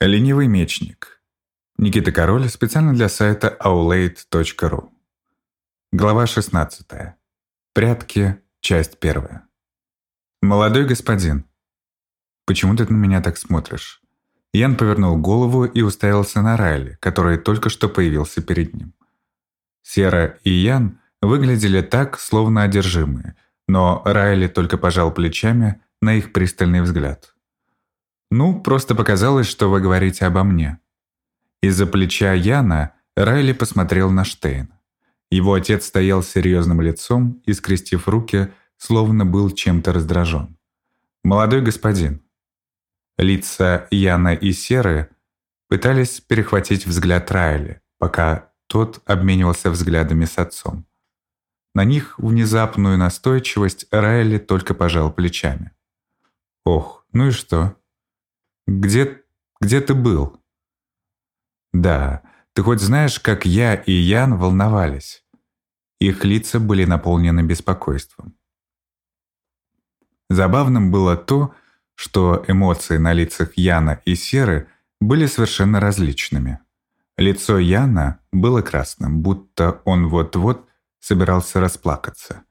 Ленивый мечник. Никита Король специально для сайта aulade.ru. Глава 16. Прятки. Часть 1. «Молодой господин, почему ты на меня так смотришь?» Ян повернул голову и уставился на Райли, который только что появился перед ним. Сера и Ян выглядели так, словно одержимые, но Райли только пожал плечами на их пристальный взгляд – «Ну, просто показалось, что вы говорите обо мне». Из-за плеча Яна Райли посмотрел на Штейна. Его отец стоял с серьезным лицом и, скрестив руки, словно был чем-то раздражен. «Молодой господин». Лица Яна и Серы пытались перехватить взгляд Райли, пока тот обменивался взглядами с отцом. На них внезапную настойчивость Райли только пожал плечами. «Ох, ну и что? Где, где ты был? Да, ты хоть знаешь, как я и Ян волновались? Их лица были наполнены беспокойством. Забавным было то, что эмоции на лицах Яна и Серы были совершенно различными. Лицо Яна было красным, будто он вот-вот собирался расплакаться.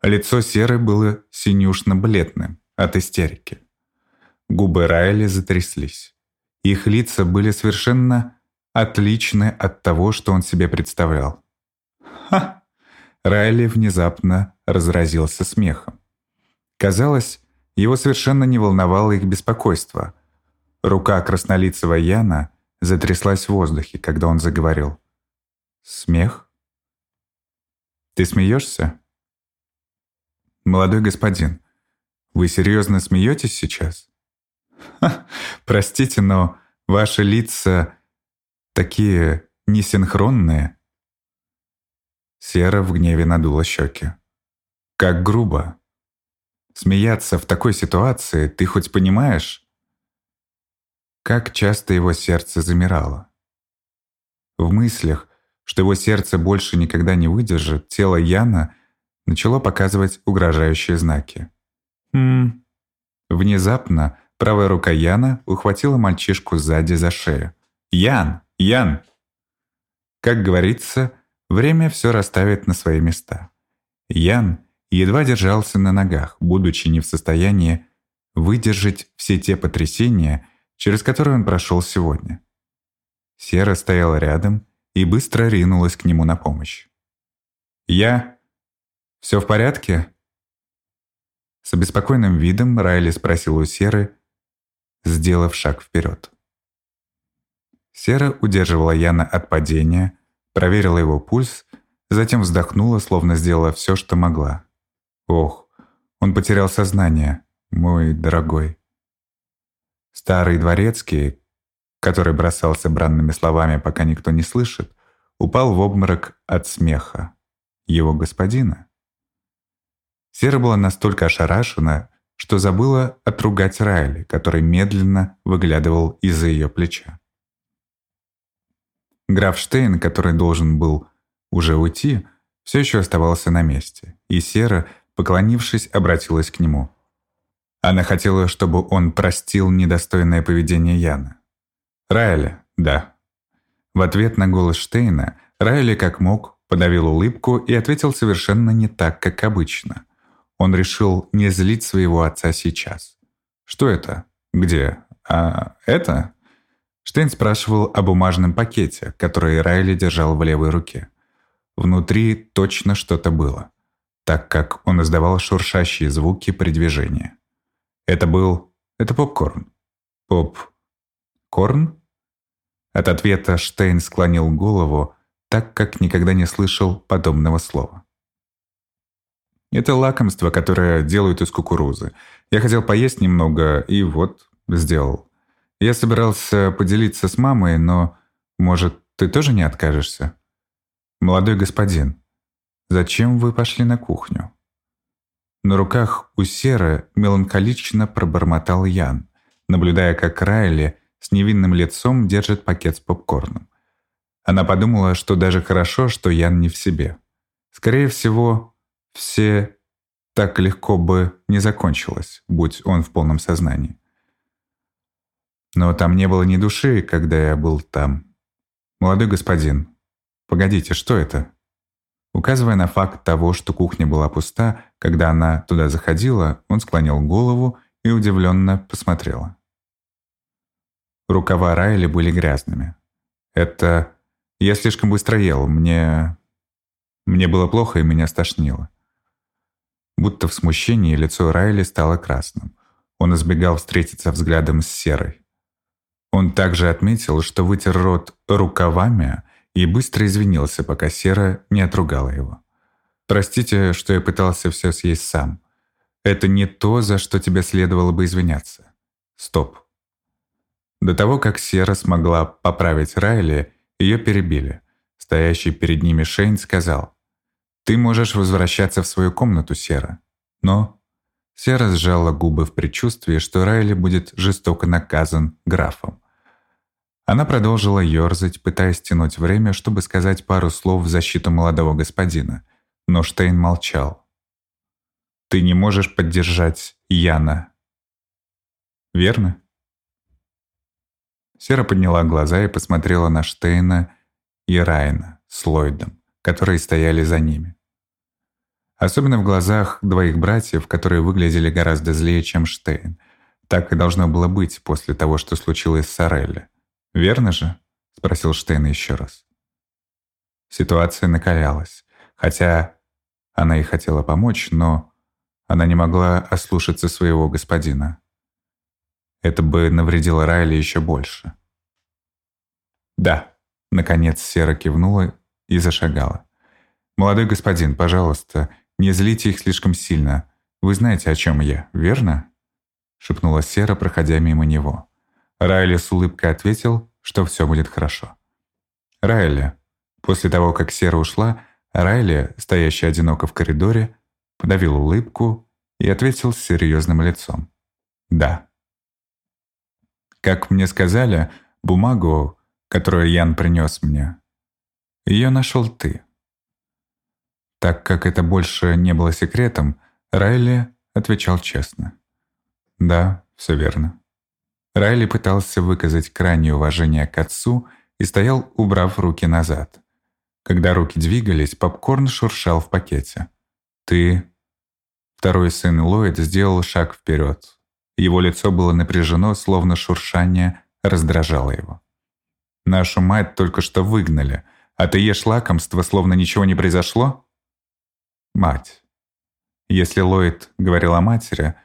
Лицо Серы было синюшно-бледным от истерики. Губы Райли затряслись. Их лица были совершенно отличны от того, что он себе представлял. «Ха!» Райли внезапно разразился смехом. Казалось, его совершенно не волновало их беспокойство. Рука краснолицего Яна затряслась в воздухе, когда он заговорил. «Смех? Ты смеешься?» «Молодой господин, вы серьезно смеетесь сейчас?» Простите, но ваши лица такие несинхронные. Сера в гневе надула щеки. Как грубо. Смеяться в такой ситуации ты хоть понимаешь? Как часто его сердце замирало. В мыслях, что его сердце больше никогда не выдержит, тело Яна начало показывать угрожающие знаки. Хм. Внезапно Правая рука Яна ухватила мальчишку сзади за шею. «Ян! Ян!» Как говорится, время все расставит на свои места. Ян едва держался на ногах, будучи не в состоянии выдержать все те потрясения, через которые он прошел сегодня. Сера стояла рядом и быстро ринулась к нему на помощь. «Я? Все в порядке?» С обеспокоенным видом Райли спросил у Серы, сделав шаг вперед. Сера удерживала Яна от падения, проверила его пульс, затем вздохнула, словно сделала все, что могла. Ох, он потерял сознание, мой дорогой. Старый дворецкий, который бросался бранными словами, пока никто не слышит, упал в обморок от смеха его господина. Сера была настолько ошарашена, что забыла отругать Райли, который медленно выглядывал из-за ее плеча. Граф Штейн, который должен был уже уйти, все еще оставался на месте, и Сера, поклонившись, обратилась к нему. Она хотела, чтобы он простил недостойное поведение Яна. «Райли, да». В ответ на голос Штейна Райли как мог подавил улыбку и ответил совершенно не так, как обычно – он решил не злить своего отца сейчас. «Что это? Где? А это?» Штейн спрашивал о бумажном пакете, который Райли держал в левой руке. Внутри точно что-то было, так как он издавал шуршащие звуки при движении. Это был... это попкорн. Поп... Корн? От ответа Штейн склонил голову, так как никогда не слышал подобного слова. Это лакомство, которое делают из кукурузы. Я хотел поесть немного, и вот, сделал. Я собирался поделиться с мамой, но, может, ты тоже не откажешься? Молодой господин, зачем вы пошли на кухню? На руках у Серы меланхолично пробормотал Ян, наблюдая, как Райли с невинным лицом держит пакет с попкорном. Она подумала, что даже хорошо, что Ян не в себе. Скорее всего, все так легко бы не закончилось, будь он в полном сознании. Но там не было ни души, когда я был там. Молодой господин, погодите, что это? Указывая на факт того, что кухня была пуста, когда она туда заходила, он склонил голову и удивленно посмотрела. Рукава Райли были грязными. Это... Я слишком быстро ел, мне... Мне было плохо, и меня стошнило. Будто в смущении лицо Райли стало красным. Он избегал встретиться взглядом с Серой. Он также отметил, что вытер рот рукавами и быстро извинился, пока Сера не отругала его. «Простите, что я пытался все съесть сам. Это не то, за что тебе следовало бы извиняться. Стоп». До того, как Сера смогла поправить Райли, ее перебили. Стоящий перед ними Шейн сказал, «Ты можешь возвращаться в свою комнату, Сера, но Сера сжала губы в предчувствии, что Райли будет жестоко наказан графом. Она продолжила ерзать, пытаясь тянуть время, чтобы сказать пару слов в защиту молодого господина, но Штейн молчал. «Ты не можешь поддержать Яна, верно?» Сера подняла глаза и посмотрела на Штейна и Райна с Ллойдом, которые стояли за ними. Особенно в глазах двоих братьев, которые выглядели гораздо злее, чем Штейн. Так и должно было быть после того, что случилось с Орелли. «Верно же?» — спросил Штейн еще раз. Ситуация накалялась. Хотя она и хотела помочь, но она не могла ослушаться своего господина. Это бы навредило Райли еще больше. «Да», — наконец Сера кивнула и зашагала. «Молодой господин, пожалуйста, «Не злите их слишком сильно. Вы знаете, о чем я, верно?» шепнула Сера, проходя мимо него. Райли с улыбкой ответил, что все будет хорошо. «Райли». После того, как Сера ушла, Райли, стоящий одиноко в коридоре, подавил улыбку и ответил с серьезным лицом. «Да». Как мне сказали, бумагу, которую Ян принес мне, ее нашел ты. Так как это больше не было секретом, Райли отвечал честно. «Да, все верно». Райли пытался выказать крайнее уважение к отцу и стоял, убрав руки назад. Когда руки двигались, попкорн шуршал в пакете. «Ты...» Второй сын Ллойд сделал шаг вперед. Его лицо было напряжено, словно шуршание раздражало его. «Нашу мать только что выгнали, а ты ешь лакомство, словно ничего не произошло?» Мать. Если Ллойд говорил о матери,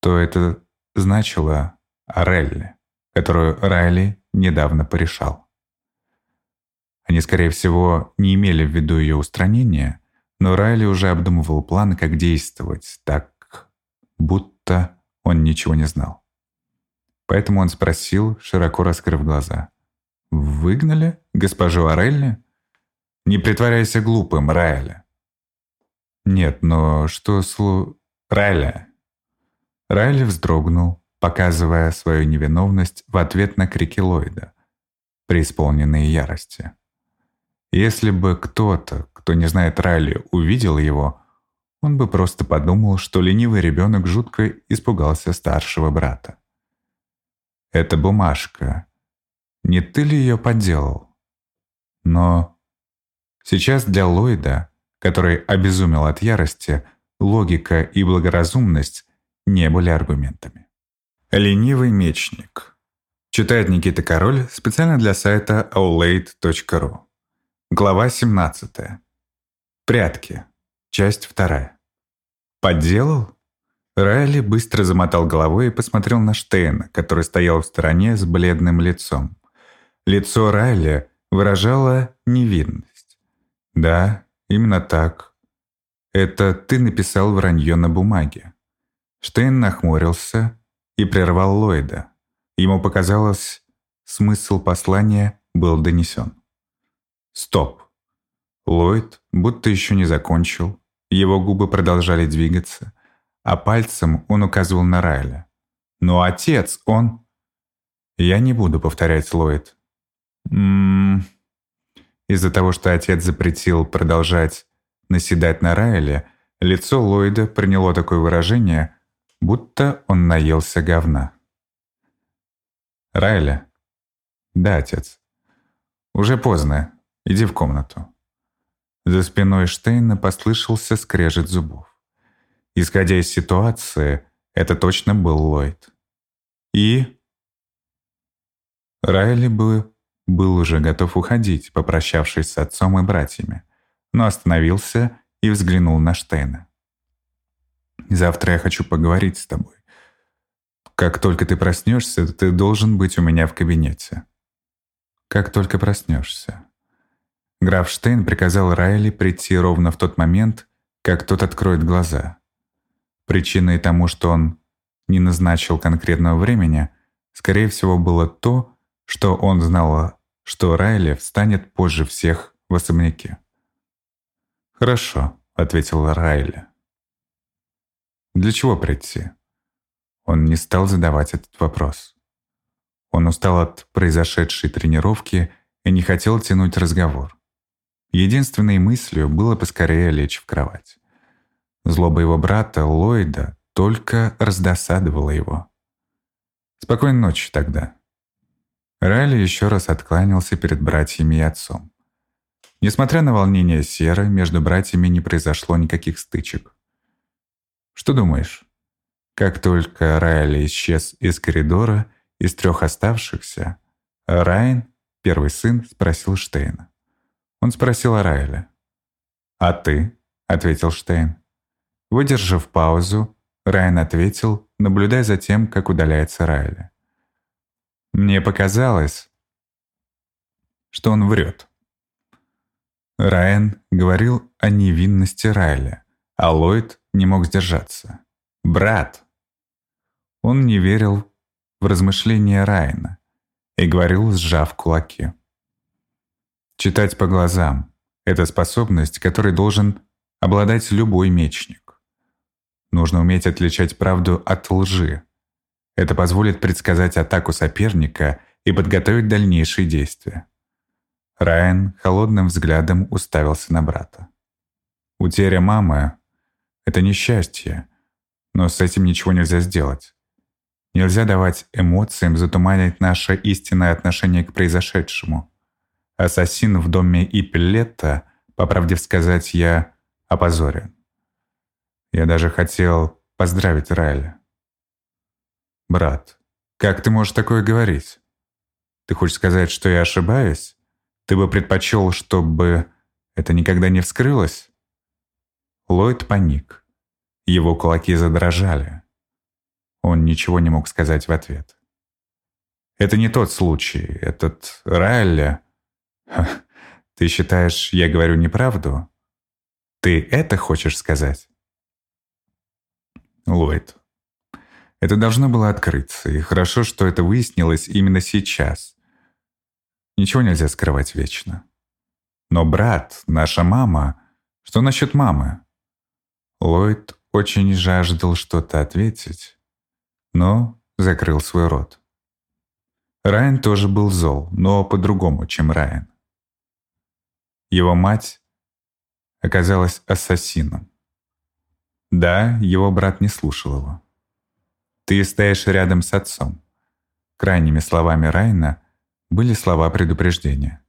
то это значило о Релли, которую Райли недавно порешал. Они, скорее всего, не имели в виду ее устранение, но Райли уже обдумывал план, как действовать, так, будто он ничего не знал. Поэтому он спросил, широко раскрыв глаза. «Выгнали госпожу Орелли?» «Не притворяйся глупым, Райли. Нет, но что слу... Райли. Райли вздрогнул, показывая свою невиновность в ответ на крики Ллойда, преисполненные ярости. Если бы кто-то, кто не знает Райли, увидел его, он бы просто подумал, что ленивый ребенок жутко испугался старшего брата. «Это бумажка. Не ты ли ее подделал?» Но сейчас для Ллойда который обезумел от ярости, логика и благоразумность не были аргументами. Ленивый мечник. Читает Никита Король специально для сайта aulade.ru. Глава 17. Прятки. Часть 2. Подделал? Райли быстро замотал головой и посмотрел на Штейна, который стоял в стороне с бледным лицом. Лицо Райли выражало невинность. Да, Именно так. Это ты написал вранье на бумаге. Штейн нахмурился и прервал Ллойда. Ему показалось, смысл послания был донесен. Стоп. Ллойд будто еще не закончил. Его губы продолжали двигаться, а пальцем он указывал на Райля. «Но отец, он...» «Я не буду повторять, Ллойд». «Ммм...» Из-за того, что отец запретил продолжать наседать на Райле, лицо Ллойда приняло такое выражение, будто он наелся говна. Райля?» «Да, отец». «Уже поздно. Иди в комнату». За спиной Штейна послышался скрежет зубов. Исходя из ситуации, это точно был Ллойд. И... Райли бы был уже готов уходить, попрощавшись с отцом и братьями, но остановился и взглянул на Штейна. «Завтра я хочу поговорить с тобой. Как только ты проснешься, ты должен быть у меня в кабинете». «Как только проснешься». Граф Штейн приказал Райли прийти ровно в тот момент, как тот откроет глаза. Причиной тому, что он не назначил конкретного времени, скорее всего, было то, что он знал, что Райли встанет позже всех в особняке. «Хорошо», — ответил Райли. «Для чего прийти?» Он не стал задавать этот вопрос. Он устал от произошедшей тренировки и не хотел тянуть разговор. Единственной мыслью было поскорее лечь в кровать. Злоба его брата Ллойда только раздосадовала его. «Спокойной ночи тогда». Райли еще раз откланялся перед братьями и отцом. Несмотря на волнение Серы, между братьями не произошло никаких стычек. «Что думаешь?» Как только Райли исчез из коридора, из трех оставшихся, Райан, первый сын, спросил Штейна. Он спросил о Райле. «А ты?» — ответил Штейн. Выдержав паузу, Райан ответил, наблюдая за тем, как удаляется Райли. «Мне показалось, что он врет». Райан говорил о невинности Райли, а Ллойд не мог сдержаться. «Брат!» Он не верил в размышления Райана и говорил, сжав кулаки. Читать по глазам — это способность, которой должен обладать любой мечник. Нужно уметь отличать правду от лжи. Это позволит предсказать атаку соперника и подготовить дальнейшие действия. Райан холодным взглядом уставился на брата. Утеря мамы — это несчастье, но с этим ничего нельзя сделать. Нельзя давать эмоциям затуманить наше истинное отношение к произошедшему. Ассасин в доме Иппелетта, по правде сказать, я опозорен. Я даже хотел поздравить Райля. «Брат, как ты можешь такое говорить? Ты хочешь сказать, что я ошибаюсь? Ты бы предпочел, чтобы это никогда не вскрылось?» Ллойд паник. Его кулаки задрожали. Он ничего не мог сказать в ответ. «Это не тот случай. Этот Райля ты считаешь, я говорю неправду? Ты это хочешь сказать? Ллойд. Это должно было открыться, и хорошо, что это выяснилось именно сейчас. Ничего нельзя скрывать вечно. Но брат, наша мама... Что насчет мамы? Ллойд очень жаждал что-то ответить, но закрыл свой рот. Райан тоже был зол, но по-другому, чем Райан. Его мать оказалась ассасином. Да, его брат не слушал его. «Ты стоишь рядом с отцом». Крайними словами Райна были слова предупреждения.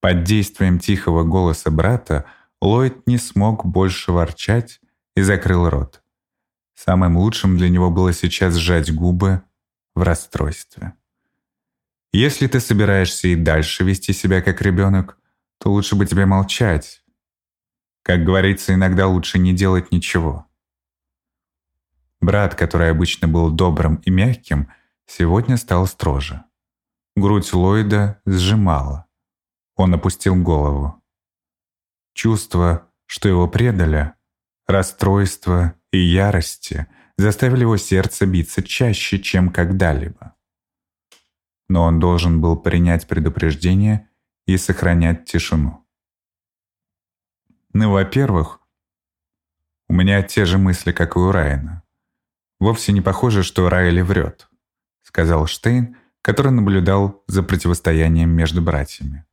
Под действием тихого голоса брата Ллойд не смог больше ворчать и закрыл рот. Самым лучшим для него было сейчас сжать губы в расстройстве. Если ты собираешься и дальше вести себя как ребенок, то лучше бы тебе молчать. Как говорится, иногда лучше не делать ничего. Брат, который обычно был добрым и мягким, сегодня стал строже. Грудь Ллойда сжимала. Он опустил голову. Чувство, что его предали, расстройство и ярости заставили его сердце биться чаще, чем когда-либо. Но он должен был принять предупреждение и сохранять тишину. Ну, во-первых, у меня те же мысли, как и у Райана. Вовсе не похоже, что Райли врет, сказал Штейн, который наблюдал за противостоянием между братьями.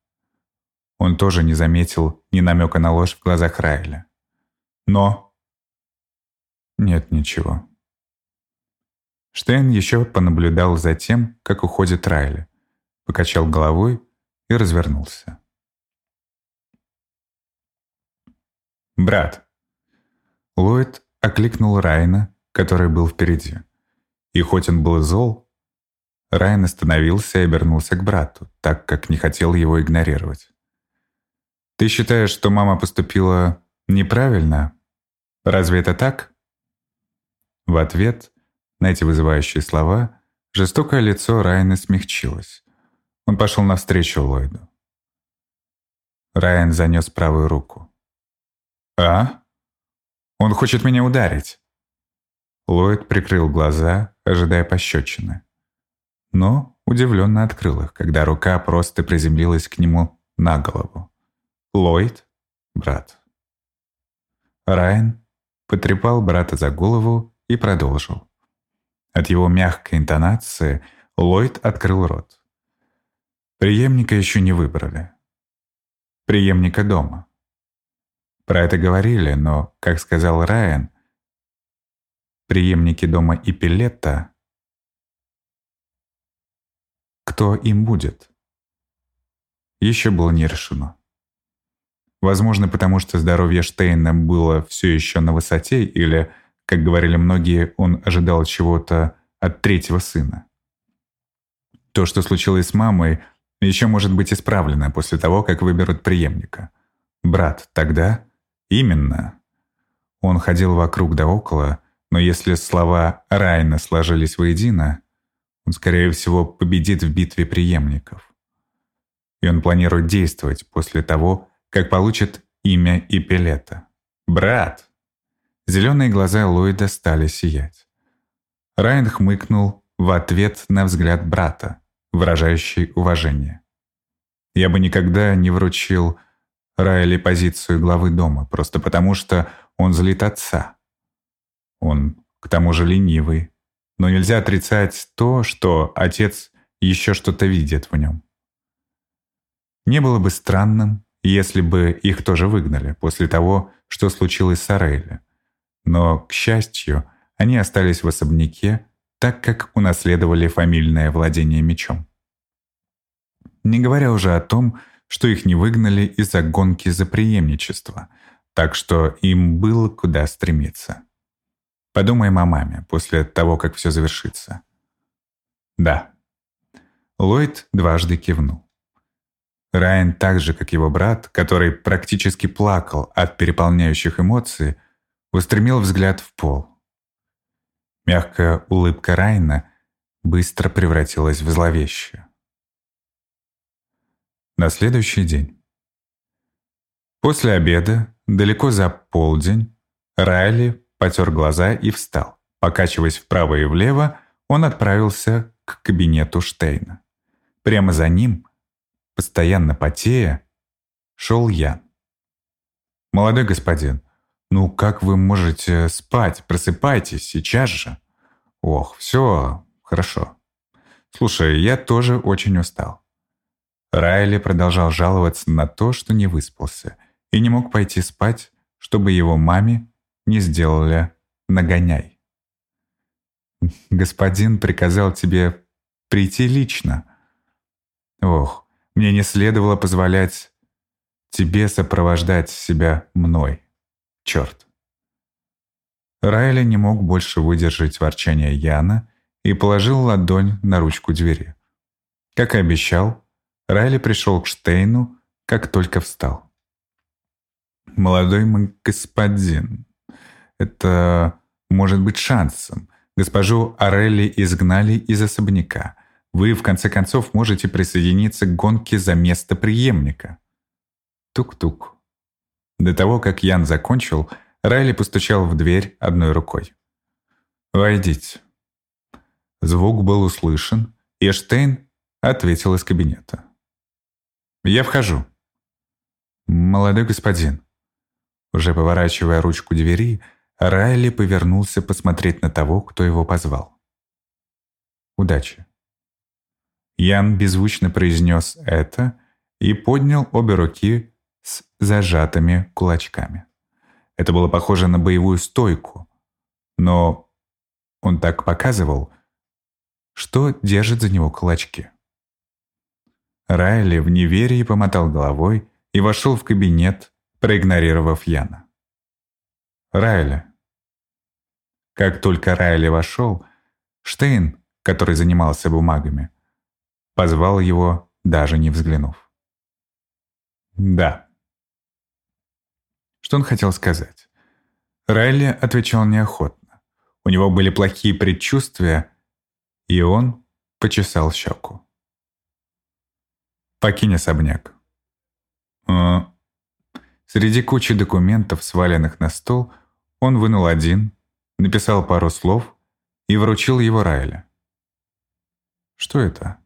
Он тоже не заметил ни намека на ложь в глазах Райля. Но... Нет ничего. Штейн еще понаблюдал за тем, как уходит Райли, покачал головой и развернулся. «Брат!» Ллойд окликнул Райна, который был впереди. И хоть он был зол, Райан остановился и обернулся к брату, так как не хотел его игнорировать. «Ты считаешь, что мама поступила неправильно? Разве это так?» В ответ на эти вызывающие слова жестокое лицо Райана смягчилось. Он пошел навстречу Ллойду. Райан занес правую руку. «А? Он хочет меня ударить!» Ллойд прикрыл глаза, ожидая пощечины. Но удивленно открыл их, когда рука просто приземлилась к нему на голову. Ллойд — брат. Райан потрепал брата за голову и продолжил. От его мягкой интонации Ллойд открыл рот. Приемника еще не выбрали. Приемника дома. Про это говорили, но, как сказал Райан, преемники дома Ипилетта, кто им будет? Еще было не решено. Возможно, потому что здоровье Штейна было все еще на высоте, или, как говорили многие, он ожидал чего-то от третьего сына. То, что случилось с мамой, еще может быть исправлено после того, как выберут преемника. Брат тогда? Именно. Он ходил вокруг да около, но если слова Райна сложились воедино, он, скорее всего, победит в битве преемников. И он планирует действовать после того, как получит имя Ипилета. «Брат!» Зеленые глаза Ллойда стали сиять. Райан хмыкнул в ответ на взгляд брата, выражающий уважение. «Я бы никогда не вручил Райли позицию главы дома, просто потому что он злит отца. Он, к тому же, ленивый. Но нельзя отрицать то, что отец еще что-то видит в нем. Не было бы странным, если бы их тоже выгнали после того, что случилось с Арейли. Но, к счастью, они остались в особняке, так как унаследовали фамильное владение мечом. Не говоря уже о том, что их не выгнали из-за гонки за преемничество, так что им было куда стремиться. Подумаем о маме после того, как все завершится. Да. Ллойд дважды кивнул. Райан, так же, как его брат, который практически плакал от переполняющих эмоций, устремил взгляд в пол. Мягкая улыбка Райна быстро превратилась в зловещую. На следующий день. После обеда, далеко за полдень, Райли потер глаза и встал. Покачиваясь вправо и влево, он отправился к кабинету Штейна. Прямо за ним, постоянно потея, шел Ян. «Молодой господин, ну как вы можете спать? Просыпайтесь сейчас же!» «Ох, все хорошо. Слушай, я тоже очень устал». Райли продолжал жаловаться на то, что не выспался и не мог пойти спать, чтобы его маме не сделали нагоняй. Господин приказал тебе прийти лично. Ох, мне не следовало позволять тебе сопровождать себя мной. Черт. Райли не мог больше выдержать ворчание Яна и положил ладонь на ручку двери. Как и обещал, Райли пришел к Штейну, как только встал. «Молодой мой господин, это может быть шансом. Госпожу Орелли изгнали из особняка. Вы, в конце концов, можете присоединиться к гонке за место преемника. Тук-тук. До того, как Ян закончил, Райли постучал в дверь одной рукой. «Войдите». Звук был услышан, и Эштейн ответил из кабинета. «Я вхожу». «Молодой господин». Уже поворачивая ручку двери, Райли повернулся посмотреть на того, кто его позвал. «Удачи». Ян беззвучно произнес это и поднял обе руки с зажатыми кулачками. Это было похоже на боевую стойку, но он так показывал, что держит за него кулачки. Райли в неверии помотал головой и вошел в кабинет, проигнорировав Яна. Райли. Как только Райли вошел, Штейн, который занимался бумагами, позвал его, даже не взглянув. «Да». Что он хотел сказать? Райли отвечал неохотно. У него были плохие предчувствия, и он почесал щеку. «Покинь особняк». «А, Среди кучи документов, сваленных на стол, он вынул один, написал пару слов и вручил его Райле. Что это?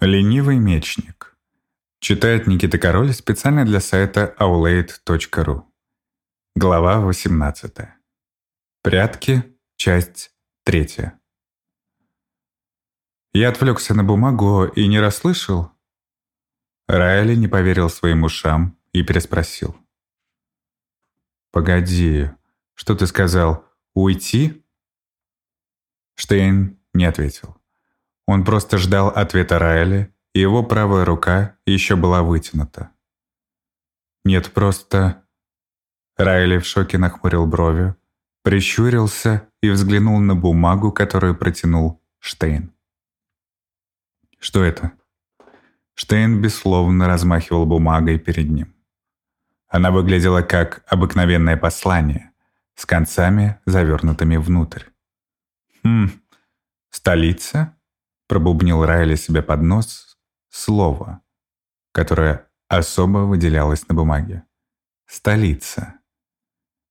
«Ленивый мечник». Читает Никита Король специально для сайта aulade.ru. Глава 18. Прятки. Часть 3. Я отвлекся на бумагу и не расслышал. Райли не поверил своим ушам и переспросил. «Погоди, что ты сказал? Уйти?» Штейн не ответил. Он просто ждал ответа Райли, и его правая рука еще была вытянута. «Нет, просто...» Райли в шоке нахмурил брови, прищурился и взглянул на бумагу, которую протянул Штейн. «Что это?» Штейн бессловно размахивал бумагой перед ним. Она выглядела как обыкновенное послание, с концами, завернутыми внутрь. «Хм, столица?» — пробубнил Райли себе под нос слово, которое особо выделялось на бумаге. «Столица».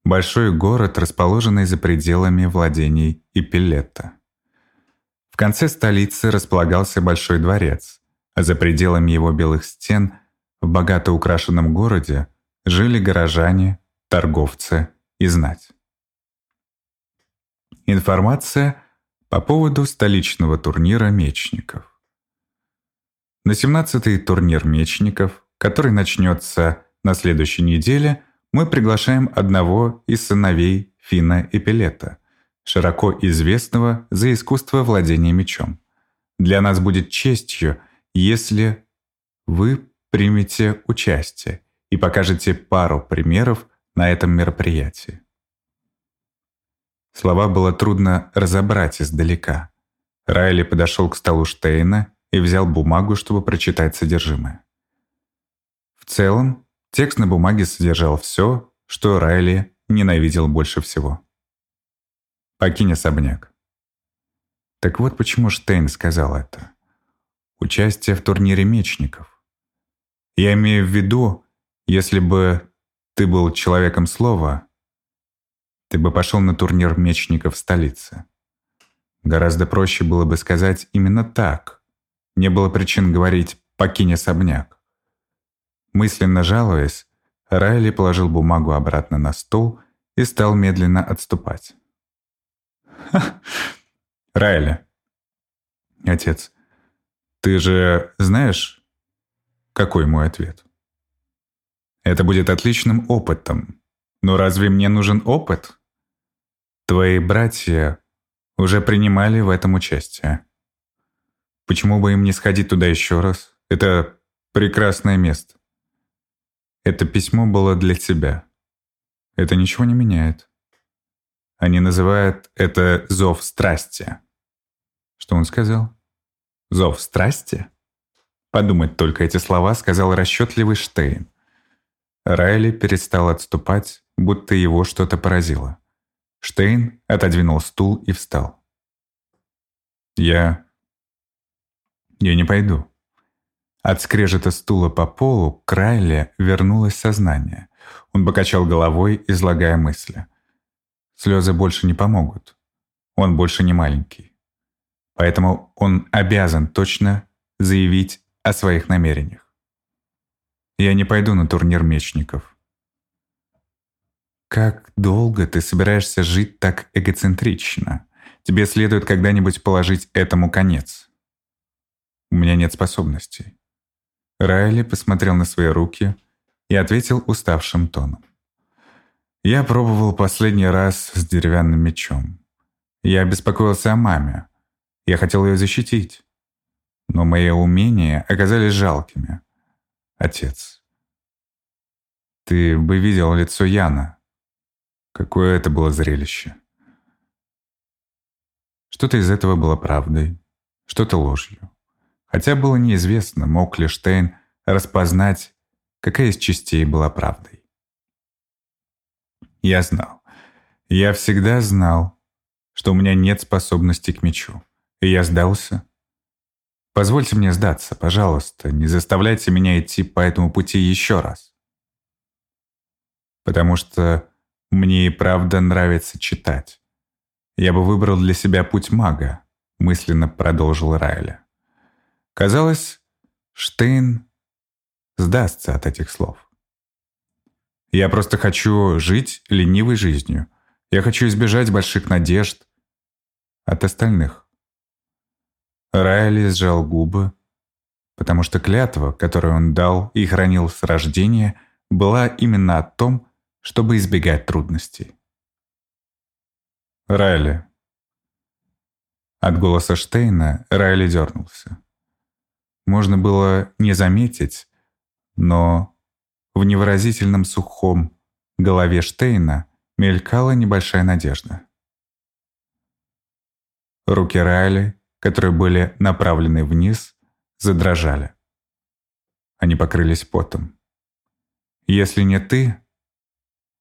Большой город, расположенный за пределами владений Ипилетта. В конце столицы располагался большой дворец, а за пределами его белых стен в богато украшенном городе жили горожане, торговцы и знать. Информация по поводу столичного турнира мечников. На 17-й турнир мечников, который начнется на следующей неделе, мы приглашаем одного из сыновей Фина Эпилета, широко известного за искусство владения мечом. Для нас будет честью, если вы примете участие и покажете пару примеров на этом мероприятии. Слова было трудно разобрать издалека. Райли подошел к столу Штейна и взял бумагу, чтобы прочитать содержимое. В целом, текст на бумаге содержал все, что Райли ненавидел больше всего. «Покинь особняк». Так вот почему Штейн сказал это. Участие в турнире мечников. Я имею в виду, если бы ты был человеком слова, ты бы пошел на турнир мечников в столице. Гораздо проще было бы сказать именно так. Не было причин говорить «покинь особняк». Мысленно жалуясь, Райли положил бумагу обратно на стол и стал медленно отступать. «Ха! Райли!» «Отец, ты же знаешь, какой мой ответ?» Это будет отличным опытом. Но разве мне нужен опыт? Твои братья уже принимали в этом участие. Почему бы им не сходить туда еще раз? Это прекрасное место. Это письмо было для тебя. Это ничего не меняет. Они называют это «зов страсти». Что он сказал? «Зов страсти?» Подумать только эти слова сказал расчетливый Штейн. Райли перестал отступать, будто его что-то поразило. Штейн отодвинул стул и встал. «Я... я не пойду». От скрежета стула по полу к Райли вернулось сознание. Он покачал головой, излагая мысли. Слезы больше не помогут. Он больше не маленький. Поэтому он обязан точно заявить о своих намерениях. Я не пойду на турнир мечников. Как долго ты собираешься жить так эгоцентрично? Тебе следует когда-нибудь положить этому конец. У меня нет способностей. Райли посмотрел на свои руки и ответил уставшим тоном. Я пробовал последний раз с деревянным мечом. Я беспокоился о маме. Я хотел ее защитить. Но мои умения оказались жалкими. Отец. Ты бы видел лицо Яна. Какое это было зрелище. Что-то из этого было правдой, что-то ложью. Хотя было неизвестно, мог ли Штейн распознать, какая из частей была правдой. Я знал. Я всегда знал, что у меня нет способности к мечу. И я сдался. Позвольте мне сдаться, пожалуйста, не заставляйте меня идти по этому пути еще раз. Потому что мне и правда нравится читать. Я бы выбрал для себя путь мага, мысленно продолжил Райля. Казалось, Штейн сдастся от этих слов. Я просто хочу жить ленивой жизнью. Я хочу избежать больших надежд от остальных. Райли сжал губы, потому что клятва, которую он дал и хранил с рождения, была именно о том, чтобы избегать трудностей. Райли. От голоса Штейна Райли дернулся. Можно было не заметить, но в невыразительном сухом голове Штейна мелькала небольшая надежда. Руки Райли, которые были направлены вниз, задрожали. Они покрылись потом. «Если не ты,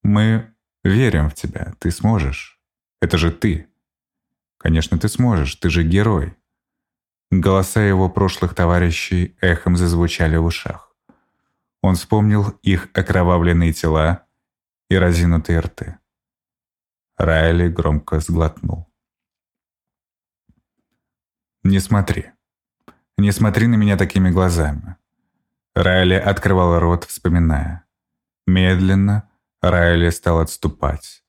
мы верим в тебя, ты сможешь. Это же ты. Конечно, ты сможешь, ты же герой». Голоса его прошлых товарищей эхом зазвучали в ушах. Он вспомнил их окровавленные тела и разинутые рты. Райли громко сглотнул. «Не смотри. Не смотри на меня такими глазами». Райли открывал рот, вспоминая. Медленно Райли стал отступать.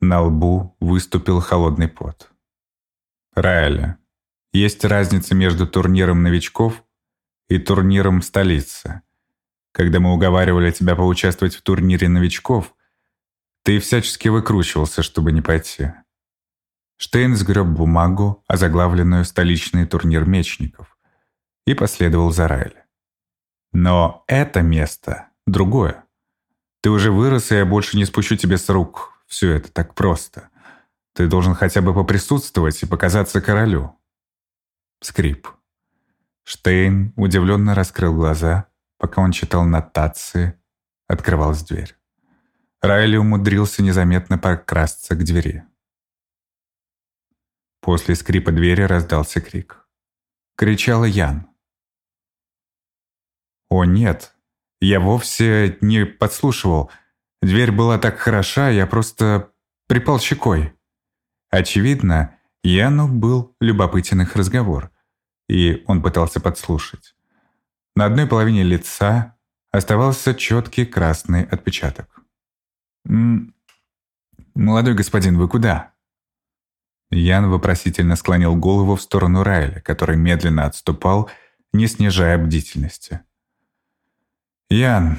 На лбу выступил холодный пот. «Райли, есть разница между турниром новичков и турниром столицы. Когда мы уговаривали тебя поучаствовать в турнире новичков, ты всячески выкручивался, чтобы не пойти. Штейн сгреб бумагу, озаглавленную «Столичный турнир мечников», и последовал за Райли. Но это место другое. Ты уже вырос, и я больше не спущу тебе с рук. Все это так просто. Ты должен хотя бы поприсутствовать и показаться королю. Скрип. Штейн удивленно раскрыл глаза Пока он читал нотации, открывалась дверь. Райли умудрился незаметно прокрасться к двери. После скрипа двери раздался крик. Кричала Ян. «О, нет! Я вовсе не подслушивал. Дверь была так хороша, я просто припал щекой». Очевидно, Яну был любопытен их разговор, и он пытался подслушать. На одной половине лица оставался четкий красный отпечаток. «М «Молодой господин, вы куда?» Ян вопросительно склонил голову в сторону Райля, который медленно отступал, не снижая бдительности. «Ян,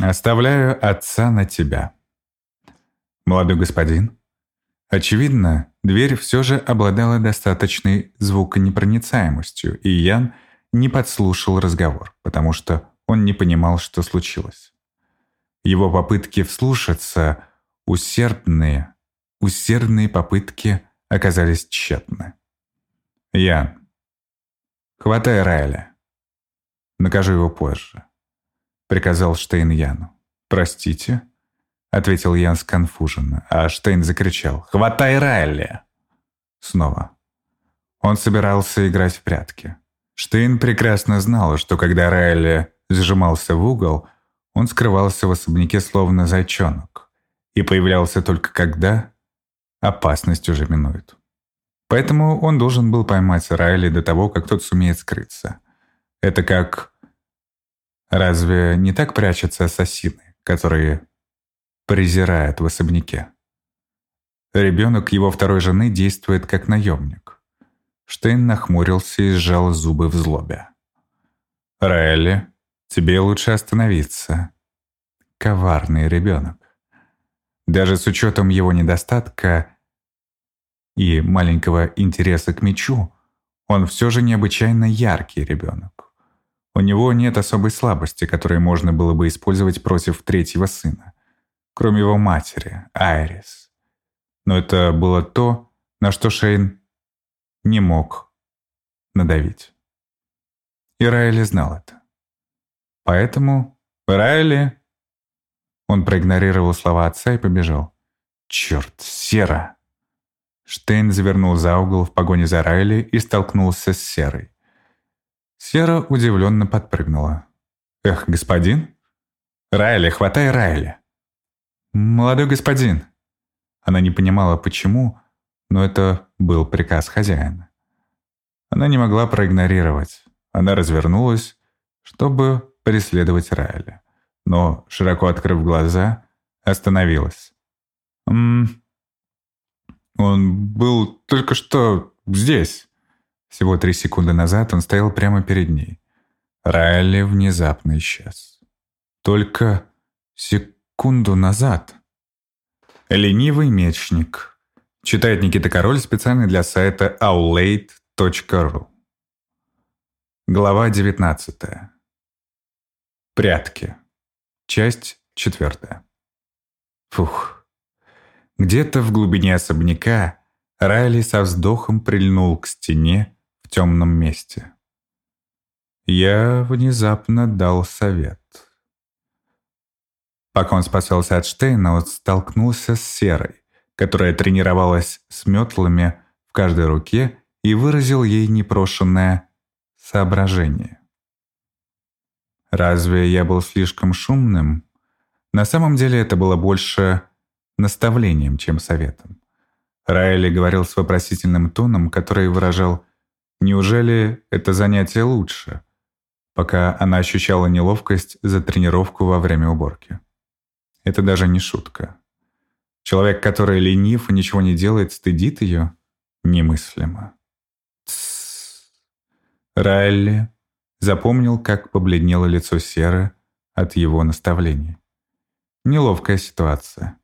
оставляю отца на тебя». «Молодой господин?» Очевидно, дверь все же обладала достаточной звуконепроницаемостью, и Ян – не подслушал разговор, потому что он не понимал, что случилось. Его попытки вслушаться, усердные, усердные попытки оказались тщетны. «Ян, хватай Райля. Накажу его позже», — приказал Штейн Яну. «Простите?» — ответил Ян сконфуженно, а Штейн закричал «Хватай Райля!» Снова. Он собирался играть в прятки. Штейн прекрасно знал, что когда Райли сжимался в угол, он скрывался в особняке словно зайчонок и появлялся только когда опасность уже минует. Поэтому он должен был поймать Райли до того, как тот сумеет скрыться. Это как... Разве не так прячутся ассасины, которые презирают в особняке? Ребенок его второй жены действует как наемник. Штейн нахмурился и сжал зубы в злобе. «Раэлли, тебе лучше остановиться. Коварный ребенок. Даже с учетом его недостатка, и маленького интереса к мечу, он все же необычайно яркий ребенок. У него нет особой слабости, которую можно было бы использовать против третьего сына, кроме его матери, Айрис. Но это было то, на что Шейн не мог надавить. И Райли знал это. Поэтому Райли... Он проигнорировал слова отца и побежал. «Черт, Сера!» Штейн завернул за угол в погоне за Райли и столкнулся с Серой. Сера удивленно подпрыгнула. «Эх, господин?» «Райли, хватай Райли!» «Молодой господин!» Она не понимала, почему, но это был приказ хозяина. Она не могла проигнорировать. Она развернулась, чтобы преследовать Райли, но, широко открыв глаза, остановилась. «Ммм, он был только что здесь». Всего три секунды назад он стоял прямо перед ней. Райли внезапно исчез. Только секунду назад. Ленивый мечник. Читает Никита Король специально для сайта aulade.ru. Глава 19. Прятки. Часть 4. Фух. Где-то в глубине особняка Райли со вздохом прильнул к стене в темном месте. Я внезапно дал совет. Пока он спасался от Штейна, он столкнулся с Серой, которая тренировалась с метлами в каждой руке и выразил ей непрошенное соображение. Разве я был слишком шумным? На самом деле это было больше наставлением, чем советом. Райли говорил с вопросительным тоном, который выражал «Неужели это занятие лучше?» пока она ощущала неловкость за тренировку во время уборки. Это даже не шутка. Человек, который ленив и ничего не делает, стыдит ее? Немыслимо. Тссс. Райли запомнил, как побледнело лицо Серы от его наставлений. Неловкая ситуация.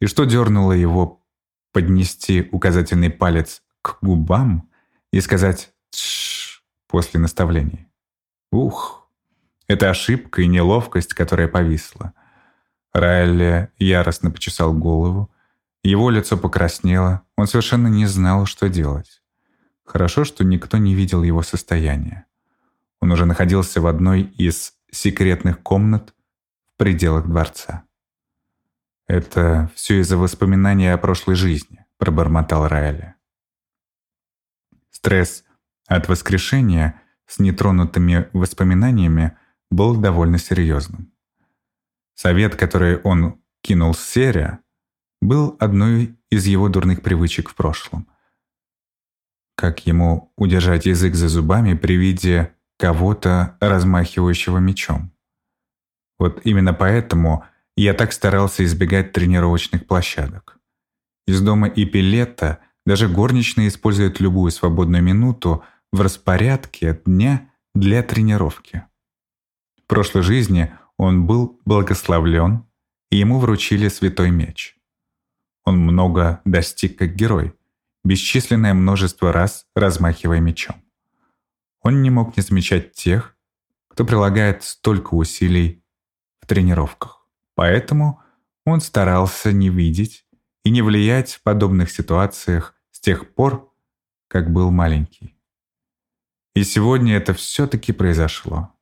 И что дернуло его поднести указательный палец к губам и сказать «тш» после наставлений? Ух, это ошибка и неловкость, которая повисла. Райли яростно почесал голову. Его лицо покраснело, он совершенно не знал, что делать. Хорошо, что никто не видел его состояние. Он уже находился в одной из секретных комнат в пределах дворца. «Это все из-за воспоминания о прошлой жизни», — пробормотал Райли. Стресс от воскрешения с нетронутыми воспоминаниями был довольно серьезным. Совет, который он кинул с Серия, был одной из его дурных привычек в прошлом. Как ему удержать язык за зубами при виде кого-то, размахивающего мечом? Вот именно поэтому я так старался избегать тренировочных площадок. Из дома Ипилета даже горничные используют любую свободную минуту в распорядке дня для тренировки. В прошлой жизни он был благословлен, и ему вручили святой меч. Он много достиг как герой, бесчисленное множество раз размахивая мечом. Он не мог не замечать тех, кто прилагает столько усилий в тренировках. Поэтому он старался не видеть и не влиять в подобных ситуациях с тех пор, как был маленький. И сегодня это все-таки произошло.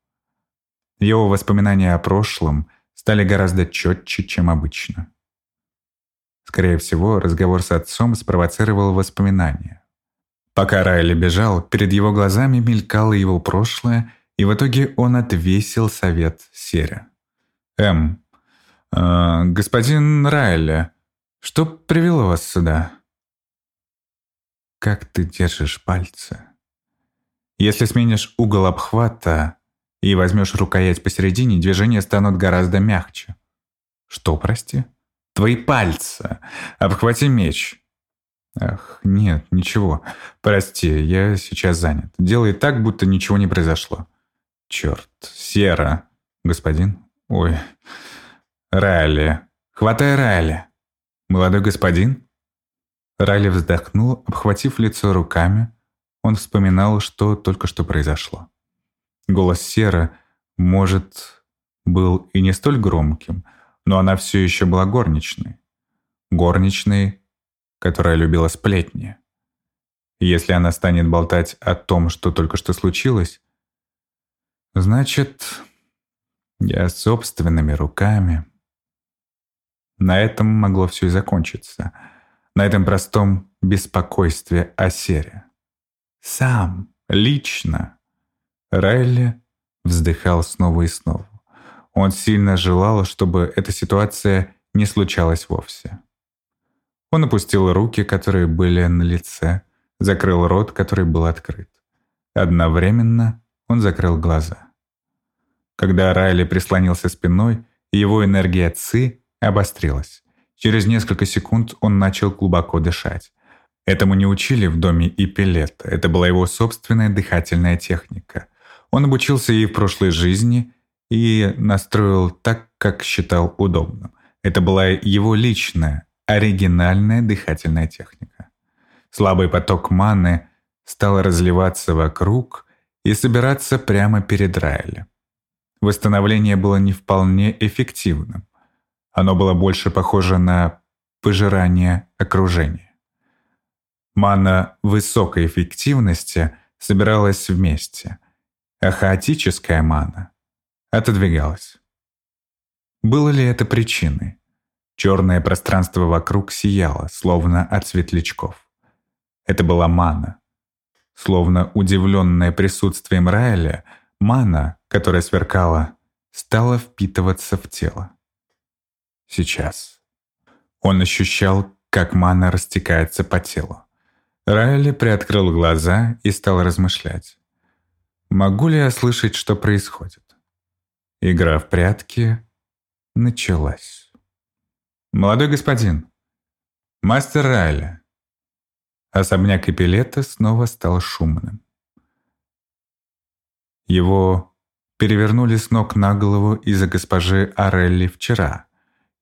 Его воспоминания о прошлом стали гораздо четче, чем обычно. Скорее всего, разговор с отцом спровоцировал воспоминания. Пока Райли бежал, перед его глазами мелькало его прошлое, и в итоге он отвесил совет Сере. «Эм, э, господин Райли, что привело вас сюда?» «Как ты держишь пальцы?» «Если сменишь угол обхвата, и возьмешь рукоять посередине, движения станут гораздо мягче. Что, прости? Твои пальцы. Обхвати меч. Ах, нет, ничего. Прости, я сейчас занят. Делай так, будто ничего не произошло. Черт, Сера. Господин? Ой. Райли. Хватай Райли. Молодой господин? Райли вздохнул, обхватив лицо руками. Он вспоминал, что только что произошло. Голос Сера, может, был и не столь громким, но она все еще была горничной. Горничной, которая любила сплетни. Если она станет болтать о том, что только что случилось, значит, я собственными руками. На этом могло все и закончиться. На этом простом беспокойстве о сере. Сам, лично. Райли вздыхал снова и снова. Он сильно желал, чтобы эта ситуация не случалась вовсе. Он опустил руки, которые были на лице, закрыл рот, который был открыт. Одновременно он закрыл глаза. Когда Райли прислонился спиной, его энергия ЦИ обострилась. Через несколько секунд он начал глубоко дышать. Этому не учили в доме Ипилета, это была его собственная дыхательная техника. Он обучился ей в прошлой жизни и настроил так, как считал удобным. Это была его личная, оригинальная дыхательная техника. Слабый поток маны стал разливаться вокруг и собираться прямо перед Райли. Восстановление было не вполне эффективным. Оно было больше похоже на пожирание окружения. Мана высокой эффективности собиралась вместе, а хаотическая мана отодвигалась. Было ли это причиной? Черное пространство вокруг сияло, словно от светлячков. Это была мана. Словно удивленная присутствием Райля, мана, которая сверкала, стала впитываться в тело. Сейчас. Он ощущал, как мана растекается по телу. Райли приоткрыл глаза и стал размышлять. «Могу ли я слышать, что происходит?» Игра в прятки началась. «Молодой господин, мастер Райли». Особняк Эпилета снова стал шумным. Его перевернули с ног на голову из-за госпожи Арелли вчера.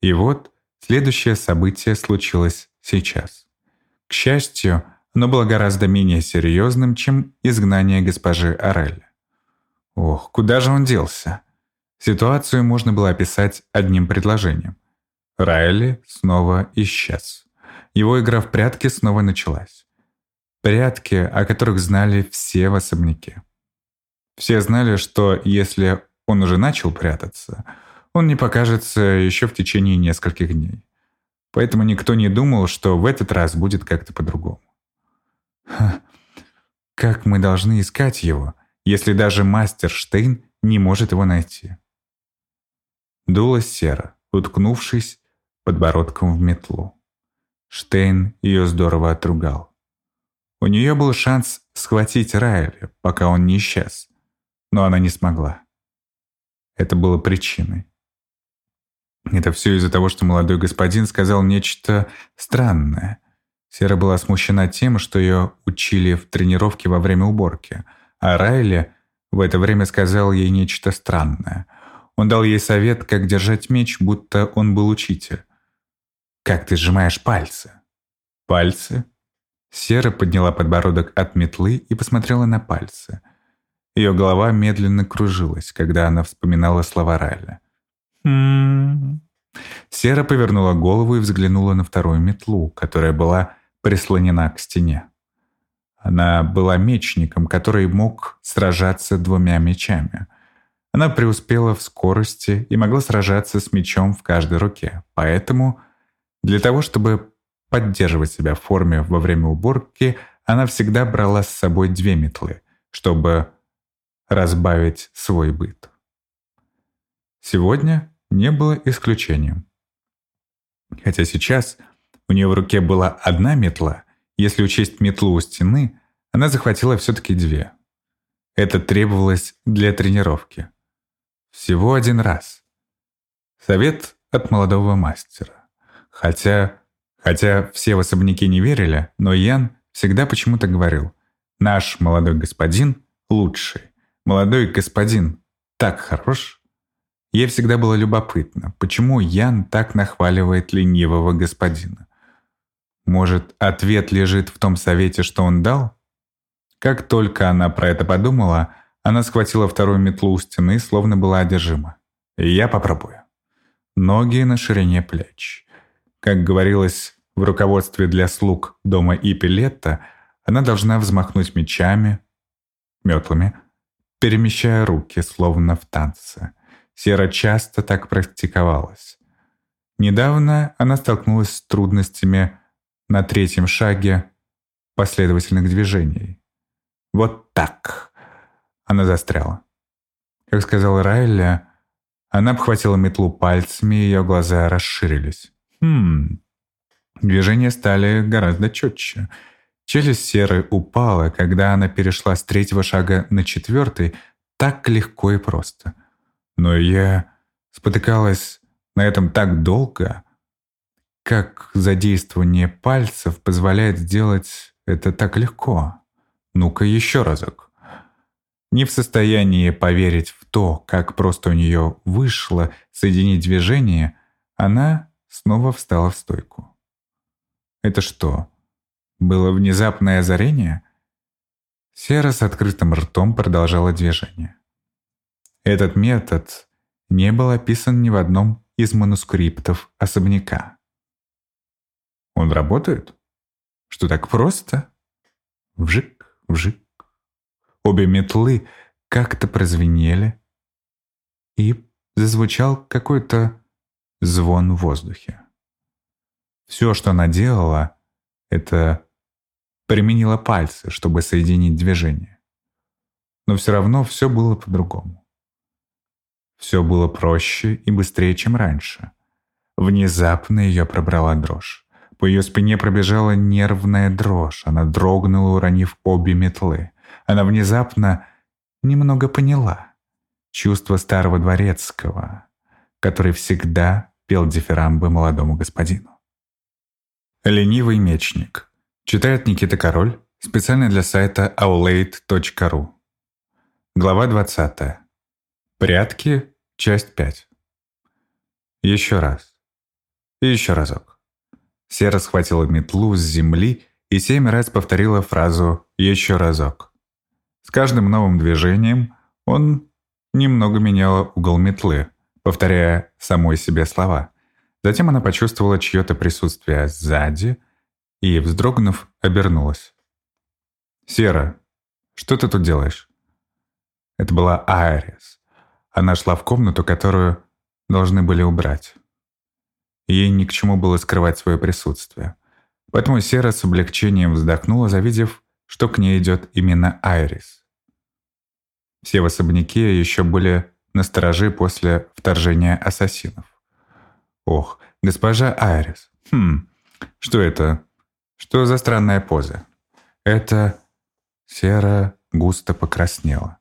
И вот следующее событие случилось сейчас. К счастью, оно было гораздо менее серьезным, чем изгнание госпожи Арелли. Ох, куда же он делся? Ситуацию можно было описать одним предложением. Райли снова исчез. Его игра в прятки снова началась. Прятки, о которых знали все в особняке. Все знали, что если он уже начал прятаться, он не покажется еще в течение нескольких дней. Поэтому никто не думал, что в этот раз будет как-то по-другому. Как мы должны искать его, если даже мастер Штейн не может его найти? Дула сера, уткнувшись подбородком в метлу. Штейн ее здорово отругал. У нее был шанс схватить Райли, пока он не исчез, но она не смогла. Это было причиной. Это все из-за того, что молодой господин сказал нечто странное. Сера была смущена тем, что ее учили в тренировке во время уборки, а Райли в это время сказал ей нечто странное. Он дал ей совет, как держать меч, будто он был учитель. «Как ты сжимаешь пальцы?» «Пальцы?» Сера подняла подбородок от метлы и посмотрела на пальцы – ее голова медленно кружилась, когда она вспоминала слова Райля. Сера повернула голову и взглянула на вторую метлу, которая была прислонена к стене. Она была мечником, который мог сражаться двумя мечами. Она преуспела в скорости и могла сражаться с мечом в каждой руке. Поэтому для того, чтобы поддерживать себя в форме во время уборки, она всегда брала с собой две метлы, чтобы разбавить свой быт. Сегодня не было исключением. Хотя сейчас у нее в руке была одна метла, если учесть метлу у стены, она захватила все-таки две. Это требовалось для тренировки. Всего один раз. Совет от молодого мастера. Хотя, хотя все в особняке не верили, но Ян всегда почему-то говорил, наш молодой господин лучший. Молодой господин так хорош. Ей всегда было любопытно, почему Ян так нахваливает ленивого господина. Может, ответ лежит в том совете, что он дал? Как только она про это подумала, она схватила вторую метлу у стены, словно была одержима. «Я попробую». Ноги на ширине плеч. Как говорилось в руководстве для слуг дома Ипилетта, она должна взмахнуть мечами, метлами, перемещая руки, словно в танце. Сера часто так практиковалась. Недавно она столкнулась с трудностями на третьем шаге последовательных движений. Вот так. Она застряла. Как сказала Райли, она обхватила метлу пальцами, и ее глаза расширились. Хм. Движения стали гораздо четче. Челюсть серы упала, когда она перешла с третьего шага на четвертый, так легко и просто. Но я спотыкалась на этом так долго, как задействование пальцев позволяет сделать это так легко. Ну-ка еще разок. Не в состоянии поверить в то, как просто у нее вышло соединить движение, она снова встала в стойку. Это что, было внезапное озарение? Сера с открытым ртом продолжала движение. Этот метод не был описан ни в одном из манускриптов особняка. Он работает? Что так просто? Вжик, вжик. Обе метлы как-то прозвенели, и зазвучал какой-то звон в воздухе. Все, что она делала, это применила пальцы, чтобы соединить движение. Но все равно все было по-другому. Все было проще и быстрее, чем раньше. Внезапно ее пробрала дрожь. По ее спине пробежала нервная дрожь. Она дрогнула, уронив обе метлы. Она внезапно немного поняла чувство старого дворецкого, который всегда пел дифирамбы молодому господину. «Ленивый мечник». Читает Никита Король специально для сайта aulade.ru. Глава 20. Прятки. Часть 5. Еще раз. И еще разок. Сера схватила метлу с земли и семь раз повторила фразу «еще разок». С каждым новым движением он немного менял угол метлы, повторяя самой себе слова. Затем она почувствовала чье-то присутствие сзади и, вздрогнув, обернулась. «Сера, что ты тут делаешь?» Это была Айрис. Она шла в комнату, которую должны были убрать. Ей ни к чему было скрывать свое присутствие. Поэтому Сера с облегчением вздохнула, завидев, что к ней идет именно Айрис. Все в особняке еще были насторожи после вторжения ассасинов. Ох, госпожа Айрис. Хм, что это? Что за странная поза? Это... Сера густо покраснела.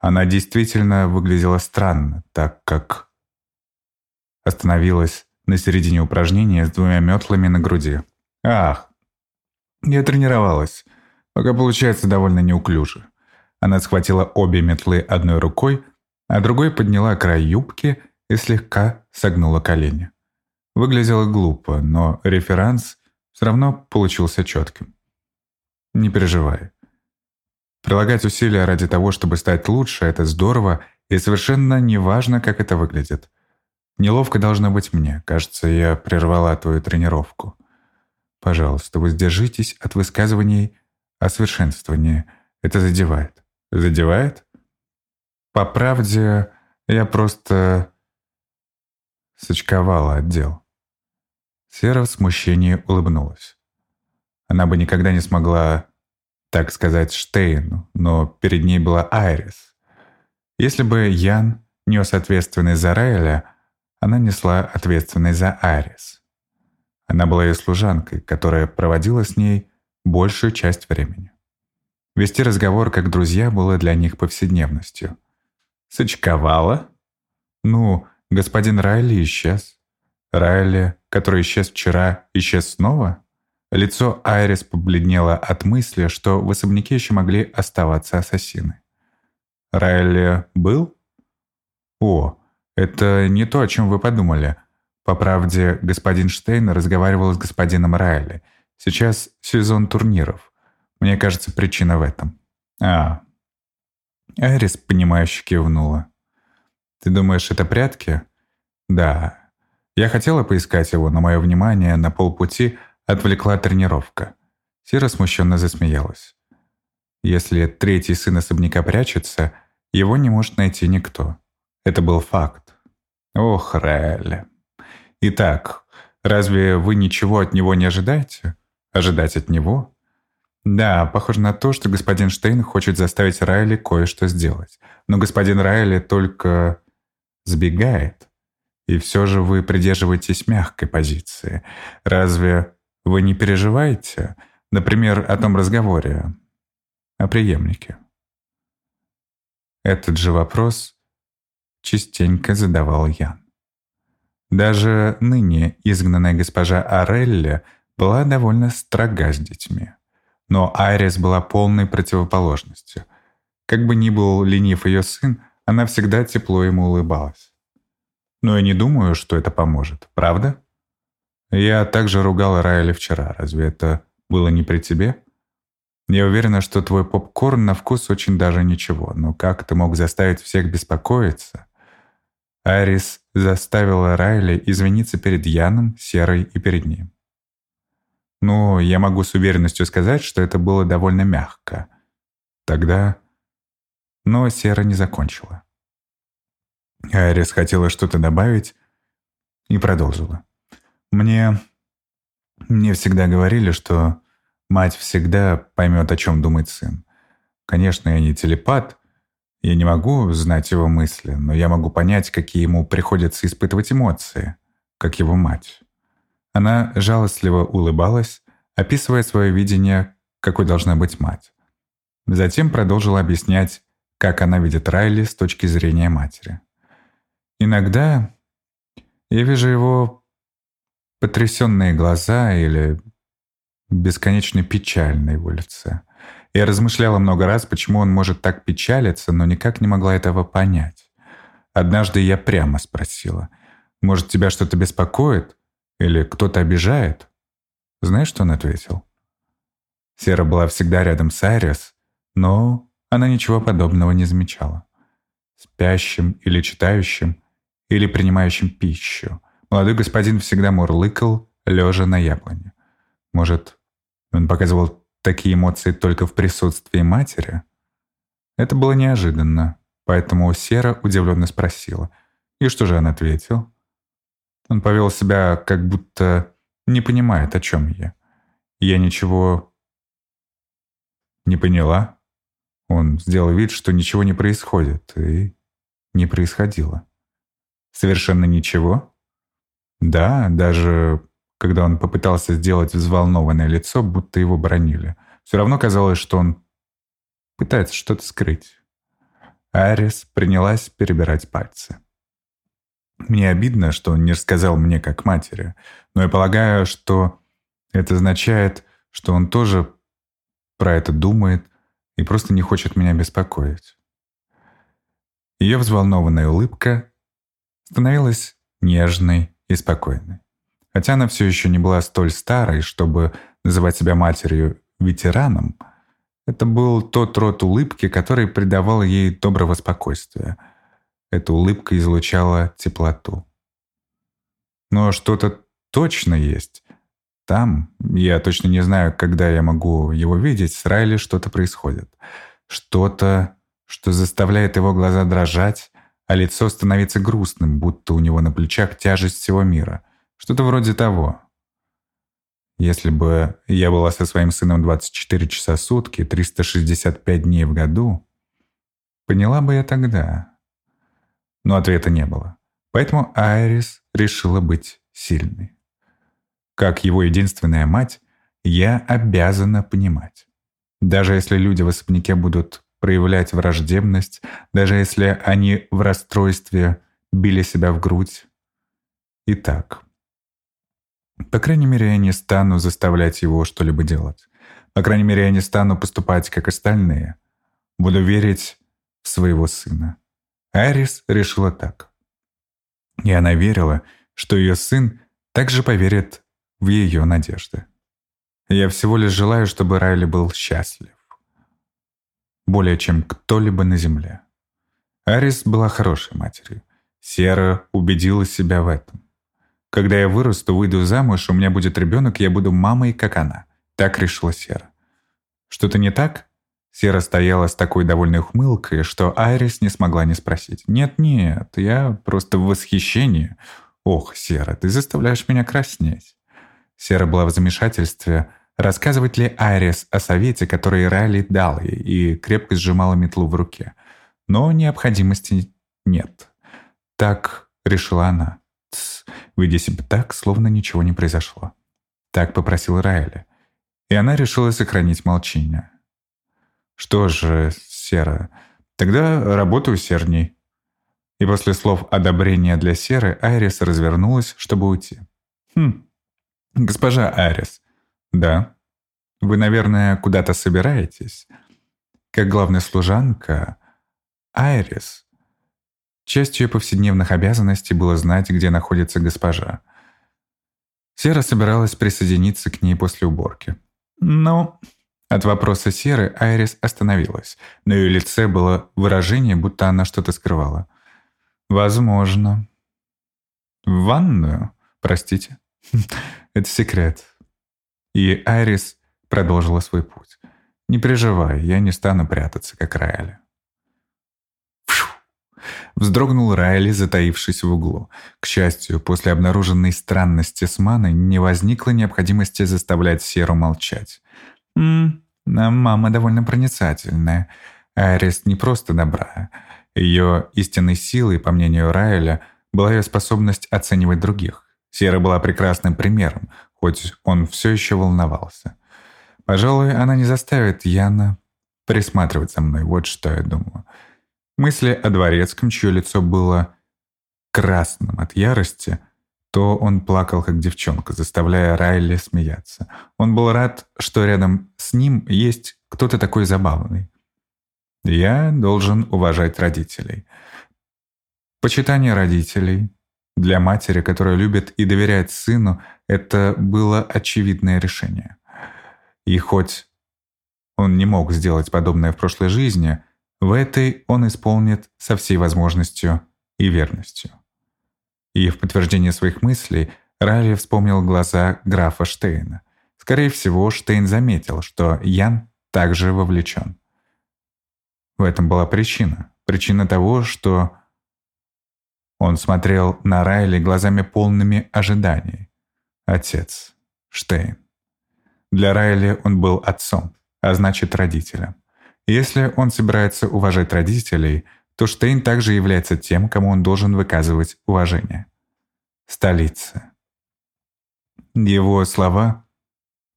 Она действительно выглядела странно, так как остановилась на середине упражнения с двумя метлами на груди. «Ах, я тренировалась, пока получается довольно неуклюже». Она схватила обе метлы одной рукой, а другой подняла край юбки и слегка согнула колени. Выглядело глупо, но реферанс все равно получился четким. Не переживай. Прилагать усилия ради того, чтобы стать лучше, это здорово, и совершенно не важно, как это выглядит. Неловко должно быть мне. Кажется, я прервала твою тренировку. Пожалуйста, воздержитесь от высказываний о совершенствовании. Это задевает. Задевает? По правде, я просто сочковала отдел. Сера в смущении улыбнулась. Она бы никогда не смогла, так сказать, Штейну, но перед ней была Айрис. Если бы Ян нес ответственность за Райля, она несла ответственность за Арис. Она была ее служанкой, которая проводила с ней большую часть времени. Вести разговор как друзья было для них повседневностью. Сочковала? Ну, господин Райли исчез. Райли, который исчез вчера, исчез снова? Лицо Айрис побледнело от мысли, что в особняке еще могли оставаться ассасины. Райли был? О, это не то, о чем вы подумали. По правде, господин Штейн разговаривал с господином Райли. Сейчас сезон турниров. Мне кажется, причина в этом. А. Айрис, понимающе кивнула. Ты думаешь, это прятки? Да. Я хотела поискать его, но мое внимание на полпути отвлекла тренировка. Сира смущенно засмеялась. Если третий сын особняка прячется, его не может найти никто. Это был факт. Ох, Райли. Итак, разве вы ничего от него не ожидаете? Ожидать от него? Да, похоже на то, что господин Штейн хочет заставить Райли кое-что сделать. Но господин Райли только сбегает. И все же вы придерживаетесь мягкой позиции. Разве вы не переживаете, например, о том разговоре, о преемнике? Этот же вопрос частенько задавал Ян. Даже ныне изгнанная госпожа Арелли была довольно строга с детьми. Но Айрис была полной противоположностью. Как бы ни был ленив ее сын, она всегда тепло ему улыбалась. Но я не думаю, что это поможет, правда? Я также ругала Райли вчера. Разве это было не при тебе? Я уверена, что твой попкорн на вкус очень даже ничего, но как ты мог заставить всех беспокоиться? Арис заставила Райли извиниться перед Яном, Серой и перед ним. Ну, я могу с уверенностью сказать, что это было довольно мягко. Тогда... Но Сера не закончила. Арис хотела что-то добавить и продолжила. Мне... Мне всегда говорили, что мать всегда поймет, о чем думает сын. Конечно, я не телепат, я не могу знать его мысли, но я могу понять, какие ему приходится испытывать эмоции, как его мать. Она жалостливо улыбалась, описывая свое видение, какой должна быть мать. Затем продолжила объяснять, как она видит Райли с точки зрения матери. Иногда я вижу его потрясенные глаза или бесконечно печаль на его лице. Я размышляла много раз, почему он может так печалиться, но никак не могла этого понять. Однажды я прямо спросила, «Может, тебя что-то беспокоит? Или кто-то обижает?» Знаешь, что он ответил? Сера была всегда рядом с Айрис, но она ничего подобного не замечала. Спящим или читающим, или принимающим пищу. Молодой господин всегда мурлыкал, лежа на яблоне. Может, он показывал такие эмоции только в присутствии матери? Это было неожиданно, поэтому Сера удивленно спросила. И что же он ответил? Он повел себя, как будто не понимает, о чем я. Я ничего не поняла. Он сделал вид, что ничего не происходит, и не происходило. Совершенно ничего? Да, даже когда он попытался сделать взволнованное лицо, будто его бронили. Все равно казалось, что он пытается что-то скрыть. Арис принялась перебирать пальцы. Мне обидно, что он не рассказал мне как матери, но я полагаю, что это означает, что он тоже про это думает и просто не хочет меня беспокоить. Ее взволнованная улыбка становилась нежной и спокойной. Хотя она все еще не была столь старой, чтобы называть себя матерью-ветераном, это был тот род улыбки, который придавал ей доброго спокойствия. Эта улыбка излучала теплоту. Но что-то точно есть. Там, я точно не знаю, когда я могу его видеть, с Райли что-то происходит. Что-то, что заставляет его глаза дрожать, а лицо становится грустным, будто у него на плечах тяжесть всего мира. Что-то вроде того. Если бы я была со своим сыном 24 часа в сутки, 365 дней в году, поняла бы я тогда. Но ответа не было. Поэтому Айрис решила быть сильной. Как его единственная мать, я обязана понимать. Даже если люди в особняке будут проявлять враждебность, даже если они в расстройстве били себя в грудь. Итак, по крайней мере, я не стану заставлять его что-либо делать. По крайней мере, я не стану поступать, как остальные. Буду верить в своего сына. Арис решила так. И она верила, что ее сын также поверит в ее надежды. Я всего лишь желаю, чтобы Райли был счастлив. Более чем кто-либо на земле. Арис была хорошей матерью. Сера убедила себя в этом. Когда я вырасту, выйду замуж, у меня будет ребенок, я буду мамой, как она. Так решила Сера. Что-то не так? Сера стояла с такой довольной ухмылкой, что Айрис не смогла не спросить. «Нет-нет, я просто в восхищении. Ох, Сера, ты заставляешь меня краснеть». Сера была в замешательстве, Рассказывать ли Айрис о совете, который Райли дал ей, и крепко сжимала метлу в руке? Но необходимости нет. Так решила она. Тс, веди себя так, словно ничего не произошло. Так попросил Райли. И она решила сохранить молчание. Что же, Сера, тогда работай усердней. И после слов одобрения для Серы Айрис развернулась, чтобы уйти. «Хм, госпожа Айрис, «Да. Вы, наверное, куда-то собираетесь?» Как главная служанка, Айрис. Частью ее повседневных обязанностей было знать, где находится госпожа. Сера собиралась присоединиться к ней после уборки. Но от вопроса Серы Айрис остановилась. На ее лице было выражение, будто она что-то скрывала. «Возможно». «В ванную? Простите?» «Это секрет. И Айрис продолжила свой путь. «Не переживай, я не стану прятаться, как Райли». Вздрогнул Райли, затаившись в углу. К счастью, после обнаруженной странности с Маной не возникло необходимости заставлять Серу молчать. «Ммм, мама довольно проницательная. Айрис не просто добра. Ее истинной силой, по мнению Райля, была ее способность оценивать других. Сера была прекрасным примером, хоть он все еще волновался. Пожалуй, она не заставит Яна присматривать за мной, вот что я думаю. Мысли о дворецком, чье лицо было красным от ярости, то он плакал, как девчонка, заставляя Райли смеяться. Он был рад, что рядом с ним есть кто-то такой забавный. Я должен уважать родителей. Почитание родителей для матери, которая любит и доверяет сыну, это было очевидное решение. И хоть он не мог сделать подобное в прошлой жизни, в этой он исполнит со всей возможностью и верностью. И в подтверждение своих мыслей Райли вспомнил глаза графа Штейна. Скорее всего, Штейн заметил, что Ян также вовлечен. В этом была причина. Причина того, что он смотрел на Райли глазами полными ожиданий. Отец. Штейн. Для Райли он был отцом, а значит родителем. Если он собирается уважать родителей, то Штейн также является тем, кому он должен выказывать уважение. Столица. Его слова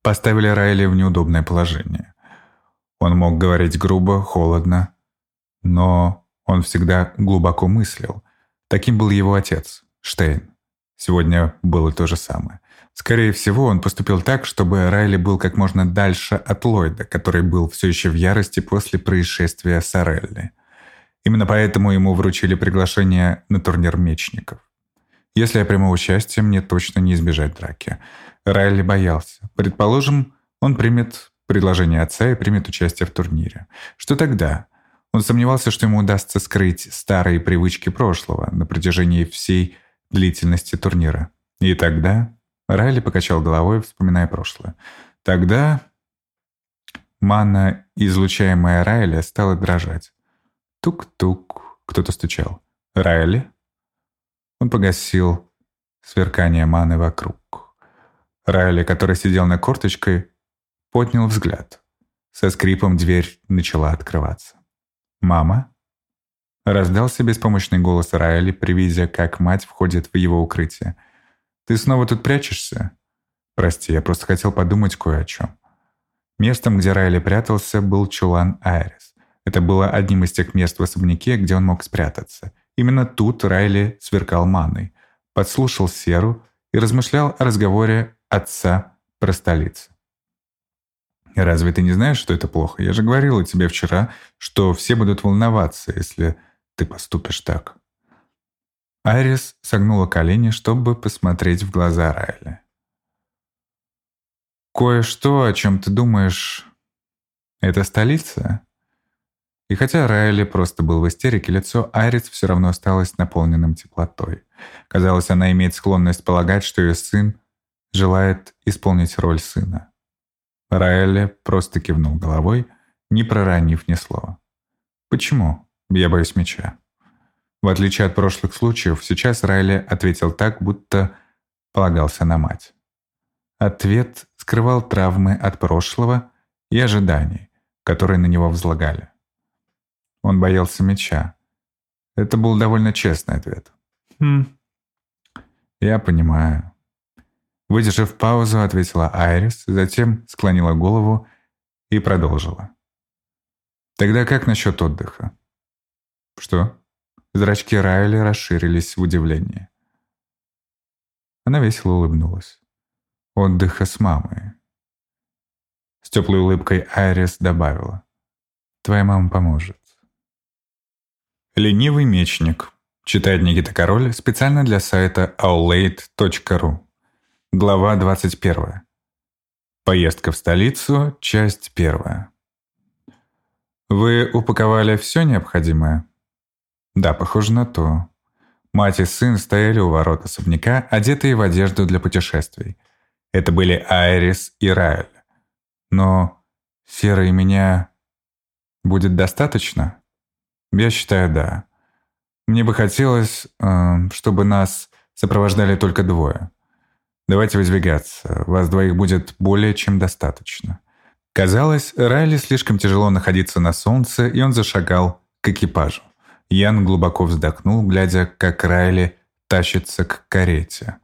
поставили Райли в неудобное положение. Он мог говорить грубо, холодно, но он всегда глубоко мыслил – Таким был его отец, Штейн. Сегодня было то же самое. Скорее всего, он поступил так, чтобы Райли был как можно дальше от Ллойда, который был все еще в ярости после происшествия с Орелли. Именно поэтому ему вручили приглашение на турнир мечников. Если я приму участие, мне точно не избежать драки. Райли боялся. Предположим, он примет предложение отца и примет участие в турнире. Что тогда? Он сомневался, что ему удастся скрыть старые привычки прошлого на протяжении всей длительности турнира. И тогда Райли покачал головой, вспоминая прошлое. Тогда мана, излучаемая Райли, стала дрожать. Тук-тук, кто-то стучал. Райли? Он погасил сверкание маны вокруг. Райли, который сидел на корточке, поднял взгляд. Со скрипом дверь начала открываться. «Мама?» Раздался беспомощный голос Райли, привидя, как мать входит в его укрытие. «Ты снова тут прячешься?» «Прости, я просто хотел подумать кое о чем». Местом, где Райли прятался, был чулан Айрис. Это было одним из тех мест в особняке, где он мог спрятаться. Именно тут Райли сверкал маной, подслушал Серу и размышлял о разговоре отца про столицу. Разве ты не знаешь, что это плохо? Я же говорила тебе вчера, что все будут волноваться, если ты поступишь так. Айрис согнула колени, чтобы посмотреть в глаза Райли. кое-что, о чем ты думаешь, это столица?» И хотя Райли просто был в истерике, лицо Айрис все равно осталось наполненным теплотой. Казалось, она имеет склонность полагать, что ее сын желает исполнить роль сына. Райли просто кивнул головой, не проронив ни слова. «Почему? Я боюсь меча». В отличие от прошлых случаев, сейчас Райли ответил так, будто полагался на мать. Ответ скрывал травмы от прошлого и ожиданий, которые на него взлагали. Он боялся меча. Это был довольно честный ответ. «Хм, я понимаю». Выдержав паузу, ответила Айрис, затем склонила голову и продолжила. «Тогда как насчет отдыха?» «Что?» Зрачки Райли расширились в удивлении. Она весело улыбнулась. «Отдыха с мамой». С теплой улыбкой Айрис добавила. «Твоя мама поможет». Ленивый мечник. Читает Никита Король специально для сайта aulade.ru. Глава 21. Поездка в столицу, часть первая. Вы упаковали все необходимое? Да, похоже на то. Мать и сын стояли у ворот особняка, одетые в одежду для путешествий. Это были Айрис и Райль. Но серой меня будет достаточно? Я считаю, да. Мне бы хотелось, э, чтобы нас сопровождали только двое. Давайте выдвигаться. Вас двоих будет более чем достаточно. Казалось, Райли слишком тяжело находиться на солнце, и он зашагал к экипажу. Ян глубоко вздохнул, глядя, как Райли тащится к карете.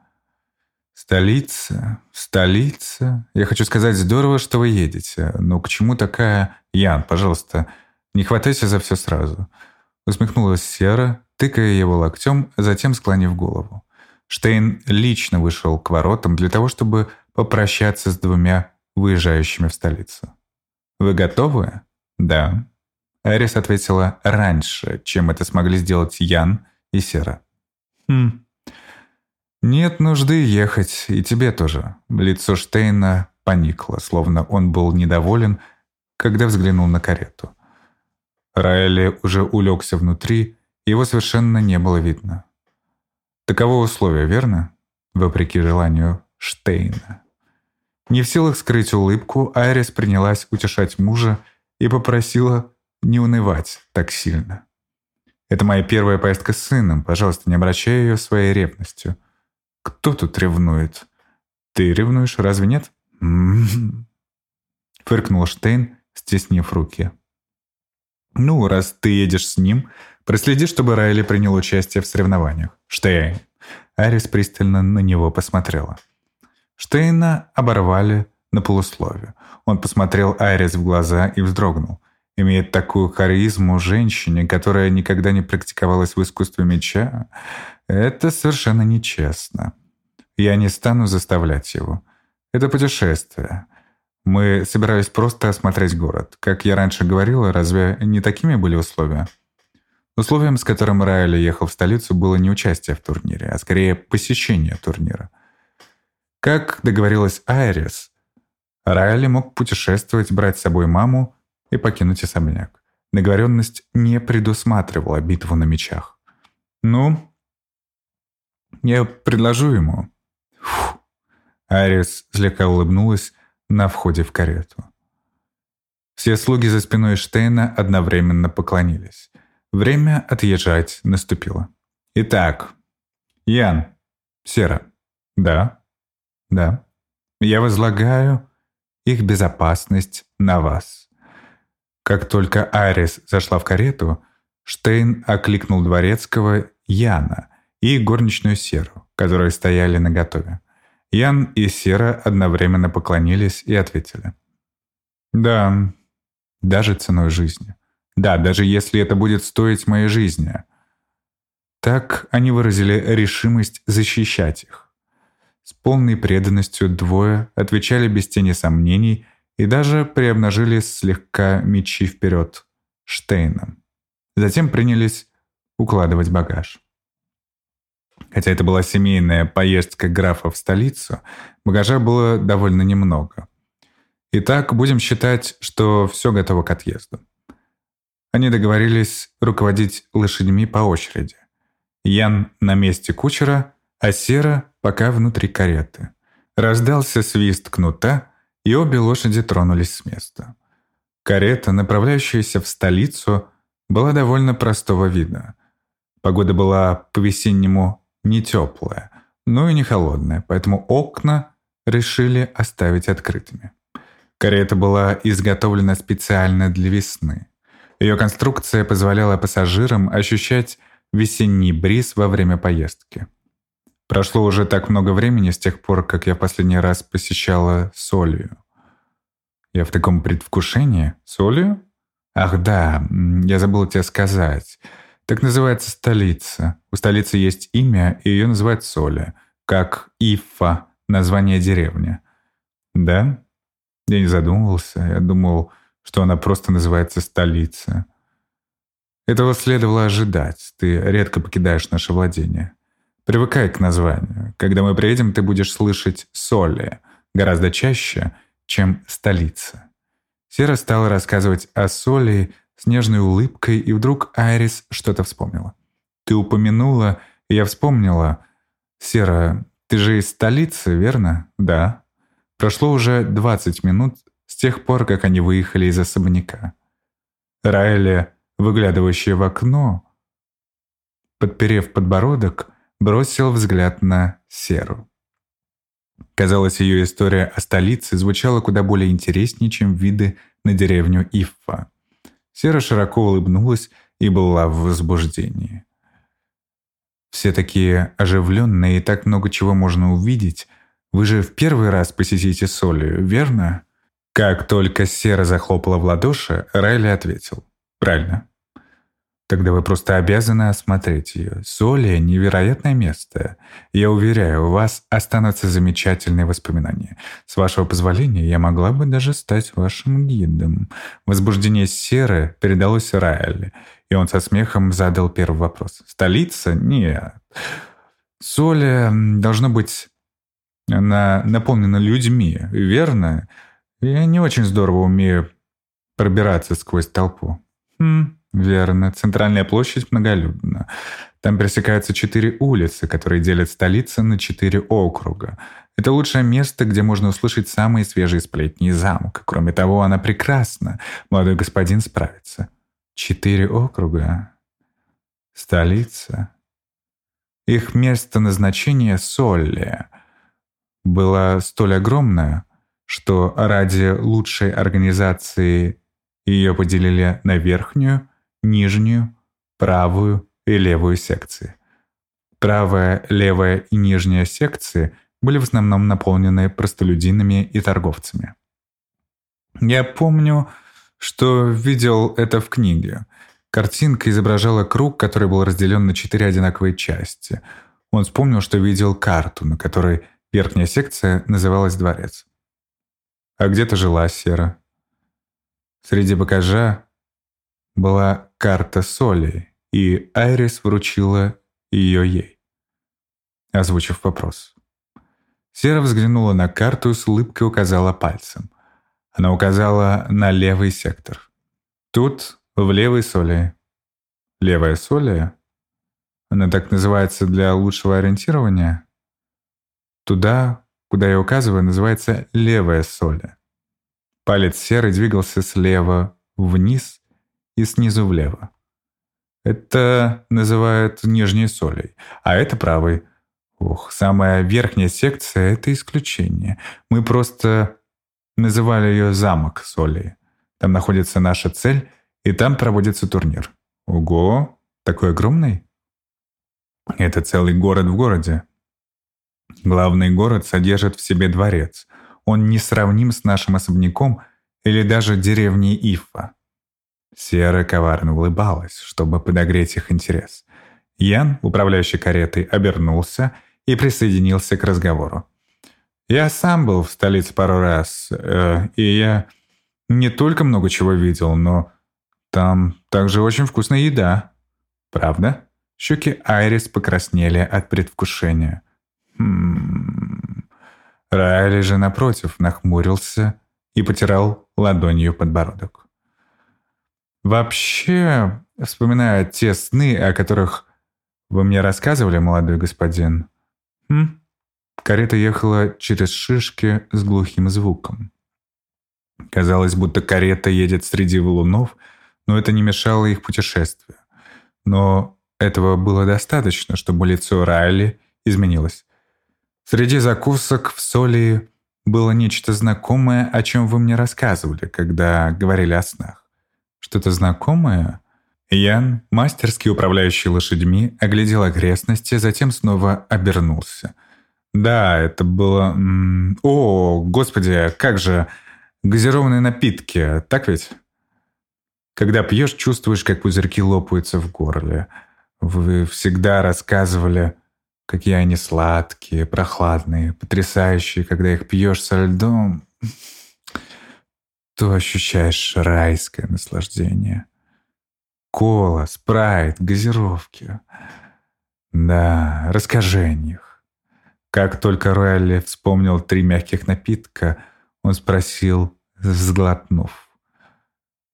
«Столица, столица. Я хочу сказать, здорово, что вы едете. Но к чему такая... Ян, пожалуйста, не хватайся за все сразу». Усмехнулась Сера, тыкая его локтем, затем склонив голову. Штейн лично вышел к воротам для того, чтобы попрощаться с двумя выезжающими в столицу. «Вы готовы?» «Да», Арис ответила раньше, чем это смогли сделать Ян и Сера. «Хм. Нет нужды ехать, и тебе тоже». Лицо Штейна поникло, словно он был недоволен, когда взглянул на карету. Райли уже улегся внутри, его совершенно не было видно. Таково условие, верно? Вопреки желанию Штейна. Не в силах скрыть улыбку, Айрис принялась утешать мужа и попросила не унывать так сильно. Это моя первая поездка с сыном. Пожалуйста, не обращай ее своей ревностью. Кто тут ревнует? Ты ревнуешь, разве нет? Фыркнул Штейн, стеснив руки. Ну, раз ты едешь с ним, проследи, чтобы Райли принял участие в соревнованиях. Штейн. Арис пристально на него посмотрела. Штейна оборвали на полусловие. Он посмотрел Айрис в глаза и вздрогнул имеет такую харизму женщине, которая никогда не практиковалась в искусстве меча, это совершенно нечестно. Я не стану заставлять его. Это путешествие. Мы собирались просто осмотреть город. Как я раньше говорила, разве не такими были условия? Условием, с которым Райли ехал в столицу, было не участие в турнире, а скорее посещение турнира. Как договорилась Айрис, Райли мог путешествовать, брать с собой маму и покинуть особняк. Договоренность не предусматривала битву на мечах. «Ну, я предложу ему». Фу. Арис слегка улыбнулась на входе в карету. Все слуги за спиной Штейна одновременно поклонились. Время отъезжать наступило. «Итак, Ян, Сера, да, да, я возлагаю их безопасность на вас». Как только Арис зашла в карету, Штейн окликнул дворецкого Яна и горничную Серу, которые стояли наготове. Ян и Сера одновременно поклонились и ответили. «Да, даже ценой жизни. Да, даже если это будет стоить моей жизни». Так они выразили решимость защищать их. С полной преданностью двое отвечали без тени сомнений – и даже приобнажили слегка мечи вперед Штейном. Затем принялись укладывать багаж. Хотя это была семейная поездка графа в столицу, багажа было довольно немного. Итак, будем считать, что все готово к отъезду. Они договорились руководить лошадьми по очереди. Ян на месте кучера, а Сера пока внутри кареты. Раздался свист кнута, и обе лошади тронулись с места. Карета, направляющаяся в столицу, была довольно простого вида. Погода была по-весеннему не теплая, но и не холодная, поэтому окна решили оставить открытыми. Карета была изготовлена специально для весны. Ее конструкция позволяла пассажирам ощущать весенний бриз во время поездки. Прошло уже так много времени с тех пор, как я последний раз посещала Солью. Я в таком предвкушении. Солью? Ах да, я забыл тебе сказать. Так называется столица. У столицы есть имя, и ее называют Соля, как Ифа, название деревни. Да? Я не задумывался. Я думал, что она просто называется столица. Этого следовало ожидать. Ты редко покидаешь наше владение. Привыкай к названию. Когда мы приедем, ты будешь слышать «соли» гораздо чаще, чем «столица». Сера стала рассказывать о соли с нежной улыбкой, и вдруг Айрис что-то вспомнила. «Ты упомянула, и я вспомнила. Сера, ты же из столицы, верно?» «Да». Прошло уже 20 минут с тех пор, как они выехали из особняка. Райли, выглядывающая в окно, подперев подбородок, бросил взгляд на Серу. Казалось, ее история о столице звучала куда более интереснее, чем виды на деревню Иффа. Сера широко улыбнулась и была в возбуждении. Все такие оживленные и так много чего можно увидеть. Вы же в первый раз посетите Солью, верно? Как только Сера захлопала в ладоши, Райли ответил. Правильно. Тогда вы просто обязаны осмотреть ее. Солия — невероятное место. Я уверяю, у вас останутся замечательные воспоминания. С вашего позволения, я могла бы даже стать вашим гидом. Возбуждение Серы передалось Райле, и он со смехом задал первый вопрос. «Столица? Нет. Солия должно быть она наполнена людьми, верно? Я не очень здорово умею пробираться сквозь толпу. Хм, Верно. Центральная площадь многолюдна. Там пересекаются четыре улицы, которые делят столицу на четыре округа. Это лучшее место, где можно услышать самые свежие сплетни из замка. Кроме того, она прекрасна. Молодой господин справится. Четыре округа. Столица. Их место назначения Солли было столь огромное, что ради лучшей организации ее поделили на верхнюю, нижнюю, правую и левую секции. Правая, левая и нижняя секции были в основном наполнены простолюдинами и торговцами. Я помню, что видел это в книге. Картинка изображала круг, который был разделен на четыре одинаковые части. Он вспомнил, что видел карту, на которой верхняя секция называлась «Дворец». А где-то жила Сера. Среди багажа была карта соли, и Айрис вручила ее ей, озвучив вопрос. Сера взглянула на карту и с улыбкой указала пальцем. Она указала на левый сектор. Тут, в левой соли. Левая соли? Она так называется для лучшего ориентирования? Туда, куда я указываю, называется левая соли. Палец серы двигался слева вниз и снизу влево. Это называют нижней солей, а это правый. Ух, самая верхняя секция — это исключение. Мы просто называли ее «замок солей». Там находится наша цель, и там проводится турнир. Ого, такой огромный? Это целый город в городе. Главный город содержит в себе дворец. Он не сравним с нашим особняком или даже деревней Ифа. Сера коварно улыбалась, чтобы подогреть их интерес. Ян, управляющий каретой, обернулся и присоединился к разговору. «Я сам был в столице пару раз, э, и я не только много чего видел, но там также очень вкусная еда. Правда?» Щеки Айрис покраснели от предвкушения. «Хм...» Райли же, напротив, нахмурился и потирал ладонью подбородок. Вообще, вспоминая те сны, о которых вы мне рассказывали, молодой господин, хм, карета ехала через шишки с глухим звуком. Казалось, будто карета едет среди валунов, но это не мешало их путешествию. Но этого было достаточно, чтобы лицо Райли изменилось. Среди закусок в соли было нечто знакомое, о чем вы мне рассказывали, когда говорили о снах. Что-то знакомое? Ян, мастерски управляющий лошадьми, оглядел окрестности, затем снова обернулся. Да, это было... О, господи, как же... Газированные напитки, так ведь? Когда пьешь, чувствуешь, как пузырьки лопаются в горле. Вы всегда рассказывали, какие они сладкие, прохладные, потрясающие, когда их пьешь со льдом. То ощущаешь райское наслаждение. Кола, спрайт, газировки. Да, расскажи о них. Как только Роялли вспомнил три мягких напитка, он спросил, взглотнув.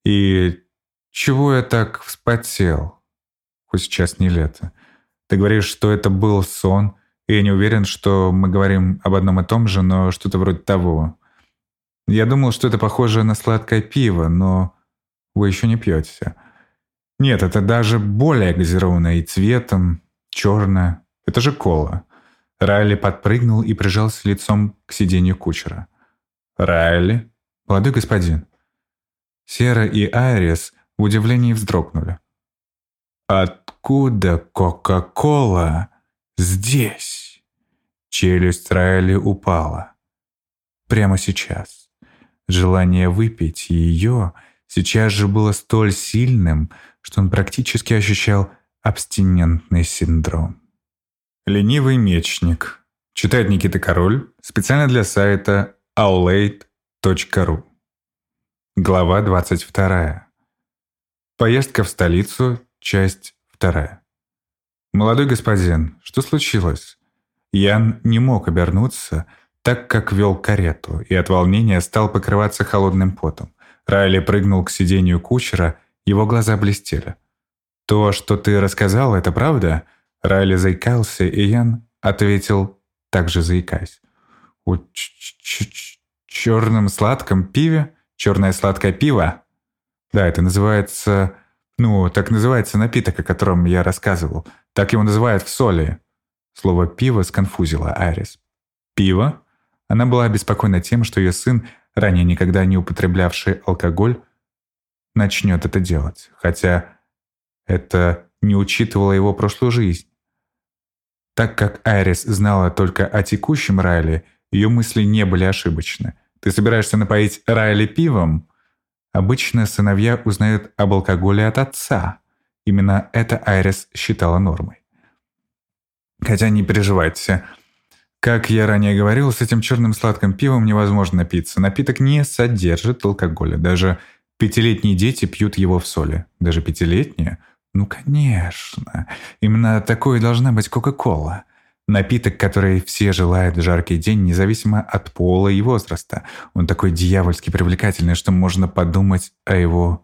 «И чего я так вспотел? Хоть сейчас не лето. Ты говоришь, что это был сон, и я не уверен, что мы говорим об одном и том же, но что-то вроде того. Я думал, что это похоже на сладкое пиво, но вы еще не пьете. Нет, это даже более газированное и цветом, черное. Это же кола. Райли подпрыгнул и прижался лицом к сиденью кучера. «Райли? Молодой господин». Сера и Айрис в удивлении вздрогнули. «Откуда Кока-Кола здесь?» Челюсть Райли упала. Прямо сейчас. Желание выпить ее сейчас же было столь сильным, что он практически ощущал абстинентный синдром. «Ленивый мечник». Читает Никита Король специально для сайта aulade.ru. Глава 22. Поездка в столицу, часть 2. «Молодой господин, что случилось?» Ян не мог обернуться, так как вел карету, и от волнения стал покрываться холодным потом. Райли прыгнул к сиденью кучера его глаза блестели. «То, что ты рассказал, это правда?» Райли заикался, и Ян ответил, также заикаясь. «О черном сладком пиве? Черное сладкое пиво?» «Да, это называется... Ну, так называется напиток, о котором я рассказывал. Так его называют в соли». Слово «пиво» сконфузило Айрис. «Пиво?» Она была обеспокоена тем, что ее сын, ранее никогда не употреблявший алкоголь, начнет это делать, хотя это не учитывало его прошлую жизнь. Так как Айрис знала только о текущем Райли, ее мысли не были ошибочны. Ты собираешься напоить Райли пивом? Обычно сыновья узнают об алкоголе от отца. Именно это Айрис считала нормой. Хотя не переживайте. Как я ранее говорил, с этим черным сладким пивом невозможно напиться. Напиток не содержит алкоголя. Даже Пятилетние дети пьют его в соли. Даже пятилетние? Ну, конечно. Именно такой должна быть Кока-Кола. Напиток, который все желают в жаркий день, независимо от пола и возраста. Он такой дьявольски привлекательный, что можно подумать о его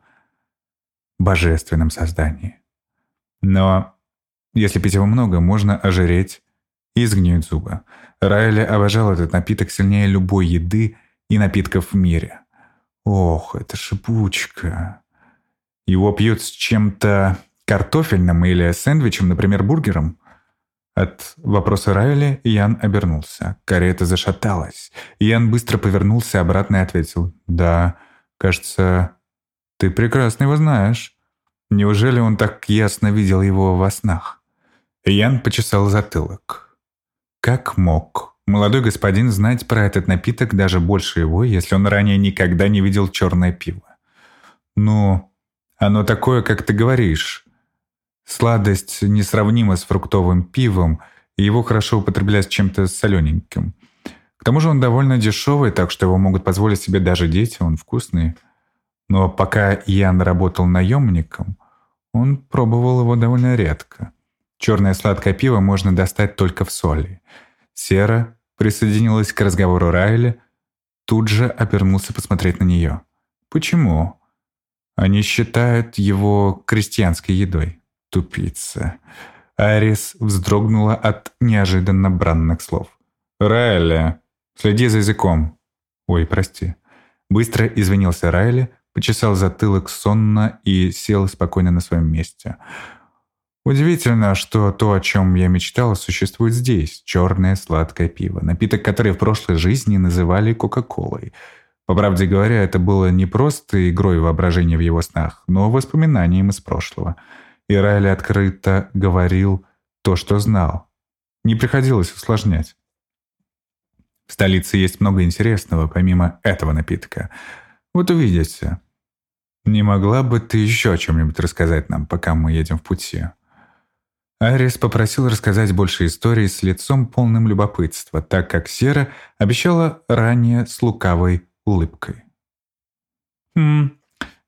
божественном создании. Но если пить его много, можно ожиреть и сгниют зубы. Райли обожал этот напиток сильнее любой еды и напитков в мире. Ох, это шипучка. Его пьют с чем-то картофельным или сэндвичем, например, бургером? От вопроса Райли Ян обернулся. Карета зашаталась. Ян быстро повернулся обратно и ответил. «Да, кажется, ты прекрасно его знаешь. Неужели он так ясно видел его во снах?» Ян почесал затылок. «Как мог?» Молодой господин знать про этот напиток даже больше его, если он ранее никогда не видел черное пиво. Ну, оно такое, как ты говоришь. Сладость несравнима с фруктовым пивом, и его хорошо употреблять с чем-то солененьким. К тому же он довольно дешевый, так что его могут позволить себе даже дети, он вкусный. Но пока Ян работал наемником, он пробовал его довольно редко. Черное сладкое пиво можно достать только в соли. Сера присоединилась к разговору Райли, тут же обернулся посмотреть на нее. «Почему?» «Они считают его крестьянской едой». Тупица. Арис вздрогнула от неожиданно бранных слов. «Райли, следи за языком». «Ой, прости». Быстро извинился Райли, почесал затылок сонно и сел спокойно на своем месте. Удивительно, что то, о чем я мечтал, существует здесь. Черное сладкое пиво. Напиток, который в прошлой жизни называли Кока-Колой. По правде говоря, это было не просто игрой воображения в его снах, но воспоминанием из прошлого. И Райли открыто говорил то, что знал. Не приходилось усложнять. В столице есть много интересного, помимо этого напитка. Вот увидите. Не могла бы ты еще о чем-нибудь рассказать нам, пока мы едем в пути?» Арис попросил рассказать больше историй с лицом полным любопытства, так как Сера обещала ранее с лукавой улыбкой. «Хм,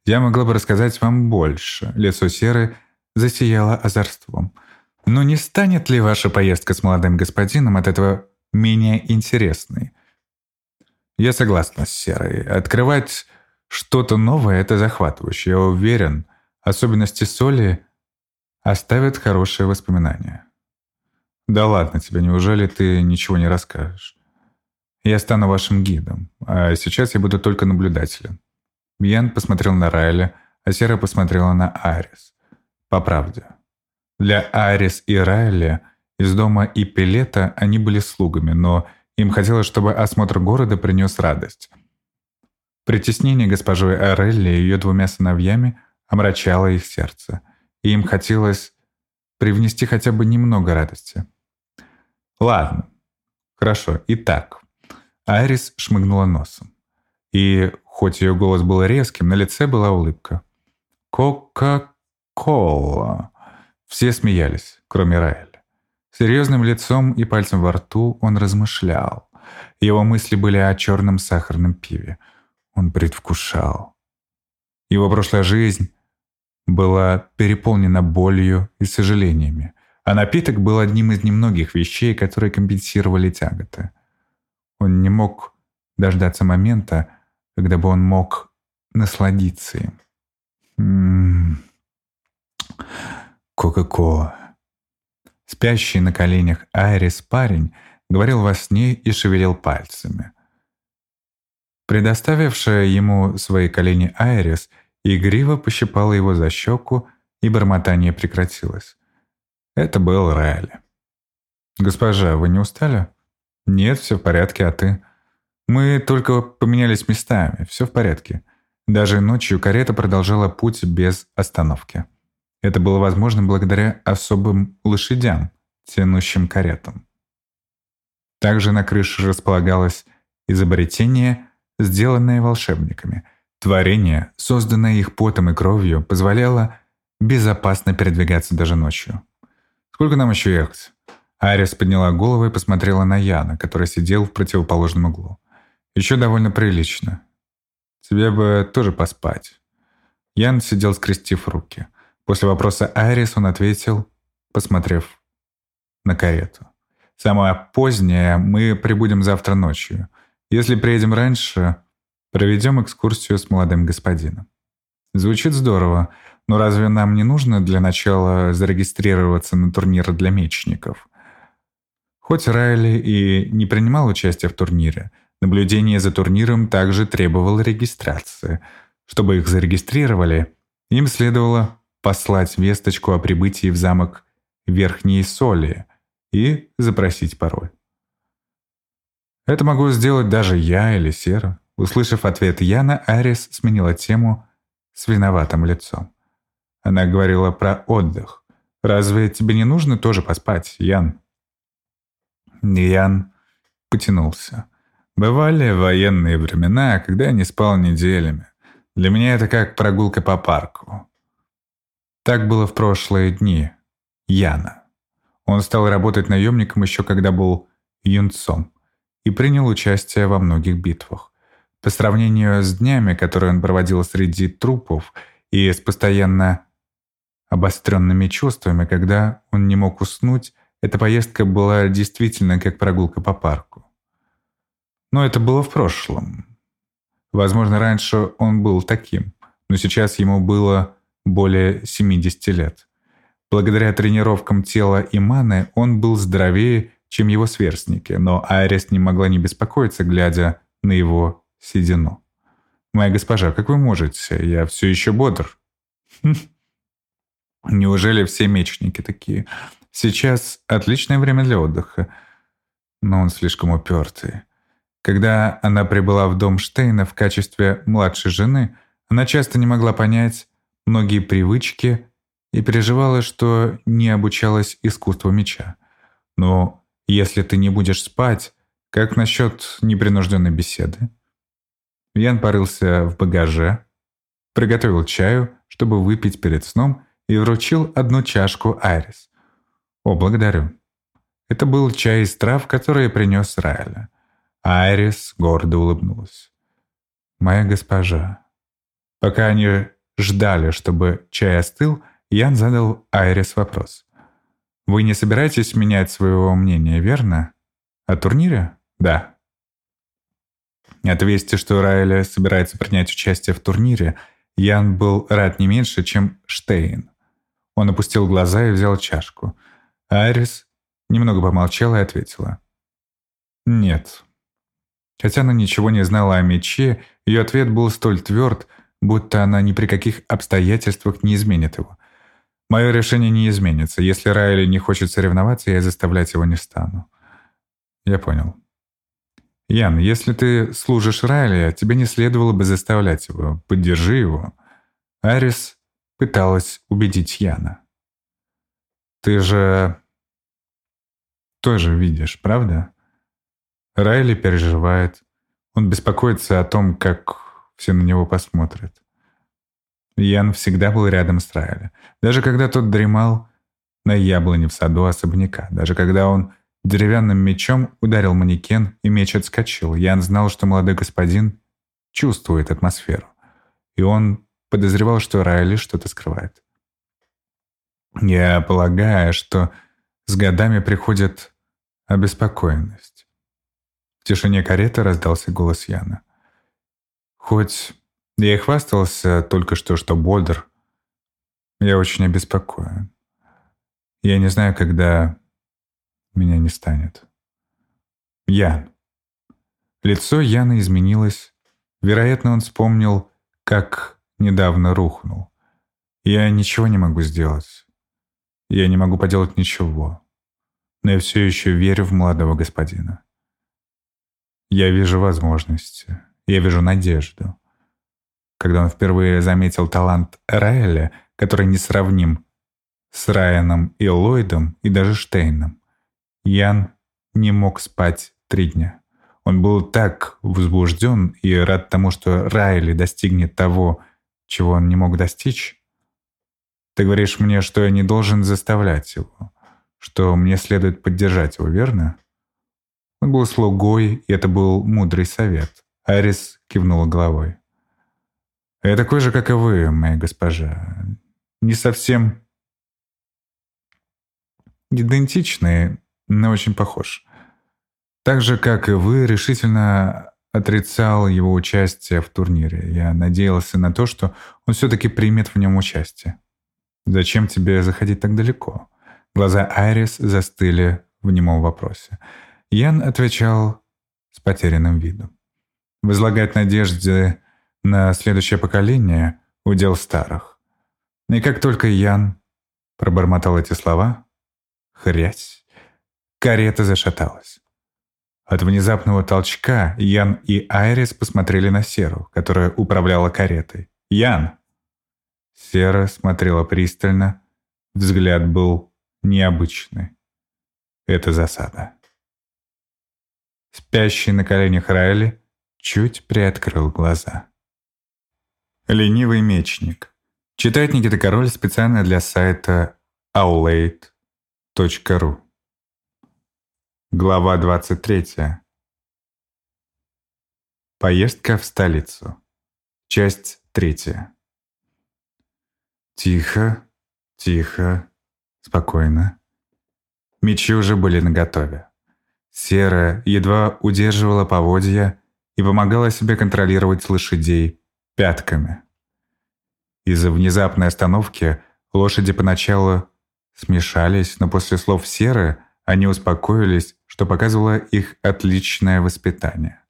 я могла бы рассказать вам больше». Лицо Серы засияло озорством. «Но не станет ли ваша поездка с молодым господином от этого менее интересной?» «Я согласна с Серой. Открывать что-то новое — это захватывающе. Я уверен, особенности соли — оставят хорошие воспоминания. Да ладно тебе, неужели ты ничего не расскажешь? Я стану вашим гидом, а сейчас я буду только наблюдателем. Ян посмотрел на Райля, а Сера посмотрела на Арис. По правде. Для Арис и Райля из дома и Пилета они были слугами, но им хотелось, чтобы осмотр города принес радость. Притеснение госпожи Орелли и ее двумя сыновьями омрачало их сердце – и им хотелось привнести хотя бы немного радости. Ладно, хорошо, итак. Айрис шмыгнула носом. И, хоть ее голос был резким, на лице была улыбка. «Кока-кола». Все смеялись, кроме Раэля. Серьезным лицом и пальцем во рту он размышлял. Его мысли были о черном сахарном пиве. Он предвкушал. Его прошлая жизнь была переполнена болью и сожалениями, а напиток был одним из немногих вещей, которые компенсировали тяготы. Он не мог дождаться момента, когда бы он мог насладиться им. М-м-м. Кока-кола. Спящий на коленях Айрис парень говорил во сне и шевелил пальцами. Предоставившая ему свои колени Айрис – Игриво пощипала его за щеку, и бормотание прекратилось. Это был Райли. «Госпожа, вы не устали?» «Нет, все в порядке, а ты?» «Мы только поменялись местами, все в порядке». Даже ночью карета продолжала путь без остановки. Это было возможно благодаря особым лошадям, тянущим каретам. Также на крыше располагалось изобретение, сделанное волшебниками, Творение, созданное их потом и кровью, позволяло безопасно передвигаться даже ночью. «Сколько нам еще ехать?» Арис подняла голову и посмотрела на Яна, который сидел в противоположном углу. «Еще довольно прилично. Тебе бы тоже поспать». Ян сидел, скрестив руки. После вопроса Арис он ответил, посмотрев на карету. «Самое позднее мы прибудем завтра ночью. Если приедем раньше, Проведем экскурсию с молодым господином. Звучит здорово, но разве нам не нужно для начала зарегистрироваться на турнир для мечников? Хоть Райли и не принимал участия в турнире, наблюдение за турниром также требовало регистрации. Чтобы их зарегистрировали, им следовало послать весточку о прибытии в замок Верхней Соли и запросить пароль. Это могу сделать даже я или Сера. Услышав ответ Яна, Арис сменила тему с виноватым лицом. Она говорила про отдых. «Разве тебе не нужно тоже поспать, Ян?» Ян потянулся. Бывали военные времена, когда я не спал неделями. Для меня это как прогулка по парку. Так было в прошлые дни. Яна. Он стал работать наемником еще когда был юнцом и принял участие во многих битвах. По сравнению с днями, которые он проводил среди трупов и с постоянно обостренными чувствами, когда он не мог уснуть, эта поездка была действительно как прогулка по парку. Но это было в прошлом. Возможно, раньше он был таким, но сейчас ему было более 70 лет. Благодаря тренировкам тела и маны он был здоровее, чем его сверстники, но Айрис не могла не беспокоиться, глядя на его седину. «Моя госпожа, как вы можете? Я все еще бодр». Неужели все мечники такие? Сейчас отличное время для отдыха. Но он слишком упертый. Когда она прибыла в дом Штейна в качестве младшей жены, она часто не могла понять многие привычки и переживала, что не обучалась искусству меча. Но если ты не будешь спать, как насчет непринужденной беседы? Ян порылся в багаже, приготовил чаю, чтобы выпить перед сном, и вручил одну чашку Айрис. «О, благодарю». Это был чай из трав, который принес Райля. Айрис гордо улыбнулась. «Моя госпожа». Пока они ждали, чтобы чай остыл, Ян задал Айрис вопрос. «Вы не собираетесь менять своего мнения, верно? О турнире?» «Да». От вести, что Райля собирается принять участие в турнире, Ян был рад не меньше, чем Штейн. Он опустил глаза и взял чашку. Айрис немного помолчала и ответила. «Нет». Хотя она ничего не знала о мече, ее ответ был столь тверд, будто она ни при каких обстоятельствах не изменит его. Мое решение не изменится. Если Райли не хочет соревноваться, я заставлять его не стану. Я понял. Ян, если ты служишь Райли, тебе не следовало бы заставлять его. Поддержи его. Арис пыталась убедить Яна. Ты же тоже видишь, правда? Райли переживает. Он беспокоится о том, как все на него посмотрят. Ян всегда был рядом с Райли. Даже когда тот дремал на яблоне в саду особняка. Даже когда он деревянным мечом ударил манекен, и меч отскочил. Ян знал, что молодой господин чувствует атмосферу. И он подозревал, что Райли что-то скрывает. Я полагаю, что с годами приходит обеспокоенность. В тишине кареты раздался голос Яна. Хоть я и хвастался только что, что бодр, я очень обеспокоен. Я не знаю, когда меня не станет. Ян. Лицо Яна изменилось. Вероятно, он вспомнил, как недавно рухнул. Я ничего не могу сделать. Я не могу поделать ничего. Но я все еще верю в молодого господина. Я вижу возможности. Я вижу надежду. Когда он впервые заметил талант Райля, который несравним с Райаном и Ллойдом и даже Штейном, Ян не мог спать три дня. Он был так возбужден и рад тому, что Райли достигнет того, чего он не мог достичь, ты говоришь мне, что я не должен заставлять его, что мне следует поддержать его, верно? Он был слугой, и это был мудрый совет. Арис кивнула головой. Я такой же, как и вы, моя госпожа. Не совсем идентичный, но очень похож. Так же, как и вы, решительно отрицал его участие в турнире. Я надеялся на то, что он все-таки примет в нем участие. «Зачем тебе заходить так далеко?» Глаза Айрис застыли в немом вопросе. Ян отвечал с потерянным видом. «Возлагать надежды на следующее поколение — удел старых». И как только Ян пробормотал эти слова, хрясь, карета зашаталась. От внезапного толчка Ян и Айрис посмотрели на Серу, которая управляла каретой. «Ян!» Сера смотрела пристально. Взгляд был необычный. Это засада. Спящий на коленях Райли чуть приоткрыл глаза. Ленивый мечник. Читает Никита Король специально для сайта aulade.ru. Глава 23. Поездка в столицу. Часть третья. Тихо, тихо, спокойно. Мечи уже были наготове. Сера едва удерживала поводья, и помогала себе контролировать лошадей пятками. Из-за внезапной остановки лошади поначалу смешались, но после слов Серы они успокоились, что показывало их отличное воспитание.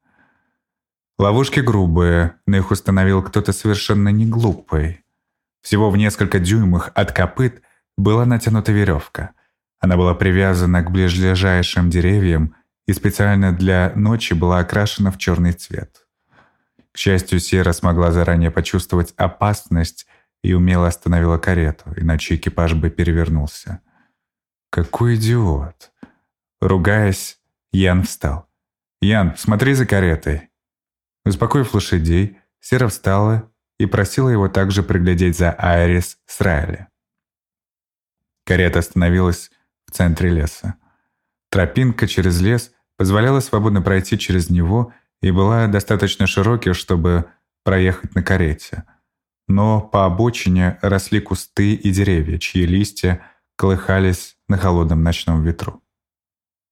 Ловушки грубые, но их установил кто-то совершенно не глупый. Всего в несколько дюймах от копыт была натянута веревка. Она была привязана к ближайшим деревьям и специально для ночи была окрашена в черный цвет. К счастью, Сера смогла заранее почувствовать опасность и умело остановила карету, иначе экипаж бы перевернулся. Какой идиот! Ругаясь, Ян встал. «Ян, смотри за каретой!» Успокоив лошадей, Сера встала и просила его также приглядеть за Айрис с Райли. Карета остановилась в центре леса. Тропинка через лес позволяла свободно пройти через него и была достаточно широкой, чтобы проехать на карете. Но по обочине росли кусты и деревья, чьи листья колыхались на холодном ночном ветру.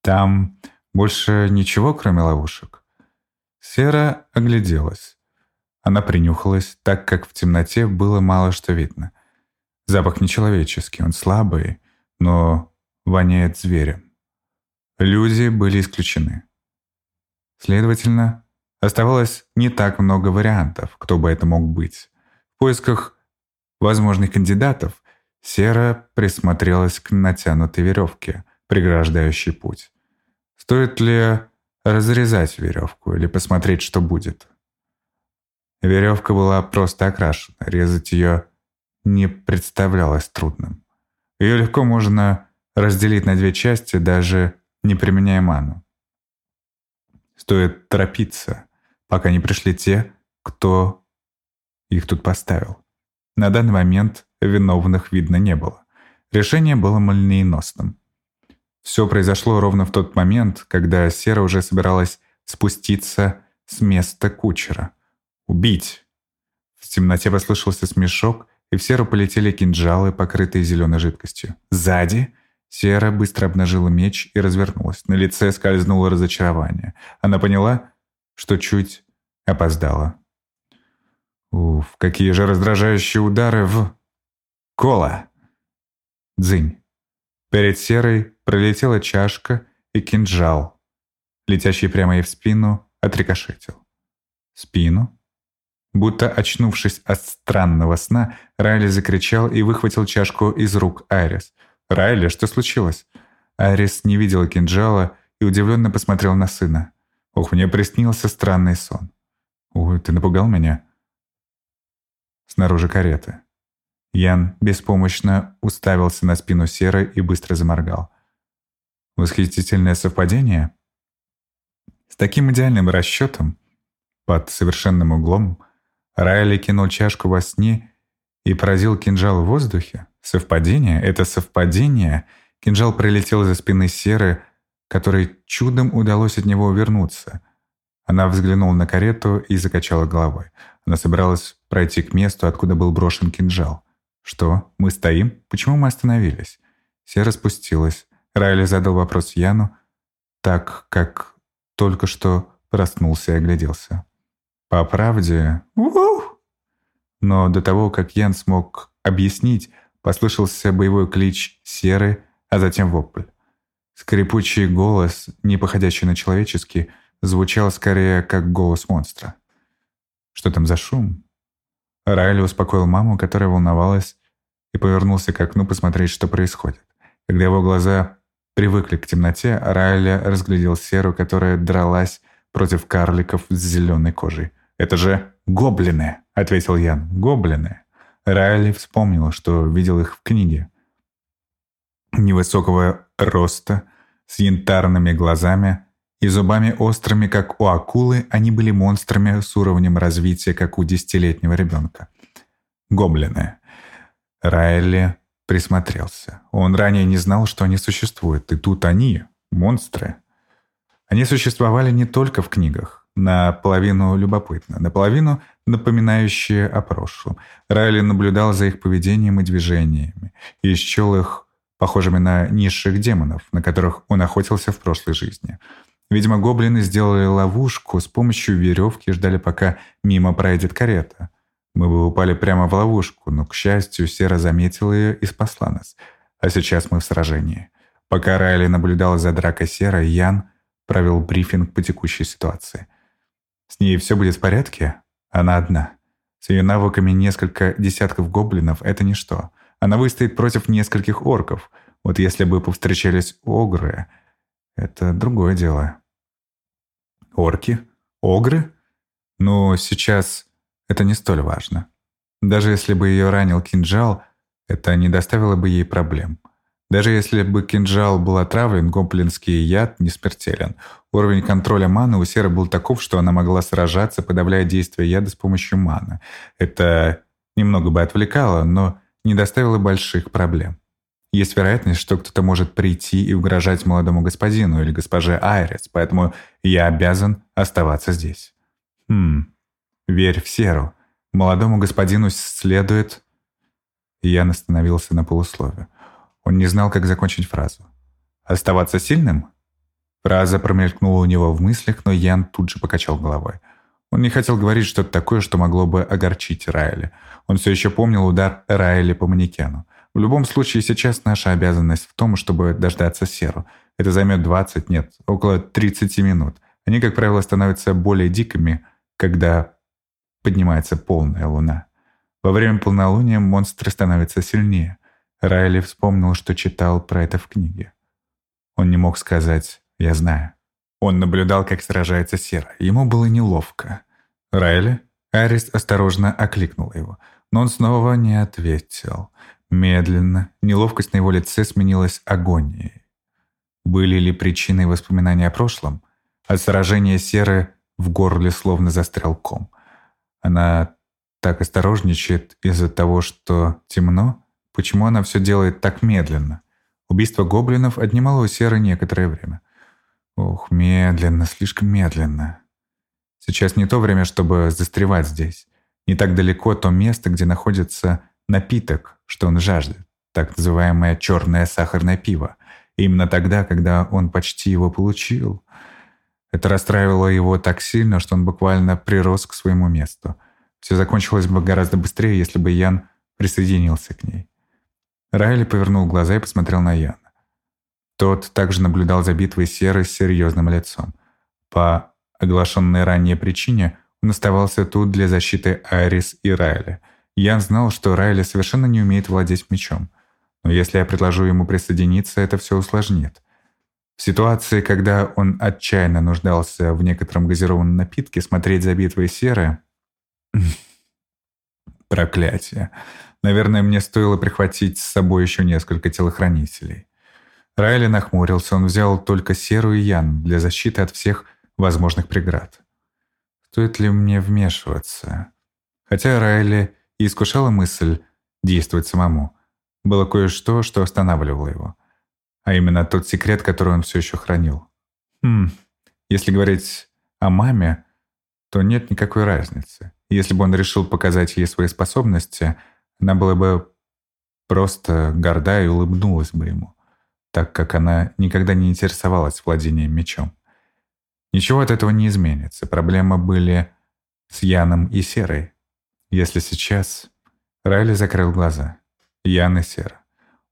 Там больше ничего, кроме ловушек. Сера огляделась. Она принюхалась, так как в темноте было мало что видно. Запах нечеловеческий, он слабый, но воняет зверем. Люди были исключены. Следовательно, оставалось не так много вариантов, кто бы это мог быть. В поисках возможных кандидатов Сера присмотрелась к натянутой веревке, преграждающей путь. Стоит ли разрезать веревку или посмотреть, что будет? Веревка была просто окрашена, резать ее не представлялось трудным. Ее легко можно разделить на две части, даже не применяя ману. Стоит торопиться, пока не пришли те, кто их тут поставил. На данный момент виновных видно не было. Решение было молниеносным. Все произошло ровно в тот момент, когда Сера уже собиралась спуститься с места кучера – Убить!» В темноте послышался смешок, и в Серу полетели кинжалы, покрытые зеленой жидкостью. Сзади Сера быстро обнажила меч и развернулась. На лице скользнуло разочарование. Она поняла, что чуть опоздала. Уф, какие же раздражающие удары в... Кола! Дзынь. Перед Серой пролетела чашка и кинжал, летящий прямо ей в спину, отрикошетил. Спину Будто очнувшись от странного сна, Райли закричал и выхватил чашку из рук Айрис. «Райли, что случилось?» Айрис не видела кинжала и удивленно посмотрел на сына. «Ох, мне приснился странный сон». «Ой, ты напугал меня?» Снаружи кареты. Ян беспомощно уставился на спину Серы и быстро заморгал. Восхитительное совпадение? С таким идеальным расчетом, под совершенным углом, Райли кинул чашку во сне и поразил кинжал в воздухе. Совпадение? Это совпадение? Кинжал пролетел за спины Серы, которой чудом удалось от него увернуться. Она взглянула на карету и закачала головой. Она собиралась пройти к месту, откуда был брошен кинжал. «Что? Мы стоим? Почему мы остановились?» Сера спустилась. Райли задал вопрос Яну, так как только что проснулся и огляделся. По правде... Но до того, как Ян смог объяснить, послышался боевой клич серы, а затем вопль. Скрипучий голос, не походящий на человеческий, звучал скорее как голос монстра. Что там за шум? Райли успокоил маму, которая волновалась, и повернулся к окну посмотреть, что происходит. Когда его глаза привыкли к темноте, Райли разглядел серу, которая дралась против карликов с зеленой кожей. «Это же гоблины», — ответил Ян. «Гоблины». Райли вспомнил, что видел их в книге. Невысокого роста, с янтарными глазами и зубами острыми, как у акулы, они были монстрами с уровнем развития, как у десятилетнего ребенка. Гоблины. Райли присмотрелся. Он ранее не знал, что они существуют, и тут они, монстры. Они существовали не только в книгах наполовину любопытно, наполовину напоминающие о прошлом. Райли наблюдал за их поведением и движениями и счел их похожими на низших демонов, на которых он охотился в прошлой жизни. Видимо, гоблины сделали ловушку с помощью веревки и ждали, пока мимо пройдет карета. Мы бы упали прямо в ловушку, но, к счастью, Сера заметила ее и спасла нас. А сейчас мы в сражении. Пока Райли наблюдала за дракой Сера, Ян провел брифинг по текущей ситуации. С ней все будет в порядке? Она одна. С ее навыками несколько десятков гоблинов — это ничто. Она выстоит против нескольких орков. Вот если бы повстречались огры, это другое дело. Орки? Огры? Но сейчас это не столь важно. Даже если бы ее ранил кинжал, это не доставило бы ей проблем. Даже если бы кинжал был отравлен, гоблинский яд не смертелен. Уровень контроля маны у Серы был таков, что она могла сражаться, подавляя действие яда с помощью маны. Это немного бы отвлекало, но не доставило больших проблем. Есть вероятность, что кто-то может прийти и угрожать молодому господину или госпоже Айрис, поэтому я обязан оставаться здесь. Хм, верь в Серу. Молодому господину следует... Ян остановился на полуслове. Он не знал, как закончить фразу. «Оставаться сильным?» Фраза промелькнула у него в мыслях, но Ян тут же покачал головой. Он не хотел говорить что-то такое, что могло бы огорчить Райли. Он все еще помнил удар Райли по манекену. В любом случае, сейчас наша обязанность в том, чтобы дождаться Серу. Это займет 20, нет, около 30 минут. Они, как правило, становятся более дикими, когда поднимается полная луна. Во время полнолуния монстры становятся сильнее. Райли вспомнил, что читал про это в книге. Он не мог сказать «я знаю». Он наблюдал, как сражается Сера. Ему было неловко. «Райли?» Арист осторожно окликнул его, но он снова не ответил. Медленно, неловкость на его лице сменилась агонией. Были ли причиной воспоминания о прошлом? От сражения Серы в горле словно застрял ком. Она так осторожничает из-за того, что темно? Почему она все делает так медленно? Убийство гоблинов отнимало у Серы некоторое время. Ох, медленно, слишком медленно. Сейчас не то время, чтобы застревать здесь. Не так далеко то место, где находится напиток, что он жаждет. Так называемое черное сахарное пиво. именно тогда, когда он почти его получил. Это расстраивало его так сильно, что он буквально прирос к своему месту. Все закончилось бы гораздо быстрее, если бы Ян присоединился к ней. Райли повернул глаза и посмотрел на Яна. Тот также наблюдал за битвой Серы с серьезным лицом. По оглашенной ранее причине он оставался тут для защиты Айрис и Райли. Ян знал, что Райли совершенно не умеет владеть мечом. Но если я предложу ему присоединиться, это все усложнит. В ситуации, когда он отчаянно нуждался в некотором газированном напитке, смотреть за битвой Серы... Проклятие. Наверное, мне стоило прихватить с собой еще несколько телохранителей. Райли нахмурился, он взял только Серу и Ян для защиты от всех возможных преград. Стоит ли мне вмешиваться? Хотя Райли и искушала мысль действовать самому, было кое-что, что останавливало его. А именно тот секрет, который он все еще хранил. Хм, если говорить о маме, то нет никакой разницы. Если бы он решил показать ей свои способности – она была бы просто горда и улыбнулась бы ему, так как она никогда не интересовалась владением мечом. Ничего от этого не изменится. Проблемы были с Яном и Серой. Если сейчас... Райли закрыл глаза. Ян и Сера.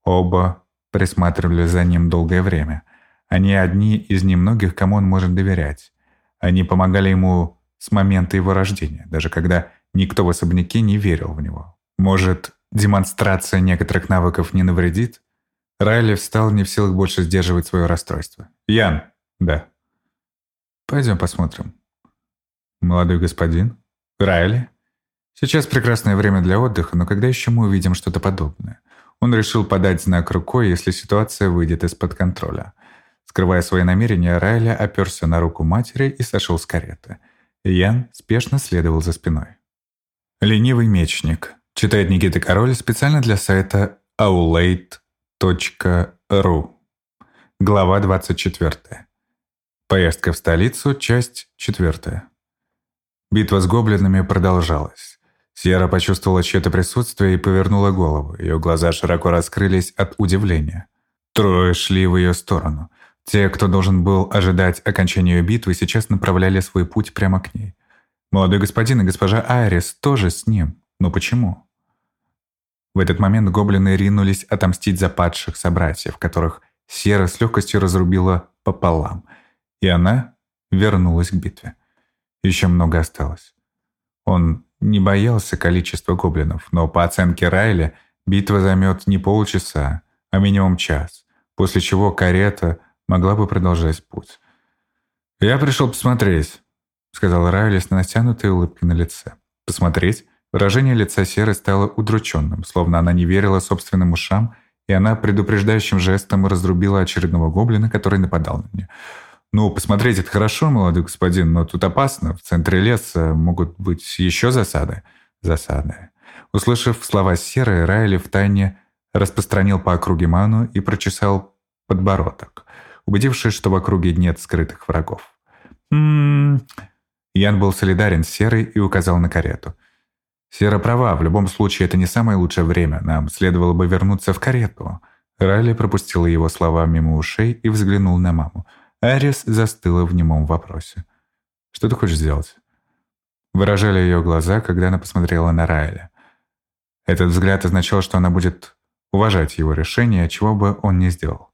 Оба присматривали за ним долгое время. Они одни из немногих, кому он может доверять. Они помогали ему с момента его рождения, даже когда никто в особняке не верил в него. Может, демонстрация некоторых навыков не навредит? Райли встал не в силах больше сдерживать свое расстройство. «Ян!» «Да». «Пойдем посмотрим». «Молодой господин?» «Райли?» «Сейчас прекрасное время для отдыха, но когда еще мы увидим что-то подобное?» Он решил подать знак рукой, если ситуация выйдет из-под контроля. Скрывая свои намерения, Райли оперся на руку матери и сошел с кареты. Ян спешно следовал за спиной. Ленивый мечник. Читает Никита Король специально для сайта aulate.ru. Глава 24. Поездка в столицу, часть 4. Битва с гоблинами продолжалась. Сьерра почувствовала чье-то присутствие и повернула голову. Ее глаза широко раскрылись от удивления. Трое шли в ее сторону. Те, кто должен был ожидать окончания битвы, сейчас направляли свой путь прямо к ней. Молодой господин и госпожа Айрис тоже с ним. Но почему? В этот момент гоблины ринулись отомстить за падших собратьев, которых Сера с легкостью разрубила пополам, и она вернулась к битве. Еще много осталось. Он не боялся количества гоблинов, но по оценке Райли битва займет не полчаса, а минимум час, после чего карета могла бы продолжать путь. «Я пришел посмотреть», — сказал Райли с натянутой улыбкой на лице. «Посмотреть?» Выражение лица Серы стало удрученным, словно она не верила собственным ушам, и она предупреждающим жестом разрубила очередного гоблина, который нападал на нее. «Ну, посмотреть это хорошо, молодой господин, но тут опасно. В центре леса могут быть еще засады». «Засады». Услышав слова Серы, Райли втайне распространил по округе ману и прочесал подбородок, убедившись, что в округе нет скрытых врагов. «М-м-м...» Ян был солидарен с Серой и указал на карету. «Сера права, в любом случае это не самое лучшее время, нам следовало бы вернуться в карету». Райли пропустила его слова мимо ушей и взглянул на маму. Арис застыла в немом вопросе. «Что ты хочешь сделать?» Выражали ее глаза, когда она посмотрела на Райля. Этот взгляд означал, что она будет уважать его решение, чего бы он ни сделал.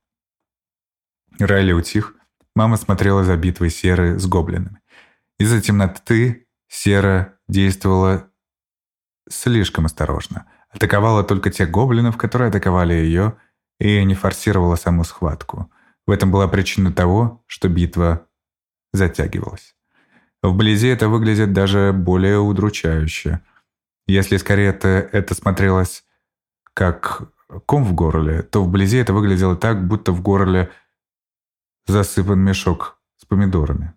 Райли утих. Мама смотрела за битвой Серы с гоблинами. Из-за темноты Сера действовала слишком осторожно. Атаковала только тех гоблинов, которые атаковали ее, и не форсировала саму схватку. В этом была причина того, что битва затягивалась. Вблизи это выглядит даже более удручающе. Если скорее это, это смотрелось как ком в горле, то вблизи это выглядело так, будто в горле засыпан мешок с помидорами.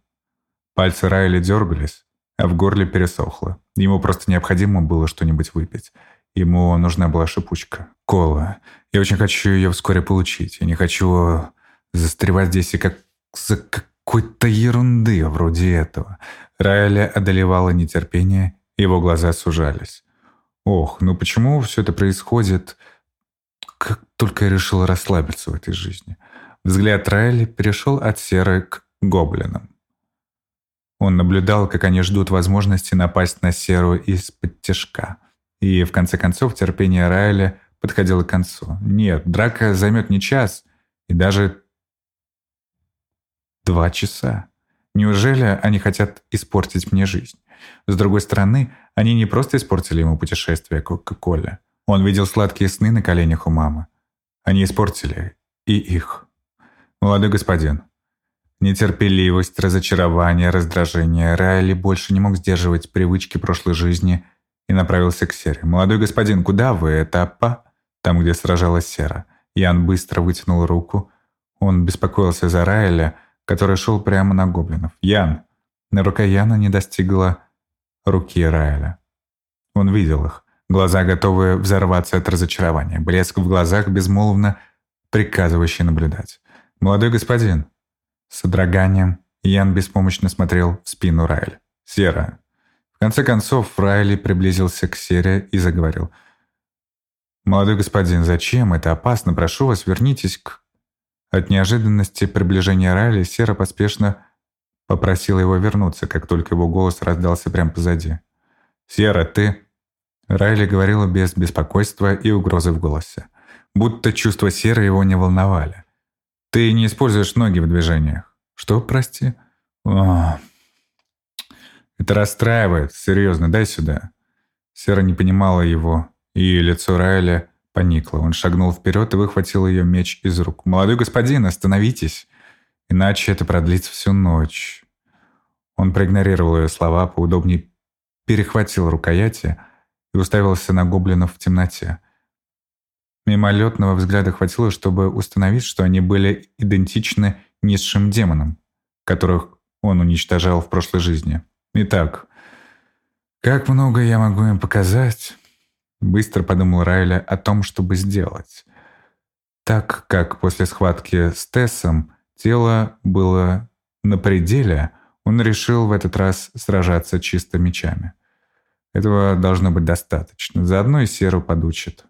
Пальцы Райли дергались, а в горле пересохло. Ему просто необходимо было что-нибудь выпить. Ему нужна была шипучка. Кола. Я очень хочу ее вскоре получить. Я не хочу застревать здесь и как за какой-то ерунды вроде этого. Райля одолевало нетерпение, его глаза сужались. Ох, ну почему все это происходит, как только я решил расслабиться в этой жизни? Взгляд Райли перешел от серы к гоблинам. Он наблюдал, как они ждут возможности напасть на Серу из-под тяжка. И в конце концов терпение Райли подходило к концу. Нет, драка займет не час и даже два часа. Неужели они хотят испортить мне жизнь? С другой стороны, они не просто испортили ему путешествие к Кока-Коле. Он видел сладкие сны на коленях у мамы. Они испортили и их. Молодой господин, Нетерпеливость, разочарование, раздражение. Райли больше не мог сдерживать привычки прошлой жизни и направился к Сере. «Молодой господин, куда вы? Это Аппа?» Там, где сражалась Сера. Ян быстро вытянул руку. Он беспокоился за Райля, который шел прямо на гоблинов. «Ян!» На рука Яна не достигла руки Райля. Он видел их. Глаза готовы взорваться от разочарования. Блеск в глазах безмолвно приказывающий наблюдать. «Молодой господин!» С содроганием Ян беспомощно смотрел в спину Райли. «Сера». В конце концов Райли приблизился к Сере и заговорил. «Молодой господин, зачем? Это опасно. Прошу вас, вернитесь к...» От неожиданности приближения Райли Сера поспешно попросила его вернуться, как только его голос раздался прямо позади. «Сера, ты...» Райли говорила без беспокойства и угрозы в голосе. Будто чувства Серы его не волновали. Ты не используешь ноги в движениях. Что, прости? О, это расстраивает. Серьезно, дай сюда. Сера не понимала его, и лицо Райля поникло. Он шагнул вперед и выхватил ее меч из рук. «Молодой господин, остановитесь, иначе это продлится всю ночь». Он проигнорировал ее слова, поудобнее перехватил рукояти и уставился на гоблинов в темноте. Мимолетного взгляда хватило, чтобы установить, что они были идентичны низшим демонам, которых он уничтожал в прошлой жизни. Итак, как много я могу им показать? Быстро подумал Райля о том, чтобы сделать. Так как после схватки с Тессом тело было на пределе, он решил в этот раз сражаться чисто мечами. Этого должно быть достаточно. Заодно и Серу подучит.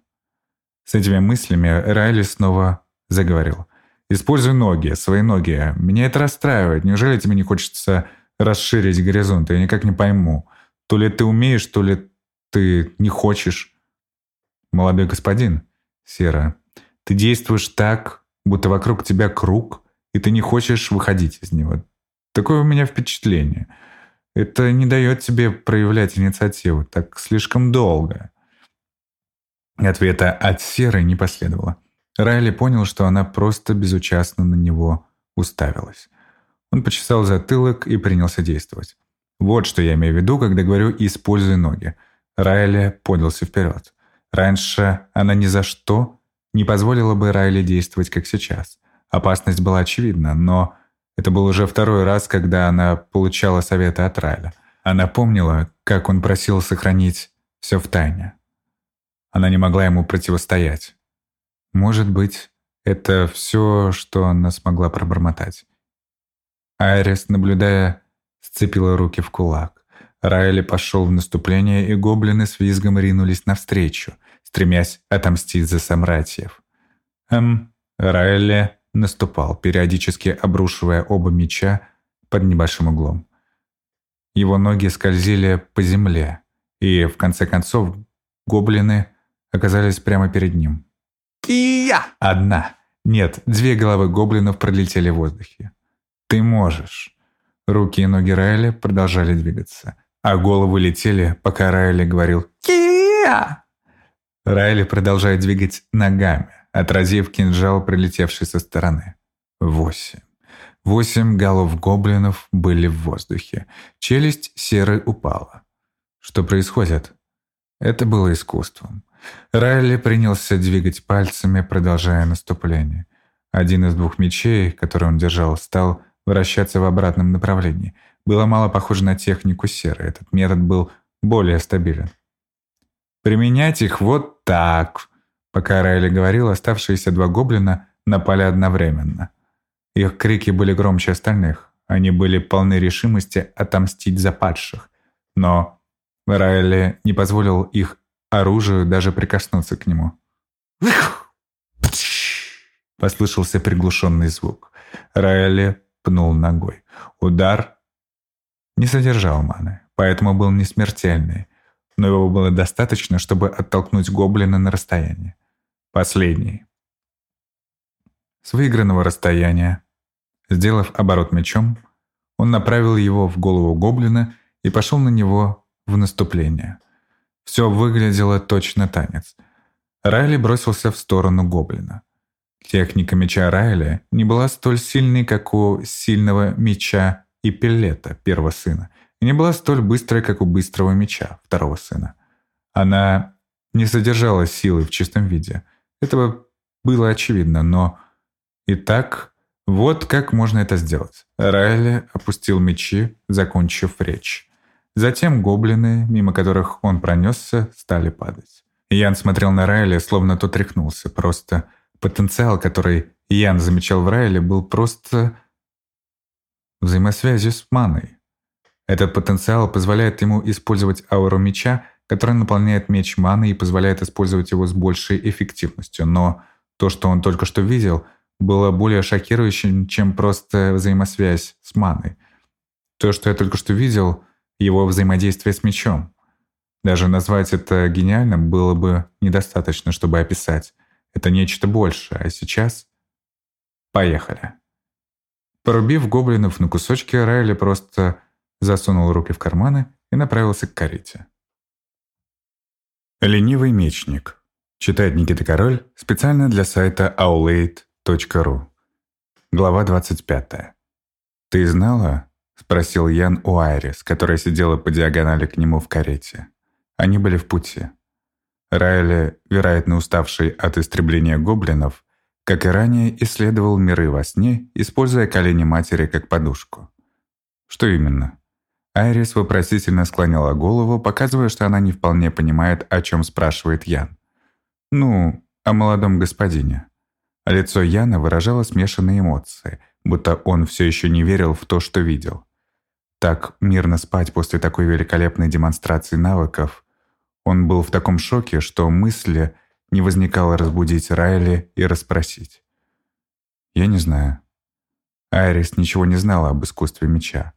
С этими мыслями Райли снова заговорил. Используй ноги, свои ноги. Меня это расстраивает. Неужели тебе не хочется расширить горизонт? Я никак не пойму. То ли ты умеешь, то ли ты не хочешь. Молодой господин, Сера, ты действуешь так, будто вокруг тебя круг, и ты не хочешь выходить из него. Такое у меня впечатление. Это не дает тебе проявлять инициативу так слишком долго. Ответа от Серы не последовало. Райли понял, что она просто безучастно на него уставилась. Он почесал затылок и принялся действовать. Вот что я имею в виду, когда говорю «используй ноги». Райли подался вперед. Раньше она ни за что не позволила бы Райли действовать, как сейчас. Опасность была очевидна, но это был уже второй раз, когда она получала советы от Райля. Она помнила, как он просил сохранить все в тайне. Она не могла ему противостоять. Может быть, это все, что она смогла пробормотать. Айрис, наблюдая, сцепила руки в кулак. Райли пошел в наступление, и гоблины с визгом ринулись навстречу, стремясь отомстить за собратьев. Эм, Райли наступал, периодически обрушивая оба меча под небольшим углом. Его ноги скользили по земле, и, в конце концов, гоблины оказались прямо перед ним. «Кия!» Одна. Нет, две головы гоблинов пролетели в воздухе. «Ты можешь!» Руки и ноги Райли продолжали двигаться, а головы летели, пока Райли говорил «Кия!». Райли продолжает двигать ногами, отразив кинжал, прилетевший со стороны. Восемь. Восемь голов гоблинов были в воздухе. Челюсть серой упала. Что происходит? Это было искусством. Райли принялся двигать пальцами, продолжая наступление. Один из двух мечей, который он держал, стал вращаться в обратном направлении. Было мало похоже на технику серы. Этот метод был более стабилен. «Применять их вот так», Пока Райли говорил, оставшиеся два гоблина напали одновременно. Их крики были громче остальных. Они были полны решимости отомстить за падших. Но Райли не позволил их оружию даже прикоснуться к нему. Послышался приглушенный звук. Райли пнул ногой. Удар не содержал маны, поэтому был не смертельный, но его было достаточно, чтобы оттолкнуть гоблина на расстояние. Последний. С выигранного расстояния, сделав оборот мечом, он направил его в голову гоблина и пошел на него в наступление. Все выглядело точно танец. Райли бросился в сторону гоблина. Техника меча Райли не была столь сильной, как у сильного меча и пилета, первого сына, и не была столь быстрой, как у быстрого меча, второго сына. Она не содержала силы в чистом виде. Этого было очевидно, но и так вот как можно это сделать. Райли опустил мечи, закончив речь. Затем гоблины, мимо которых он пронесся, стали падать. Ян смотрел на Райли, словно тот рехнулся. Просто потенциал, который Ян замечал в Райле, был просто взаимосвязью с маной. Этот потенциал позволяет ему использовать ауру меча, которая наполняет меч маной и позволяет использовать его с большей эффективностью. Но то, что он только что видел, было более шокирующим, чем просто взаимосвязь с маной. То, что я только что видел, его взаимодействие с мечом. Даже назвать это гениальным было бы недостаточно, чтобы описать. Это нечто большее, а сейчас... Поехали. Порубив гоблинов на кусочки, Райли просто засунул руки в карманы и направился к карете. Ленивый мечник. Читает Никита Король специально для сайта aulade.ru. Глава 25. «Ты знала?» — спросил Ян у Айрис, которая сидела по диагонали к нему в карете. Они были в пути. Райли, вероятно уставший от истребления гоблинов, как и ранее, исследовал миры во сне, используя колени матери как подушку. Что именно? Айрис вопросительно склонила голову, показывая, что она не вполне понимает, о чем спрашивает Ян. «Ну, о молодом господине». Лицо Яна выражало смешанные эмоции, будто он все еще не верил в то, что видел. Так мирно спать после такой великолепной демонстрации навыков. Он был в таком шоке, что мысли не возникало разбудить Райли и расспросить. Я не знаю. Айрис ничего не знала об искусстве меча.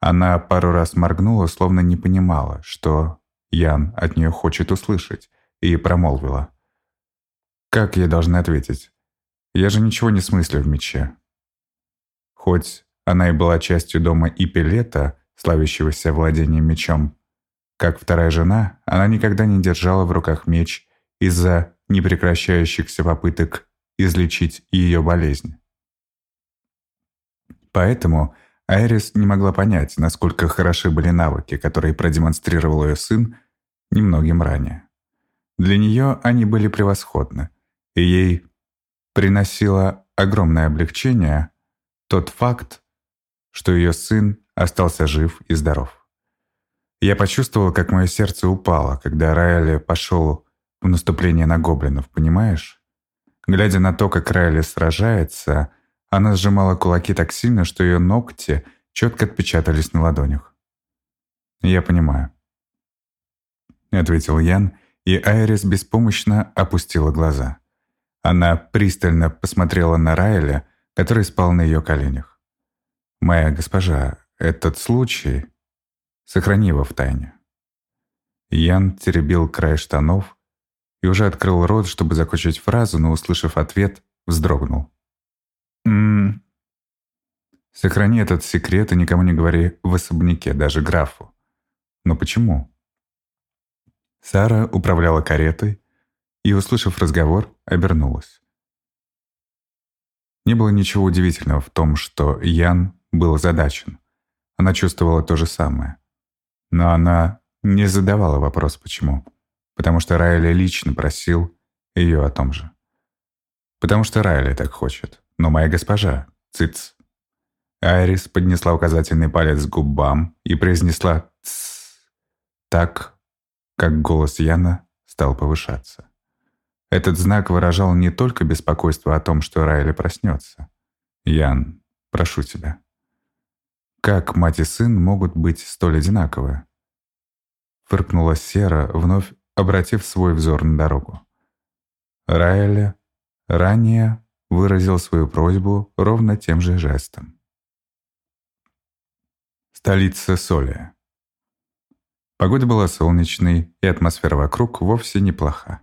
Она пару раз моргнула, словно не понимала, что Ян от нее хочет услышать, и промолвила. «Как я должна ответить? Я же ничего не смыслю в мече». Хоть она и была частью дома Ипилета, славящегося владением мечом, как вторая жена, она никогда не держала в руках меч из-за непрекращающихся попыток излечить ее болезнь. Поэтому Айрис не могла понять, насколько хороши были навыки, которые продемонстрировал ее сын немногим ранее. Для нее они были превосходны, и ей приносило огромное облегчение тот факт, что ее сын остался жив и здоров. Я почувствовал, как мое сердце упало, когда Райли пошел в наступление на гоблинов, понимаешь? Глядя на то, как Райли сражается, она сжимала кулаки так сильно, что ее ногти четко отпечатались на ладонях. «Я понимаю», — ответил Ян, и Айрис беспомощно опустила глаза. Она пристально посмотрела на Райля, который спал на ее коленях. «Моя госпожа, этот случай...» Сохрани его в тайне». Ян теребил край штанов и уже открыл рот, чтобы закончить фразу, но, услышав ответ, вздрогнул. «Ммм... Сохрани этот секрет и никому не говори в особняке, даже графу. Но почему?» Сара управляла каретой и, услышав разговор, обернулась. Не было ничего удивительного в том, что Ян был озадачен. Она чувствовала то же самое. Но она не задавала вопрос «почему?», потому что Райли лично просил ее о том же. Потому что Райли так хочет. Но моя госпожа, циц. Айрис поднесла указательный палец к губам и произнесла «ц», так, как голос Яна стал повышаться. Этот знак выражал не только беспокойство о том, что Райли проснется. «Ян, прошу тебя, как мать и сын могут быть столь одинаковы? Фыркнула Сера, вновь обратив свой взор на дорогу. Райли ранее выразил свою просьбу ровно тем же жестом. Столица Солия. Погода была солнечной, и атмосфера вокруг вовсе неплоха.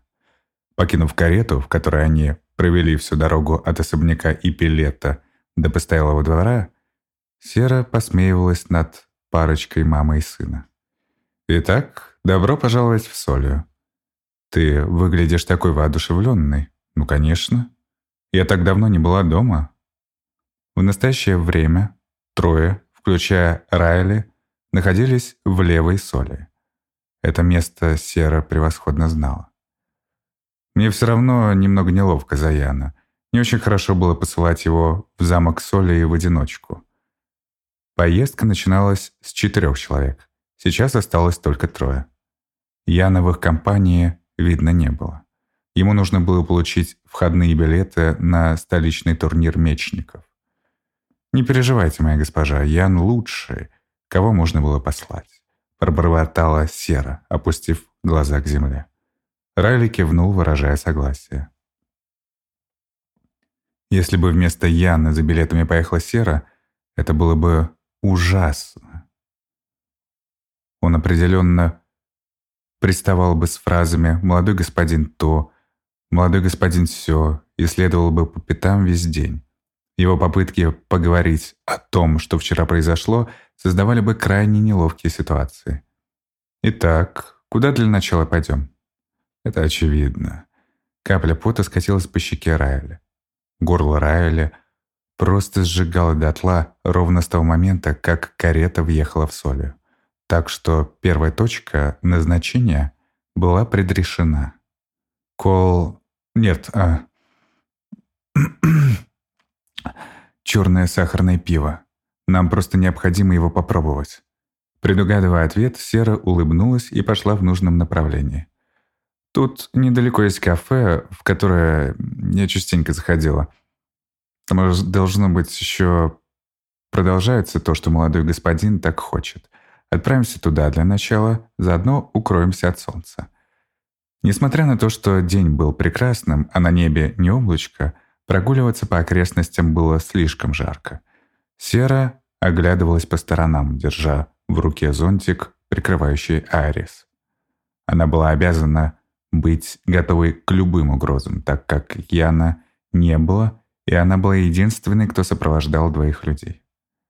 Покинув карету, в которой они провели всю дорогу от особняка Ипилета до постоялого двора, Сера посмеивалась над парочкой мамы и сына. «Итак, добро пожаловать в Солью. Ты выглядишь такой воодушевленной. Ну, конечно. Я так давно не была дома». В настоящее время трое, включая Райли, находились в Левой Соли. Это место Сера превосходно знала. Мне все равно немного неловко за Яна. Не очень хорошо было посылать его в замок Соли в одиночку. Поездка начиналась с четырех человек. Сейчас осталось только трое. Яна в их компании видно не было. Ему нужно было получить входные билеты на столичный турнир мечников. «Не переживайте, моя госпожа, Ян лучший. Кого можно было послать?» Пробормотала Сера, опустив глаза к земле. Райли кивнул, выражая согласие. Если бы вместо Яны за билетами поехала Сера, это было бы ужасно. Он определенно приставал бы с фразами «молодой господин то», «молодой господин все» и следовал бы по пятам весь день. Его попытки поговорить о том, что вчера произошло, создавали бы крайне неловкие ситуации. Итак, куда для начала пойдем? Это очевидно. Капля пота скатилась по щеке Райля. Горло Райля просто сжигала дотла ровно с того момента, как карета въехала в Солью. Так что первая точка назначения была предрешена. Кол... Нет, а... Черное сахарное пиво. Нам просто необходимо его попробовать. Предугадывая ответ, Сера улыбнулась и пошла в нужном направлении. Тут недалеко есть кафе, в которое я частенько заходила — там должно быть еще продолжается то, что молодой господин так хочет. Отправимся туда для начала, заодно укроемся от солнца. Несмотря на то, что день был прекрасным, а на небе не облачко, прогуливаться по окрестностям было слишком жарко. Сера оглядывалась по сторонам, держа в руке зонтик, прикрывающий Айрис. Она была обязана быть готовой к любым угрозам, так как Яна не было, и она была единственной, кто сопровождал двоих людей.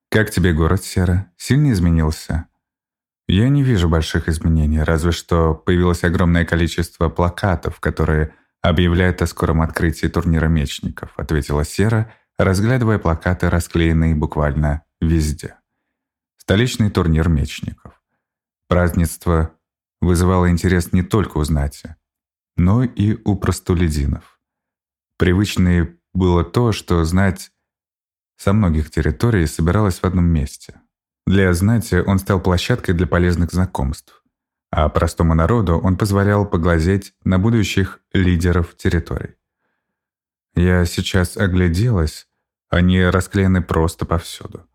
«Как тебе город, Сера? Сильно изменился?» «Я не вижу больших изменений, разве что появилось огромное количество плакатов, которые объявляют о скором открытии турнира мечников», ответила Сера, разглядывая плакаты, расклеенные буквально везде. Столичный турнир мечников. Празднество вызывало интерес не только у знати, но и у простолюдинов. Привычной было то, что знать со многих территорий собиралась в одном месте. Для знати он стал площадкой для полезных знакомств, а простому народу он позволял поглазеть на будущих лидеров территорий. Я сейчас огляделась, они расклеены просто повсюду.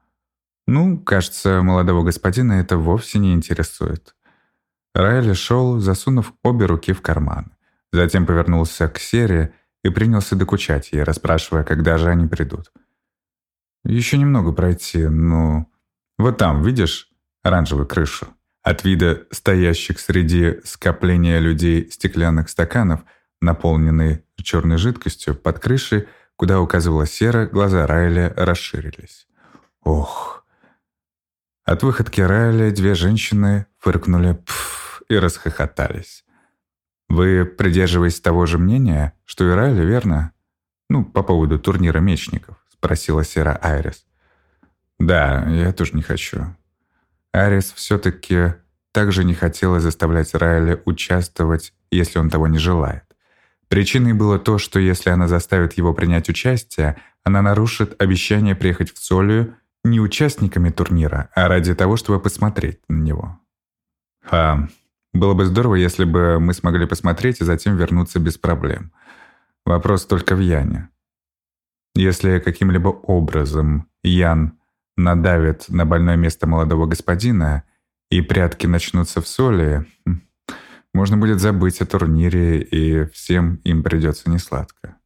Ну, кажется, молодого господина это вовсе не интересует. Райли шел, засунув обе руки в карман. Затем повернулся к Сере и принялся докучать ей, расспрашивая, когда же они придут. «Еще немного пройти, ну... Вот там, видишь, оранжевую крышу?» От вида стоящих среди скопления людей стеклянных стаканов, наполненные черной жидкостью, под крышей, куда указывала сера, глаза Райля расширились. «Ох!» От выходки Райля две женщины фыркнули «пф» и расхохотались. Вы придерживаетесь того же мнения, что и Райли, верно? Ну, по поводу турнира мечников, спросила Сера Айрис. Да, я тоже не хочу. Айрис все-таки также не хотела заставлять Райли участвовать, если он того не желает. Причиной было то, что если она заставит его принять участие, она нарушит обещание приехать в Солию не участниками турнира, а ради того, чтобы посмотреть на него. Ха, было бы здорово, если бы мы смогли посмотреть и затем вернуться без проблем. Вопрос только в Яне. Если каким-либо образом Ян надавит на больное место молодого господина, и прятки начнутся в соли, хм, можно будет забыть о турнире, и всем им придется несладко.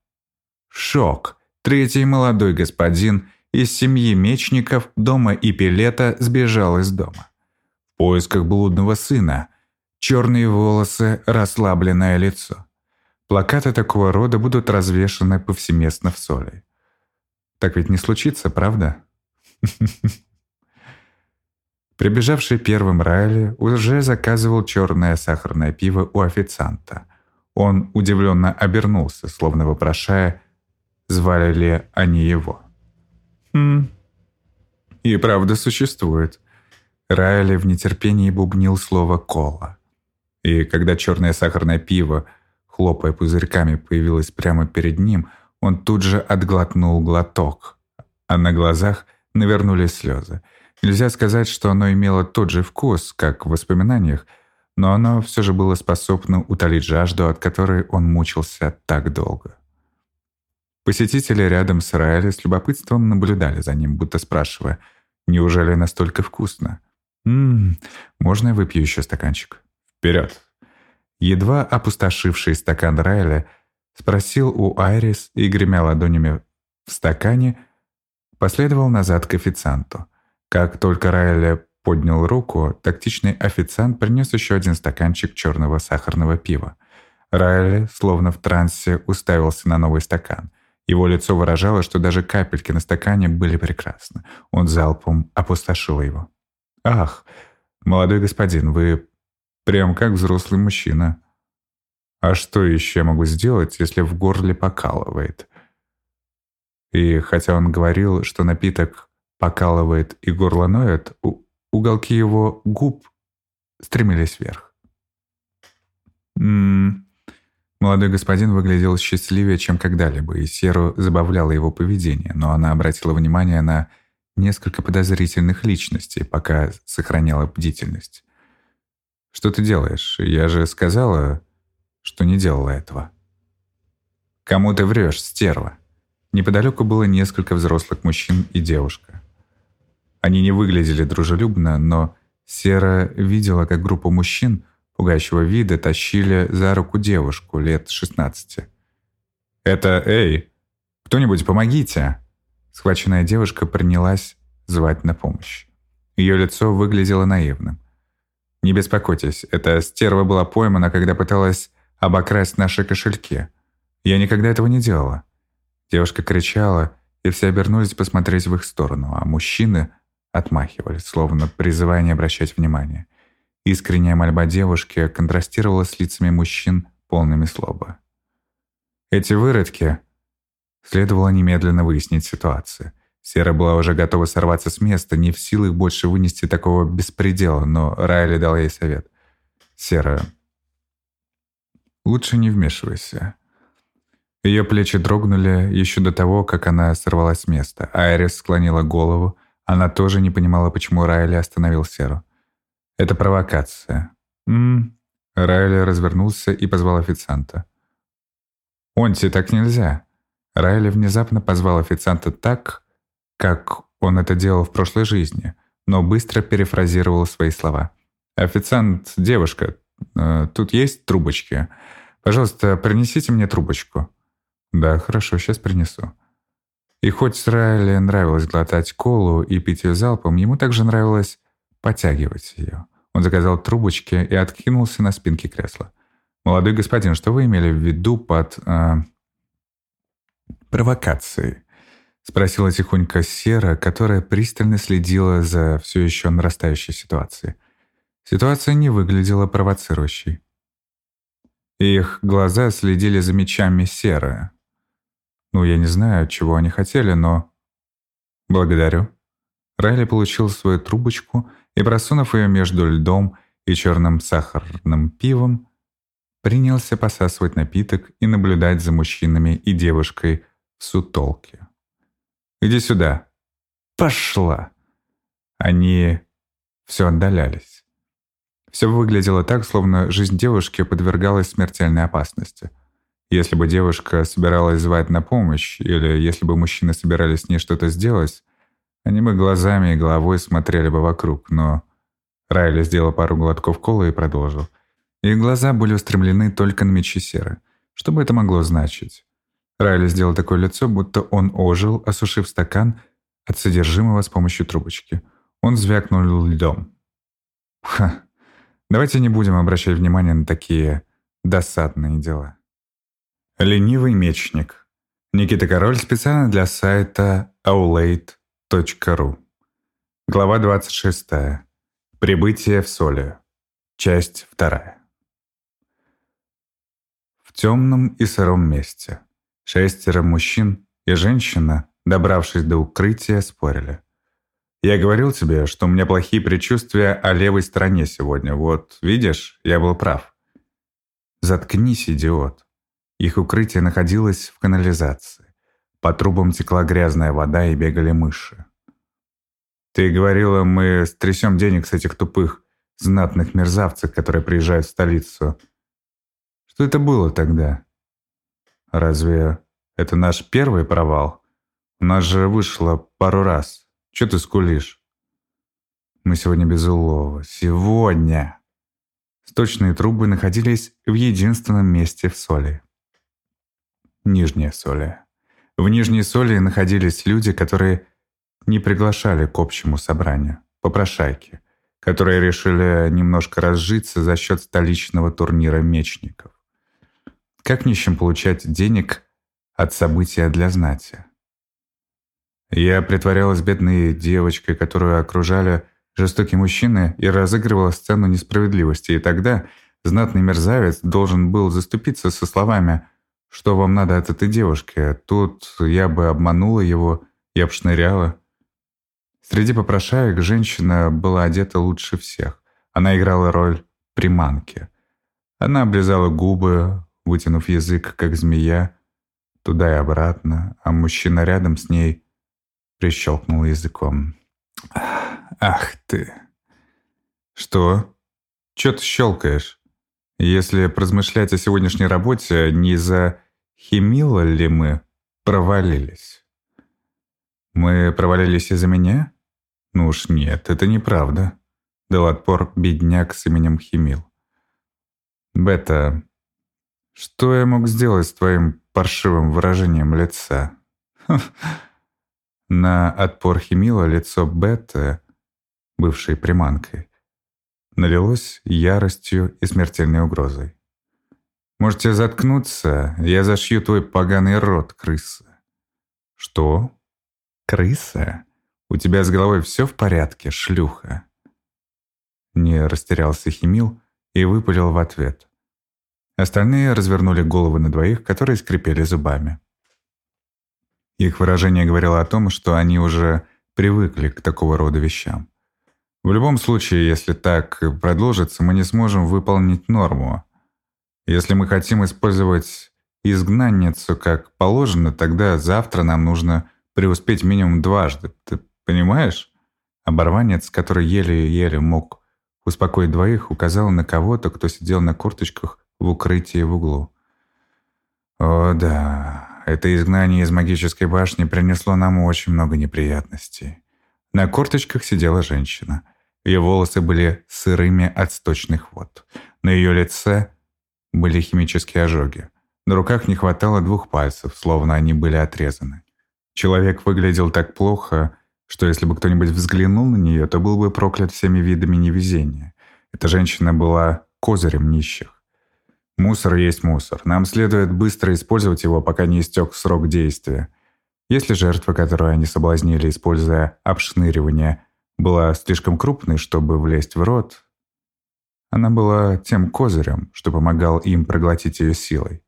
Шок! Третий молодой господин из семьи мечников дома и пилета сбежал из дома. В поисках блудного сына – черные волосы, расслабленное лицо. Плакаты такого рода будут развешаны повсеместно в соли. Так ведь не случится, правда? Прибежавший первым Райли уже заказывал черное сахарное пиво у официанта. Он удивленно обернулся, словно вопрошая, звали ли они его. «Хм, и правда существует». Райли в нетерпении бубнил слово «кола». И когда черное сахарное пиво, хлопая пузырьками, появилось прямо перед ним, он тут же отглотнул глоток, а на глазах навернулись слезы. Нельзя сказать, что оно имело тот же вкус, как в воспоминаниях, но оно все же было способно утолить жажду, от которой он мучился так долго. Посетители рядом с Райли с любопытством наблюдали за ним, будто спрашивая, «Неужели настолько вкусно?» «Ммм, можно я выпью еще стаканчик?» Вперед!» Едва опустошивший стакан Райля спросил у Айрис и, гремя ладонями в стакане, последовал назад к официанту. Как только Райля поднял руку, тактичный официант принес еще один стаканчик черного сахарного пива. Райли, словно в трансе, уставился на новый стакан. Его лицо выражало, что даже капельки на стакане были прекрасны. Он залпом опустошил его. «Ах, молодой господин, вы Прям как взрослый мужчина. А что еще я могу сделать, если в горле покалывает? И хотя он говорил, что напиток покалывает и горло ноет, уголки его губ стремились вверх. М Молодой господин выглядел счастливее, чем когда-либо, и Серу забавляло его поведение, но она обратила внимание на несколько подозрительных личностей, пока сохраняла бдительность. Что ты делаешь? Я же сказала, что не делала этого. Кому ты врешь, стерва? Неподалеку было несколько взрослых мужчин и девушка. Они не выглядели дружелюбно, но Сера видела, как группа мужчин пугающего вида тащили за руку девушку лет 16. «Это Эй! «Кто-нибудь, помогите!» Схваченная девушка принялась звать на помощь. Ее лицо выглядело наивным. «Не беспокойтесь, эта стерва была поймана, когда пыталась обокрасть наши кошельки. Я никогда этого не делала». Девушка кричала, и все обернулись посмотреть в их сторону, а мужчины отмахивались, словно призывая не обращать внимания. Искренняя мольба девушки контрастировала с лицами мужчин, полными слова. Эти выродки... Следовало немедленно выяснить ситуацию. Сера была уже готова сорваться с места, не в силах больше вынести такого беспредела, но Райли дал ей совет. «Сера, лучше не вмешивайся. Ее плечи дрогнули еще до того, как она сорвалась с места. Айрис склонила голову. Она тоже не понимала, почему Райли остановил Серу. «Это провокация». «М-м». Райли развернулся и позвал официанта. «Онти, так нельзя». Райли внезапно позвал официанта так, как он это делал в прошлой жизни, но быстро перефразировал свои слова. «Официант, девушка, э, тут есть трубочки? Пожалуйста, принесите мне трубочку». «Да, хорошо, сейчас принесу». И хоть Райле нравилось глотать колу и пить ее залпом, ему также нравилось потягивать ее. Он заказал трубочки и откинулся на спинке кресла. «Молодой господин, что вы имели в виду под... Э, провокацией?» Спросила тихонько Сера, которая пристально следила за все еще нарастающей ситуацией. Ситуация не выглядела провоцирующей. Их глаза следили за мечами Серы, ну, я не знаю, чего они хотели, но... Благодарю. Райли получил свою трубочку и, просунув ее между льдом и черным сахарным пивом, принялся посасывать напиток и наблюдать за мужчинами и девушкой в сутолке. «Иди сюда». «Пошла!» Они все отдалялись. Все выглядело так, словно жизнь девушки подвергалась смертельной опасности. Если бы девушка собиралась звать на помощь, или если бы мужчины собирались с ней что-то сделать, они бы глазами и головой смотрели бы вокруг, но... Райли сделал пару глотков колы и продолжил. Их глаза были устремлены только на мечи серы. Что бы это могло значить? Райли сделал такое лицо, будто он ожил, осушив стакан от содержимого с помощью трубочки. Он звякнул льдом. Ха, давайте не будем обращать внимание на такие досадные дела. Ленивый мечник. Никита Король специально для сайта aulade.ru. Глава 26. Прибытие в Соли. Часть 2. В темном и сыром месте шестеро мужчин и женщина, добравшись до укрытия, спорили. «Я говорил тебе, что у меня плохие предчувствия о левой стороне сегодня. Вот, видишь, я был прав». «Заткнись, идиот», их укрытие находилось в канализации. По трубам текла грязная вода и бегали мыши. «Ты говорила, мы стрясем денег с этих тупых, знатных мерзавцев, которые приезжают в столицу. Что это было тогда? Разве это наш первый провал? У нас же вышло пару раз. Че ты скулишь? Мы сегодня без улова. Сегодня!» Сточные трубы находились в единственном месте в соли. Нижняя Соли. В Нижней Соли находились люди, которые не приглашали к общему собранию, попрошайки, которые решили немножко разжиться за счет столичного турнира мечников. Как нищим получать денег от события для знати? Я притворялась бедной девочкой, которую окружали жестокие мужчины, и разыгрывала сцену несправедливости. И тогда знатный мерзавец должен был заступиться со словами что вам надо от этой девушки? Тут я бы обманула его, я бы шныряла. Среди попрошаек женщина была одета лучше всех. Она играла роль приманки. Она облизала губы, вытянув язык, как змея, туда и обратно, а мужчина рядом с ней прищелкнул языком. «Ах ты!» «Что? Чё ты щелкаешь?» Если поразмышлять о сегодняшней работе, не за химила ли мы провалились? Мы провалились из-за меня? Ну уж нет, это неправда. Дал отпор бедняк с именем Химил. Бета, что я мог сделать с твоим паршивым выражением лица? На отпор Химила лицо Бетты, бывшей приманкой, налилось яростью и смертельной угрозой. «Можете заткнуться, я зашью твой поганый рот, крыса». «Что? Крыса? У тебя с головой все в порядке, шлюха?» Не растерялся Химил и выпалил в ответ. Остальные развернули головы на двоих, которые скрипели зубами. Их выражение говорило о том, что они уже привыкли к такого рода вещам. В любом случае, если так продолжится, мы не сможем выполнить норму. Если мы хотим использовать изгнанницу как положено, тогда завтра нам нужно преуспеть минимум дважды. Ты понимаешь? Оборванец, который еле-еле мог успокоить двоих, указал на кого-то, кто сидел на курточках в укрытии в углу. «О да, это изгнание из магической башни принесло нам очень много неприятностей». На корточках сидела женщина. Ее волосы были сырыми от сточных вод. На ее лице были химические ожоги. На руках не хватало двух пальцев, словно они были отрезаны. Человек выглядел так плохо, что если бы кто-нибудь взглянул на нее, то был бы проклят всеми видами невезения. Эта женщина была козырем нищих. Мусор есть мусор. Нам следует быстро использовать его, пока не истек срок действия. Если жертва, которую они соблазнили, используя обшныривание, была слишком крупной, чтобы влезть в рот, она была тем козырем, что помогал им проглотить ее силой.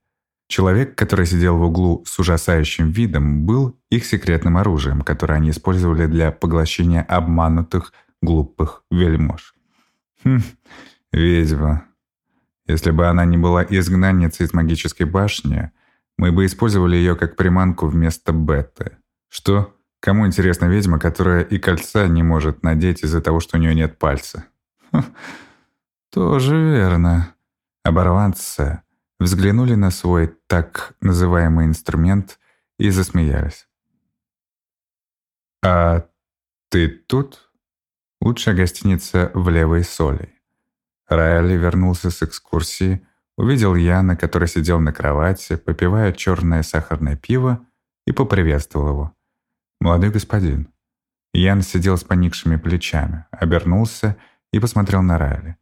Человек, который сидел в углу с ужасающим видом, был их секретным оружием, которое они использовали для поглощения обманутых глупых вельмож. Хм, ведьма. Если бы она не была изгнанницей из магической башни, мы бы использовали ее как приманку вместо беты. Что? Кому интересна ведьма, которая и кольца не может надеть из-за того, что у нее нет пальца? Ха, тоже верно. Оборванцы взглянули на свой так называемый инструмент и засмеялись. «А ты тут?» Лучшая гостиница в Левой Соли. Райли вернулся с экскурсии, увидел Яна, который сидел на кровати, попивая черное сахарное пиво, и поприветствовал его. «Молодой господин». Ян сидел с поникшими плечами, обернулся и посмотрел на Райли.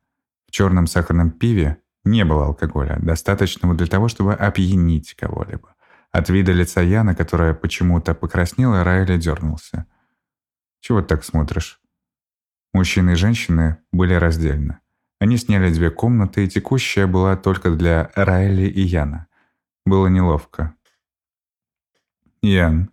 В черном сахарном пиве не было алкоголя, достаточного для того, чтобы опьянить кого-либо. От вида лица Яна, которое почему-то покраснело, Райли дернулся. «Чего ты так смотришь?» Мужчины и женщины были раздельны. Они сняли две комнаты, и текущая была только для Райли и Яна. Было неловко. Ян.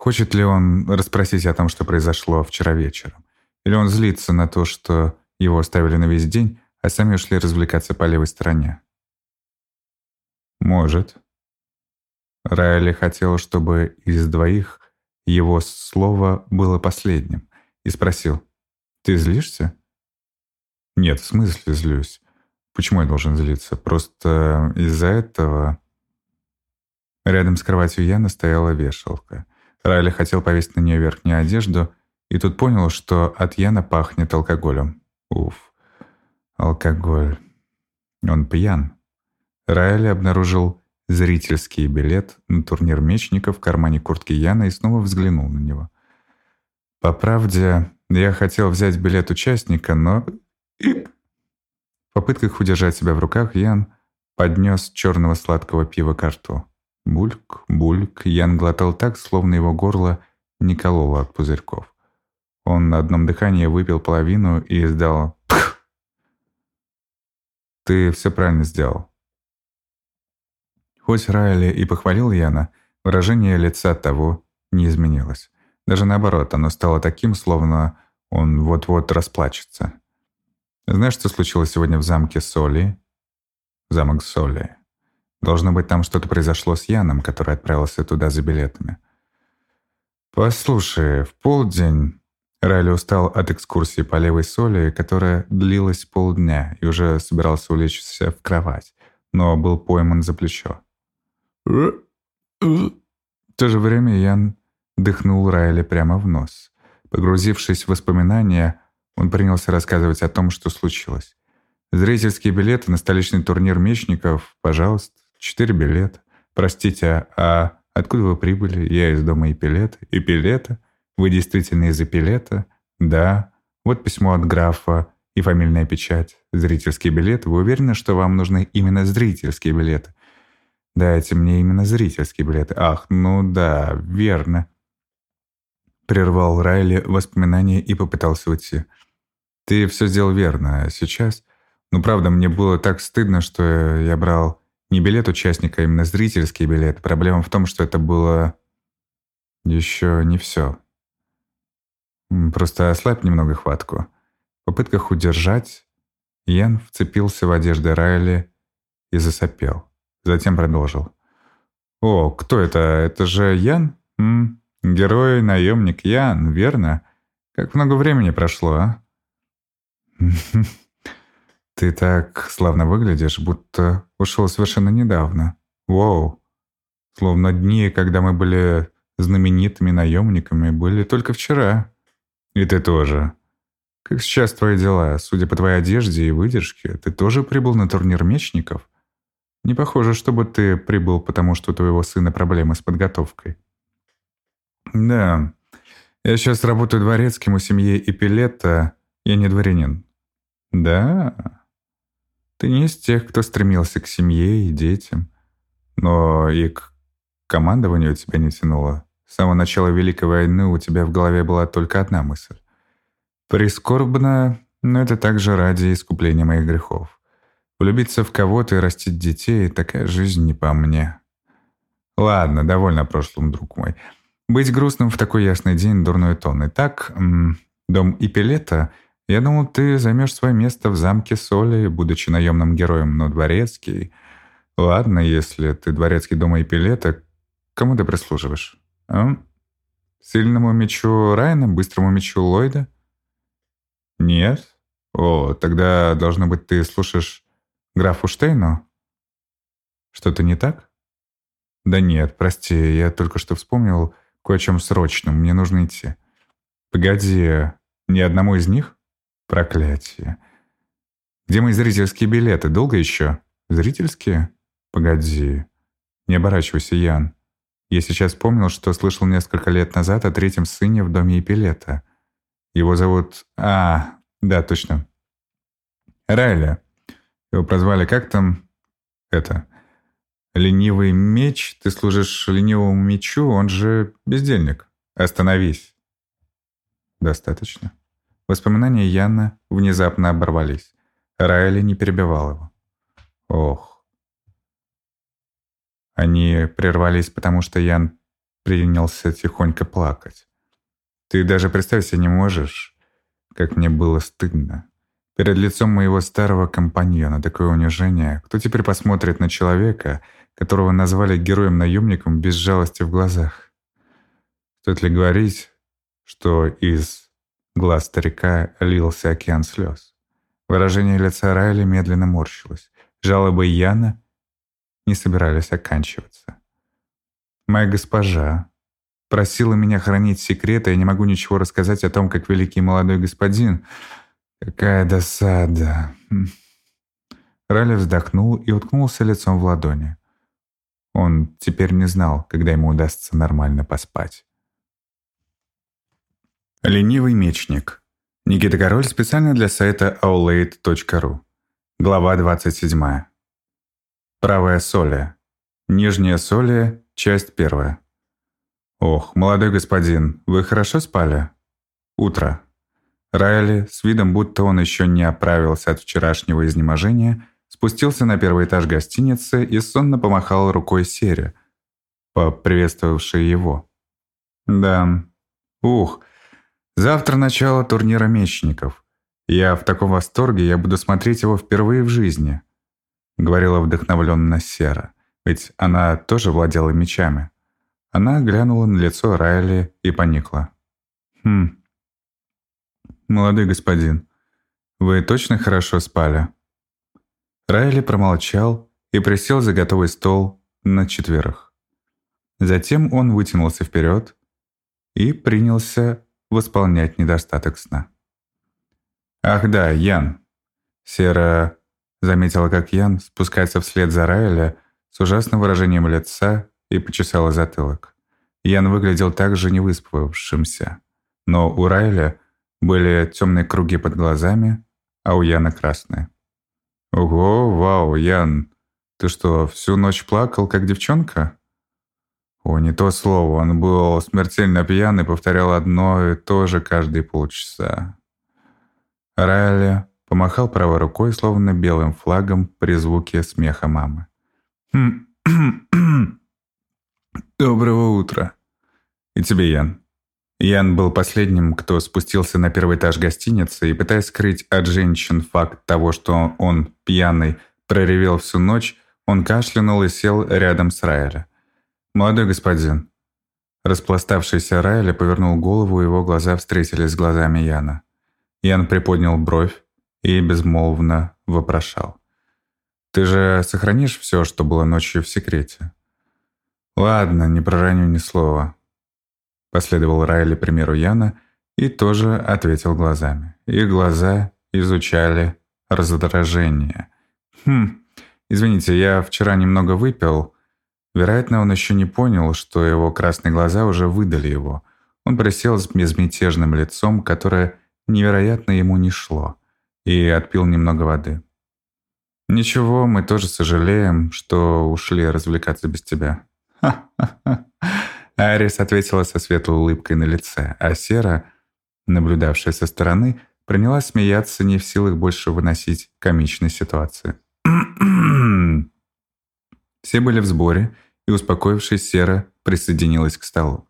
Хочет ли он расспросить о том, что произошло вчера вечером? Или он злится на то, что его оставили на весь день, а сами ушли развлекаться по левой стороне? Может. Райли хотел, чтобы из двоих его слово было последним, и спросил, «Ты злишься?» Нет, в смысле злюсь. Почему я должен злиться? Просто из-за этого... Рядом с кроватью Яны стояла вешалка. Райли хотел повесить на нее верхнюю одежду, и тут понял, что от Яна пахнет алкоголем. Уф, алкоголь. Он пьян. Райли обнаружил зрительский билет на турнир мечников в кармане куртки Яна и снова взглянул на него. По правде, я хотел взять билет участника, но в попытках удержать себя в руках Ян поднес черного сладкого пива к рту. Бульк, бульк, Ян глотал так, словно его горло не кололо от пузырьков. Он на одном дыхании выпил половину и издал «Пх!». «Ты все правильно сделал». Хоть Райли и похвалил Яна, выражение лица того не изменилось. Даже наоборот, оно стало таким, словно он вот-вот расплачется. Знаешь, что случилось сегодня в замке Соли? Замок Соли. Должно быть, там что-то произошло с Яном, который отправился туда за билетами. Послушай, в полдень Райли устал от экскурсии по левой соли, которая длилась полдня, и уже собирался улечься в кровать, но был пойман за плечо. В то же время Ян дыхнул Райли прямо в нос. Погрузившись в воспоминания, он принялся рассказывать о том, что случилось. Зрительские билеты на столичный турнир мечников, пожалуйста, четыре билета. Простите, а Откуда вы прибыли? Я из дома Эпилета. Эпилета? Вы действительно из Эпилета? Да. Вот письмо от графа и фамильная печать. Зрительский билет. Вы уверены, что вам нужны именно зрительские билеты? Дайте мне именно зрительские билеты. Ах, ну да, верно. Прервал Райли воспоминания и попытался уйти. Ты все сделал верно, а сейчас... Ну, правда, мне было так стыдно, что я брал не билет участника, а именно зрительский билет. Проблема в том, что это было еще не все. Просто ослабь немного хватку. В попытках удержать, Ян вцепился в одежды Райли и засопел. Затем продолжил. «О, кто это? Это же Ян? М? Герой, наемник Ян, верно? Как много времени прошло, а?» «Ты так славно выглядишь, будто ушел совершенно недавно. Воу! Словно дни, когда мы были знаменитыми наемниками, были только вчера. И ты тоже. Как сейчас твои дела? Судя по твоей одежде и выдержке, ты тоже прибыл на турнир мечников? Не похоже, чтобы ты прибыл, потому что у твоего сына проблемы с подготовкой. Да, я сейчас работаю дворецким у семьи Эпилетта, я не дворянин. Да, ты не из тех, кто стремился к семье и детям. Но и к командованию тебя не тянуло. С самого начала Великой войны у тебя в голове была только одна мысль. Прискорбно, но это также ради искупления моих грехов. Влюбиться в кого-то и растить детей — такая жизнь не по мне. Ладно, довольно о прошлом, друг мой. Быть грустным в такой ясный день — дурной тон. Итак, дом Ипилета — я думал, ты займешь свое место в замке Соли, будучи наемным героем, но дворецкий... Ладно, если ты дворецкий дома Эпилета, кому ты прислуживаешь? А? Сильному мечу Райана, быстрому мечу Ллойда? Нет? О, тогда, должно быть, ты слушаешь графу Штейну? Что-то не так? Да нет, прости, я только что вспомнил кое о чем срочном, мне нужно идти. Погоди, ни одному из них? Проклятие. Где мои зрительские билеты? Долго еще? Зрительские? Погоди. Не оборачивайся, Ян. Я сейчас вспомнил, что слышал несколько лет назад о третьем сыне в доме Эпилета. Его зовут... А, да, точно. Райли. Его прозвали как там? Это... Ленивый меч? Ты служишь ленивому мечу, он же бездельник. Остановись. Достаточно. Воспоминания Яна внезапно оборвались. Райли не перебивал его. Ох. Они прервались, потому что Ян принялся тихонько плакать. Ты даже представить себе не можешь, как мне было стыдно. Перед лицом моего старого компаньона такое унижение. Кто теперь посмотрит на человека, которого назвали героем-наемником без жалости в глазах? Стоит ли говорить, что из глаз старика лился океан слез. Выражение лица Райли медленно морщилось. Жалобы Яна не собирались оканчиваться. «Моя госпожа просила меня хранить секреты, я не могу ничего рассказать о том, как великий молодой господин. Какая досада!» Райли вздохнул и уткнулся лицом в ладони. Он теперь не знал, когда ему удастся нормально поспать. Ленивый мечник. Никита Король специально для сайта aulade.ru. Глава 27. Правая соля. Нижняя соля, часть первая. Ох, молодой господин, вы хорошо спали? Утро. Райли, с видом будто он еще не оправился от вчерашнего изнеможения, спустился на первый этаж гостиницы и сонно помахал рукой Сере, поприветствовавшей его. Да, ух, Завтра начало турнира мечников. Я в таком восторге, я буду смотреть его впервые в жизни», — говорила вдохновленно Сера, ведь она тоже владела мечами. Она глянула на лицо Райли и поникла. «Хм, молодой господин, вы точно хорошо спали?» Райли промолчал и присел за готовый стол на четверых. Затем он вытянулся вперед и принялся восполнять недостаток сна. «Ах да, Ян!» Сера заметила, как Ян спускается вслед за Райля с ужасным выражением лица и почесала затылок. Ян выглядел также невыспавшимся. Но у Райля были темные круги под глазами, а у Яна красные. «Ого, вау, Ян, ты что, всю ночь плакал, как девчонка?» О, не то слово, он был смертельно пьян и повторял одно и то же каждые полчаса. Райли помахал правой рукой, словно белым флагом при звуке смеха мамы. «Доброго утра!» «И тебе, Ян». Ян был последним, кто спустился на первый этаж гостиницы и, пытаясь скрыть от женщин факт того, что он, пьяный, проревел всю ночь, он кашлянул и сел рядом с Райля. «Молодой господин». Распластавшийся Райли повернул голову, его глаза встретились с глазами Яна. Ян приподнял бровь и безмолвно вопрошал. «Ты же сохранишь все, что было ночью в секрете?» «Ладно, не пророню ни слова». Последовал Райли примеру Яна и тоже ответил глазами. Их глаза изучали раздражение. «Хм, извините, я вчера немного выпил». Вероятно, он еще не понял, что его красные глаза уже выдали его. Он присел с безмятежным лицом, которое невероятно ему не шло, и отпил немного воды. «Ничего, мы тоже сожалеем, что ушли развлекаться без тебя». «Ха-ха-ха!» Арис ответила со светлой улыбкой на лице, а Сера, наблюдавшая со стороны, принялась смеяться, не в силах больше выносить комичной ситуации. Все были в сборе, и, успокоившись, Сера присоединилась к столу.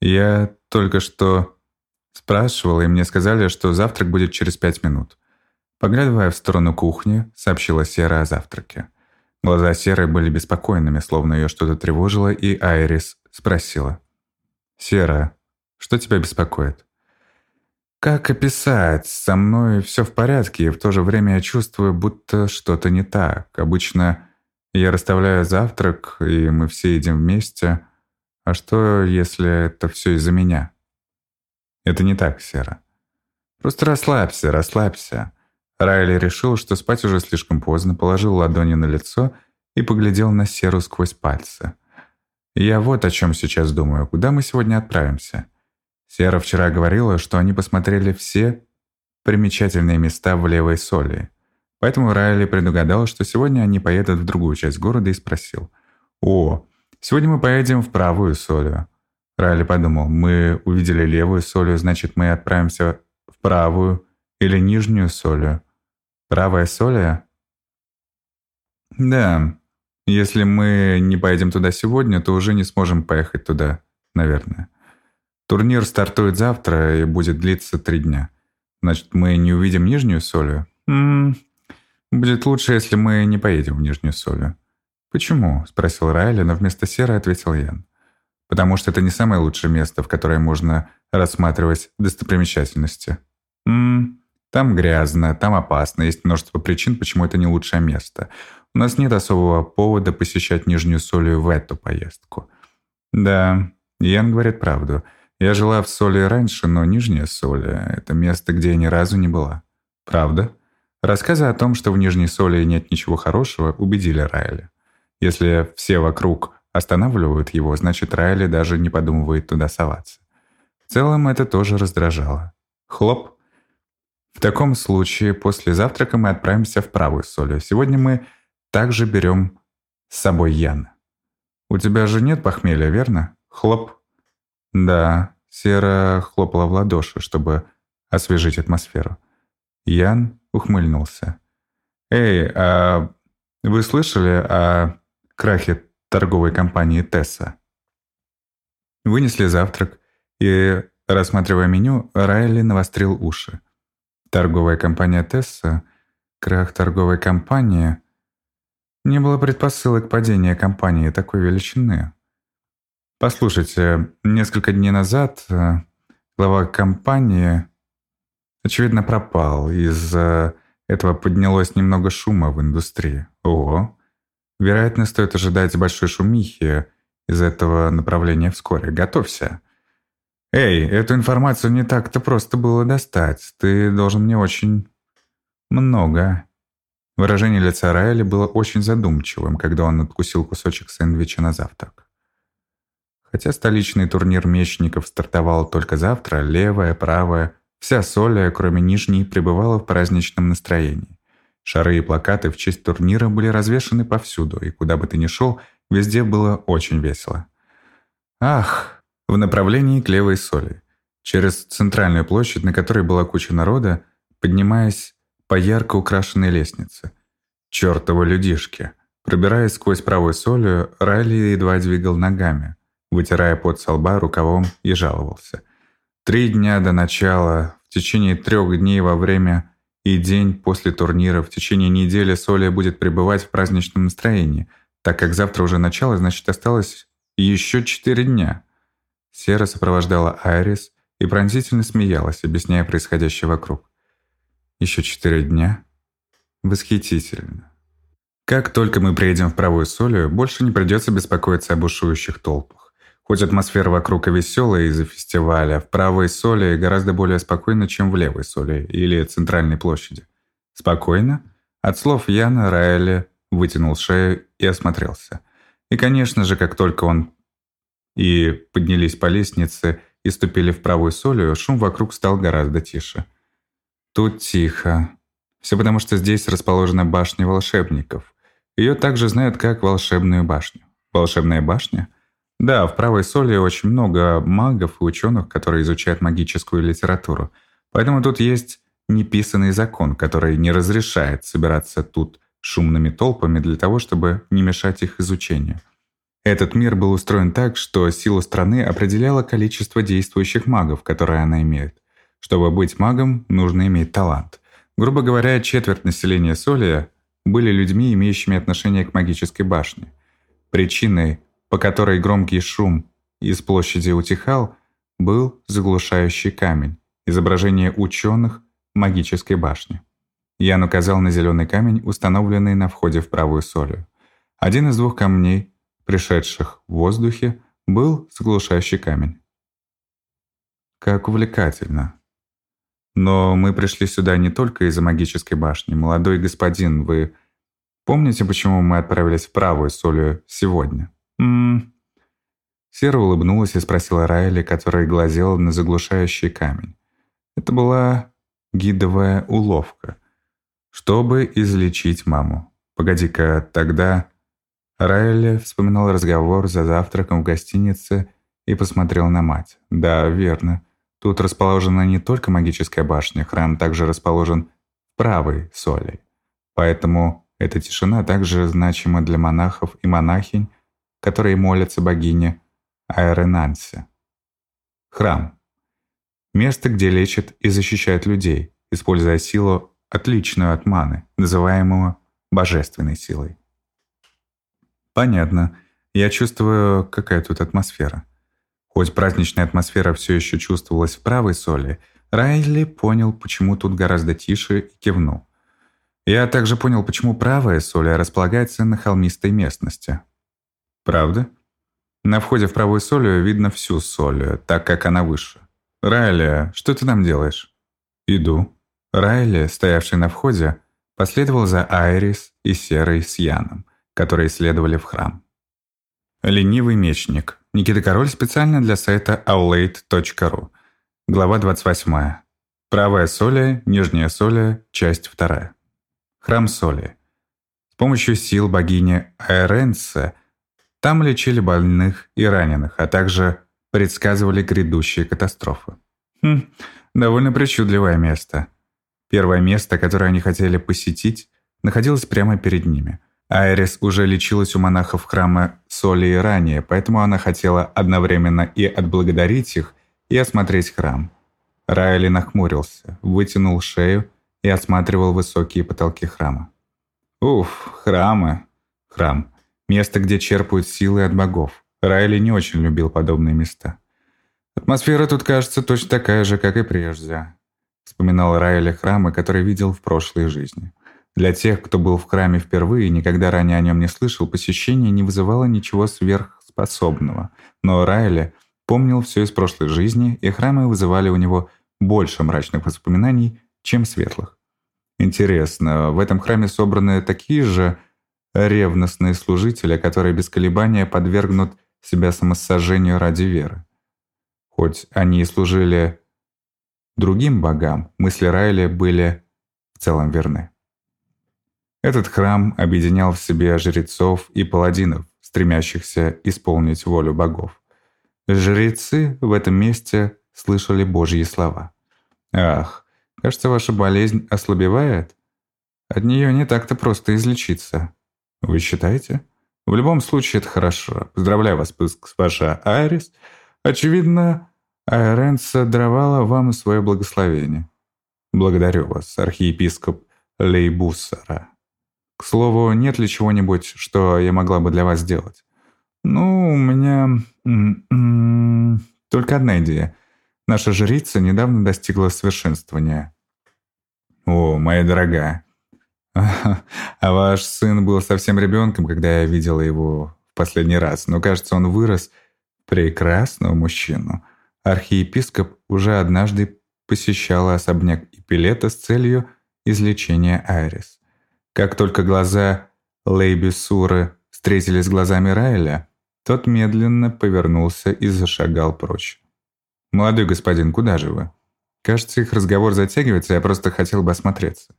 «Я только что спрашивала, и мне сказали, что завтрак будет через пять минут». Поглядывая в сторону кухни, сообщила Сера о завтраке. Глаза Серы были беспокойными, словно ее что-то тревожило, и Айрис спросила. «Сера, что тебя беспокоит?» «Как описать? Со мной все в порядке, и в то же время я чувствую, будто что-то не так. Обычно я расставляю завтрак, и мы все едим вместе. А что, если это все из-за меня?» «Это не так, Сера. Просто расслабься, расслабься. Райли решил, что спать уже слишком поздно, положил ладони на лицо и поглядел на Серу сквозь пальцы. «Я вот о чем сейчас думаю. Куда мы сегодня отправимся?» Сера вчера говорила, что они посмотрели все примечательные места в Левой Соли. Поэтому Райли предугадал, что сегодня они поедут в другую часть города и спросил. «О, сегодня мы поедем в правую Солью». Райли подумал, мы увидели левую Солью, значит, мы отправимся в правую или нижнюю Солью. Правая Соля? Да. Если мы не поедем туда сегодня, то уже не сможем поехать туда, наверное. Турнир стартует завтра и будет длиться три дня. Значит, мы не увидим Нижнюю Солю? М -м, будет лучше, если мы не поедем в Нижнюю Солю. «Почему?» – спросил Райли, но вместо Серы ответил Ян. «Потому что это не самое лучшее место, в которое можно рассматривать достопримечательности». «М там грязно, там опасно, есть множество причин, почему это не лучшее место. У нас нет особого повода посещать Нижнюю Солью в эту поездку. Да, Ян говорит правду. Я жила в Соли раньше, но Нижняя Соля — это место, где я ни разу не была. Правда? Рассказы о том, что в Нижней Соли нет ничего хорошего, убедили Райли. Если все вокруг останавливают его, значит Райли даже не подумывает туда соваться. В целом это тоже раздражало. Хлоп, в таком случае после завтрака мы отправимся в правую солью. Сегодня мы также берем с собой Яна. У тебя же нет похмелья, верно? Хлоп. Да, Сера хлопала в ладоши, чтобы освежить атмосферу. Ян ухмыльнулся. «Эй, а вы слышали о крахе торговой компании Тесса?» Вынесли завтрак, и, рассматривая меню, Райли навострил уши. Торговая компания Тесса, крах торговой компании, не было предпосылок падения компании такой величины. Послушайте, несколько дней назад э, глава компании, очевидно, пропал. Из-за этого поднялось немного шума в индустрии. О, вероятно, стоит ожидать большой шумихи из этого направления вскоре. Готовься. «Эй, эту информацию не так-то просто было достать. Ты должен мне очень много Выражение лица Райли было очень задумчивым, когда он откусил кусочек сэндвича на завтрак. Хотя столичный турнир мечников стартовал только завтра, левая, правая, вся Солия, кроме нижней, пребывала в праздничном настроении. Шары и плакаты в честь турнира были развешаны повсюду, и куда бы ты ни шел, везде было очень весело. Ах, в направлении к левой соли. Через центральную площадь, на которой была куча народа, поднимаясь по ярко украшенной лестнице. Чёртовы людишки. Пробираясь сквозь правую солью, Райли едва двигал ногами вытирая пот со лба рукавом и жаловался. Три дня до начала, в течение трех дней во время и день после турнира, в течение недели Соля будет пребывать в праздничном настроении, так как завтра уже начало, значит, осталось еще четыре дня. Сера сопровождала Айрис и пронзительно смеялась, объясняя происходящее вокруг. Еще четыре дня? Восхитительно. Как только мы приедем в Правую Солью, больше не придется беспокоиться об бушующих толпах. Хоть атмосфера вокруг и веселая из-за фестиваля, в правой соли гораздо более спокойно, чем в левой соли или центральной площади. Спокойно? От слов Яна Раэля вытянул шею и осмотрелся. И, конечно же, как только он и поднялись по лестнице и ступили в правую солью, шум вокруг стал гораздо тише. Тут тихо. Все потому, что здесь расположена башня волшебников. Ее также знают как волшебную башню. Волшебная башня — да, в правой соли очень много магов и ученых, которые изучают магическую литературу. Поэтому тут есть неписанный закон, который не разрешает собираться тут шумными толпами для того, чтобы не мешать их изучению. Этот мир был устроен так, что сила страны определяла количество действующих магов, которые она имеет. Чтобы быть магом, нужно иметь талант. Грубо говоря, четверть населения Солия были людьми, имеющими отношение к магической башне. Причиной по которой громкий шум из площади утихал, был заглушающий камень, изображение ученых магической башни. Ян указал на зеленый камень, установленный на входе в правую солью. Один из двух камней, пришедших в воздухе, был заглушающий камень. Как увлекательно. Но мы пришли сюда не только из-за магической башни. Молодой господин, вы помните, почему мы отправились в правую солью сегодня? «М-м-м». Сера улыбнулась и спросила Райли, которая глазела на заглушающий камень. Это была гидовая уловка, чтобы излечить маму. Погоди-ка, тогда... Райли вспоминал разговор за завтраком в гостинице и посмотрел на мать. Да, верно. Тут расположена не только магическая башня, храм также расположен правой соли. Поэтому эта тишина также значима для монахов и монахинь, которые молятся богине Аэренансе. Храм. Место, где лечат и защищают людей, используя силу, отличную от маны, называемую божественной силой. Понятно. Я чувствую, какая тут атмосфера. Хоть праздничная атмосфера все еще чувствовалась в правой соли, Райли понял, почему тут гораздо тише и кивнул. Я также понял, почему правая соль располагается на холмистой местности, Правда? На входе в правую солью видно всю солью, так как она выше. «Райли, что ты там делаешь?» «Иду». Райли, стоявший на входе, последовал за Айрис и Серой с Яном, которые следовали в храм. Ленивый мечник. Никита Король специально для сайта aulade.ru. Глава 28. Правая соля, нижняя соля, часть 2. Храм соли. С помощью сил богини Аэренса – там лечили больных и раненых, а также предсказывали грядущие катастрофы. Хм, довольно причудливое место. Первое место, которое они хотели посетить, находилось прямо перед ними. Айрис уже лечилась у монахов храма Соли и ранее, поэтому она хотела одновременно и отблагодарить их, и осмотреть храм. Райли нахмурился, вытянул шею и осматривал высокие потолки храма. Уф, храмы. Храм. Место, где черпают силы от богов. Райли не очень любил подобные места. «Атмосфера тут кажется точно такая же, как и прежде», вспоминал Райли храмы, которые видел в прошлой жизни. Для тех, кто был в храме впервые и никогда ранее о нем не слышал, посещение не вызывало ничего сверхспособного. Но Райли помнил все из прошлой жизни, и храмы вызывали у него больше мрачных воспоминаний, чем светлых. Интересно, в этом храме собраны такие же ревностные служители, которые без колебания подвергнут себя самосожжению ради веры. Хоть они и служили другим богам, мысли Райли были в целом верны. Этот храм объединял в себе жрецов и паладинов, стремящихся исполнить волю богов. Жрецы в этом месте слышали Божьи слова. «Ах, кажется, ваша болезнь ослабевает? От нее не так-то просто излечиться. Вы считаете? В любом случае, это хорошо. Поздравляю вас, госпожа Айрис. Очевидно, Айренса даровала вам свое благословение. Благодарю вас, архиепископ Лейбуссера. К слову, нет ли чего-нибудь, что я могла бы для вас сделать? Ну, у меня... только одна идея. Наша жрица недавно достигла совершенствования. О, моя дорогая. А ваш сын был совсем ребенком, когда я видела его в последний раз. Но, кажется, он вырос прекрасного мужчину. Архиепископ уже однажды посещал особняк Ипилета с целью излечения Айрис. Как только глаза Лейби Суры встретились с глазами Райля, тот медленно повернулся и зашагал прочь. «Молодой господин, куда же вы?» Кажется, их разговор затягивается, я просто хотел бы осмотреться.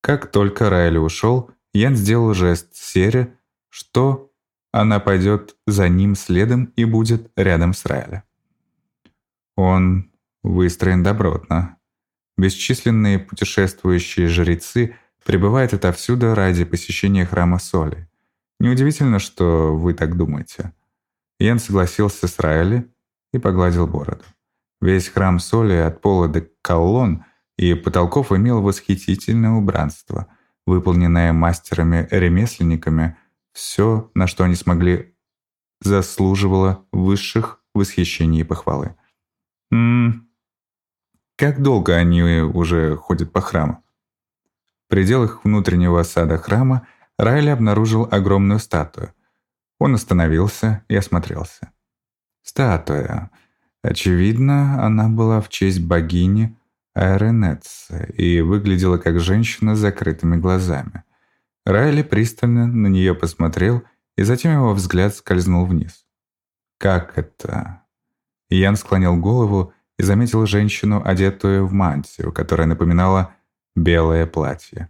Как только Райли ушел, Ян сделал жест Сере, что она пойдет за ним следом и будет рядом с Райли. Он выстроен добротно. Бесчисленные путешествующие жрецы – прибывает отовсюду ради посещения храма Соли. Неудивительно, что вы так думаете. Ян согласился с Райли и погладил бороду. Весь храм Соли от пола до колонн и потолков имел восхитительное убранство, выполненное мастерами-ремесленниками. Все, на что они смогли, заслуживало высших восхищений и похвалы. М -м, как долго они уже ходят по храму? В пределах внутреннего сада храма Райли обнаружил огромную статую. Он остановился и осмотрелся. Статуя. Очевидно, она была в честь богини Айренетса и выглядела как женщина с закрытыми глазами. Райли пристально на нее посмотрел, и затем его взгляд скользнул вниз. «Как это?» Ян склонил голову и заметил женщину, одетую в мантию, которая напоминала белое платье.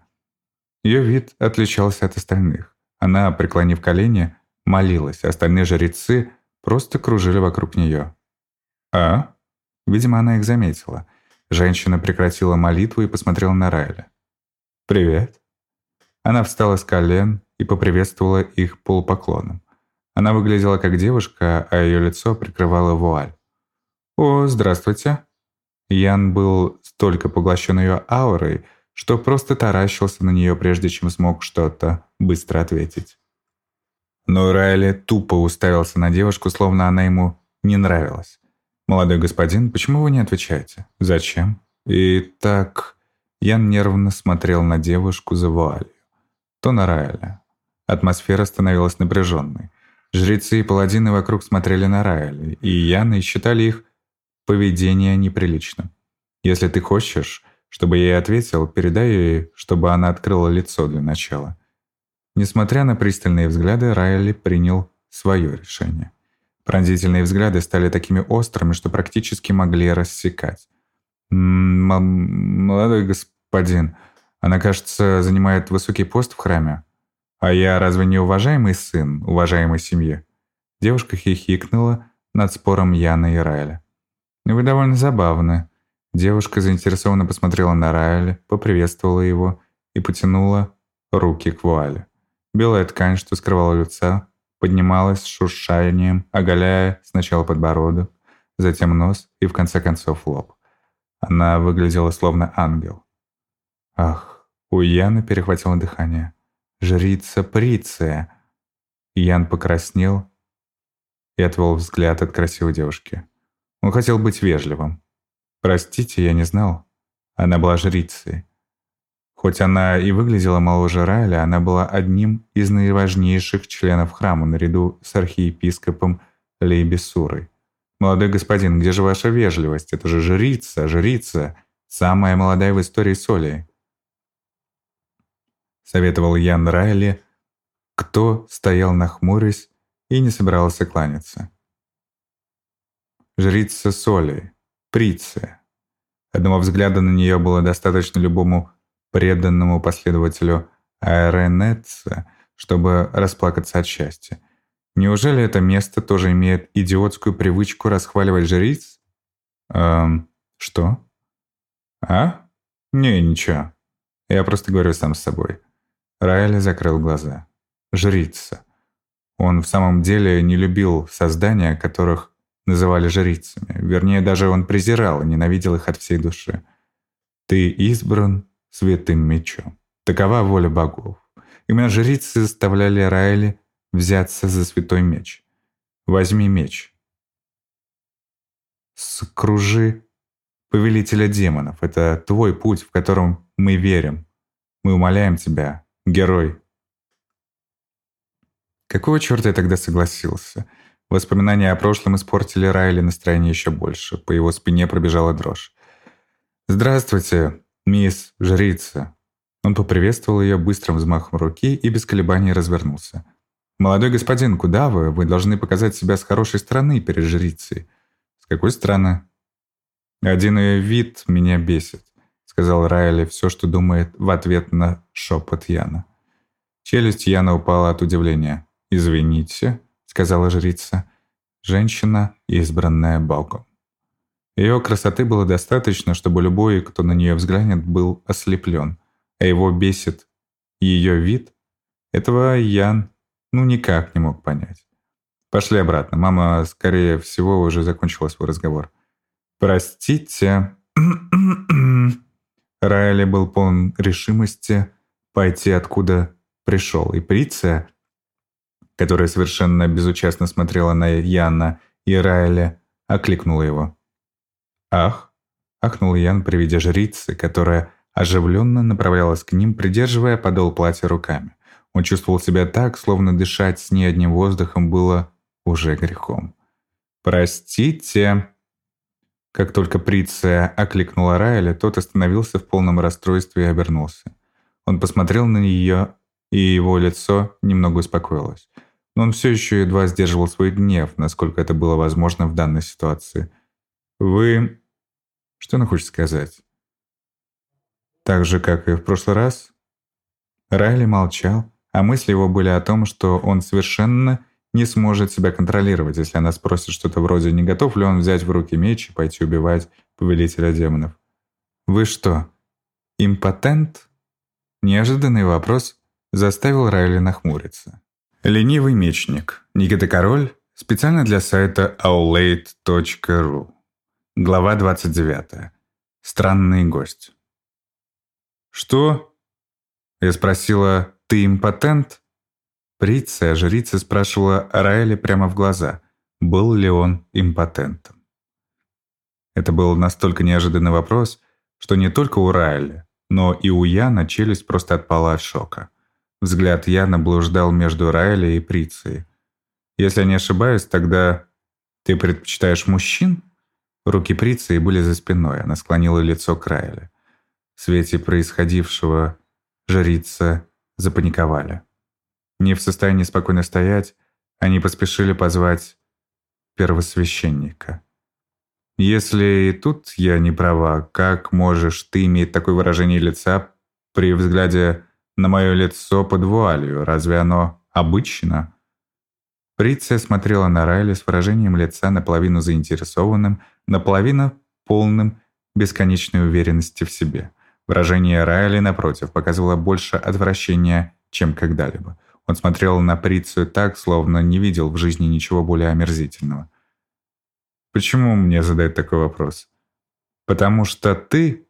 Ее вид отличался от остальных. Она, преклонив колени, молилась, а остальные жрецы просто кружили вокруг нее. «А?» Видимо, она их заметила. Женщина прекратила молитву и посмотрела на Райля. «Привет». Она встала с колен и поприветствовала их полупоклоном. Она выглядела как девушка, а ее лицо прикрывала вуаль. «О, здравствуйте». Ян был столько поглощен ее аурой, что просто таращился на нее, прежде чем смог что-то быстро ответить. Но Райли тупо уставился на девушку, словно она ему не нравилась. «Молодой господин, почему вы не отвечаете? Зачем?» И так Ян нервно смотрел на девушку за вуалью. То на Райля. Атмосфера становилась напряженной. Жрецы и паладины вокруг смотрели на Райли, и Яны считали их поведение неприличным. Если ты хочешь, чтобы я ей ответил, передай ей, чтобы она открыла лицо для начала. Несмотря на пристальные взгляды, Райли принял свое решение. Пронзительные взгляды стали такими острыми, что практически могли рассекать. «Молодой господин, она, кажется, занимает высокий пост в храме. А я разве не уважаемый сын уважаемой семьи?» Девушка хихикнула над спором Яна и Райля. «Вы довольно забавны», Девушка заинтересованно посмотрела на Райли, поприветствовала его и потянула руки к вуале. Белая ткань, что скрывала лица, поднималась с шуршанием, оголяя сначала подбородок, затем нос и в конце концов лоб. Она выглядела словно ангел. Ах, у Яны перехватило дыхание. «Жрица Приция!» Ян покраснел и отвел взгляд от красивой девушки. Он хотел быть вежливым, Простите, я не знал. Она была жрицей. Хоть она и выглядела моложе Райля, она была одним из наиважнейших членов храма наряду с архиепископом Лейбисурой. «Молодой господин, где же ваша вежливость? Это же жрица, жрица, самая молодая в истории Соли». советовал Ян Райли, кто стоял нахмурясь и не собирался кланяться. Жрица Соли, Приция. Одного взгляда на нее было достаточно любому преданному последователю Аэренетца, чтобы расплакаться от счастья. Неужели это место тоже имеет идиотскую привычку расхваливать жриц? Эм, что? А? Не, ничего. Я просто говорю сам с собой. Райли закрыл глаза. Жрица. Он в самом деле не любил создания, которых называли жрицами. Вернее, даже он презирал и ненавидел их от всей души. Ты избран святым мечом. Такова воля богов. Именно жрицы заставляли Райли взяться за святой меч. Возьми меч. Скружи повелителя демонов. Это твой путь, в котором мы верим. Мы умоляем тебя, герой. Какого черта я тогда согласился? Воспоминания о прошлом испортили Райли настроение еще больше. По его спине пробежала дрожь. «Здравствуйте, мисс Жрица». Он поприветствовал ее быстрым взмахом руки и без колебаний развернулся. «Молодой господин, куда вы? Вы должны показать себя с хорошей стороны перед жрицей». «С какой стороны?» «Один ее вид меня бесит», — сказал Райли все, что думает в ответ на шепот Яна. Челюсть Яна упала от удивления. «Извините», — сказала жрица. Женщина, избранная Богом. Ее красоты было достаточно, чтобы любой, кто на нее взглянет, был ослеплен. А его бесит ее вид. Этого Ян ну никак не мог понять. Пошли обратно. Мама, скорее всего, уже закончила свой разговор. «Простите». Райли был полон решимости пойти откуда пришел. И Приция, которая совершенно безучастно смотрела на Яна и Райли, окликнула его. «Ах!» – ахнул Ян при виде жрицы, которая оживленно направлялась к ним, придерживая подол платья руками. Он чувствовал себя так, словно дышать с ней одним воздухом было уже грехом. «Простите!» Как только Приция окликнула Райля, тот остановился в полном расстройстве и обернулся. Он посмотрел на нее, и его лицо немного успокоилось. Но он все еще едва сдерживал свой гнев, насколько это было возможно в данной ситуации. «Вы...» Что она хочет сказать? Так же, как и в прошлый раз? Райли молчал, а мысли его были о том, что он совершенно не сможет себя контролировать, если она спросит что-то вроде «не готов ли он взять в руки меч и пойти убивать повелителя демонов?» «Вы что, импотент?» Неожиданный вопрос заставил Райли нахмуриться. «Ленивый мечник. Никита Король. Специально для сайта aulate.ru. Глава 29. Странный гость». «Что?» Я спросила «Ты импотент?» Приция, жрица спрашивала Раэля прямо в глаза, был ли он импотентом. Это был настолько неожиданный вопрос, что не только у Раэля, но и у Яна челюсть просто отпала от шока. Взгляд Яна блуждал между Раэля и Прицией. «Если я не ошибаюсь, тогда ты предпочитаешь мужчин?» Руки Приции были за спиной, она склонила лицо к Раэле. В свете происходившего жрица запаниковали. Не в состоянии спокойно стоять, они поспешили позвать первосвященника. «Если и тут я не права, как можешь ты иметь такое выражение лица при взгляде на мое лицо под вуалью? Разве оно обычно?» Приция смотрела на Райли с выражением лица наполовину заинтересованным, наполовину полным бесконечной уверенности в себе. Выражение Райли, напротив, показывало больше отвращения, чем когда-либо. Он смотрел на Прицию так, словно не видел в жизни ничего более омерзительного. «Почему мне задают такой вопрос?» «Потому что ты...»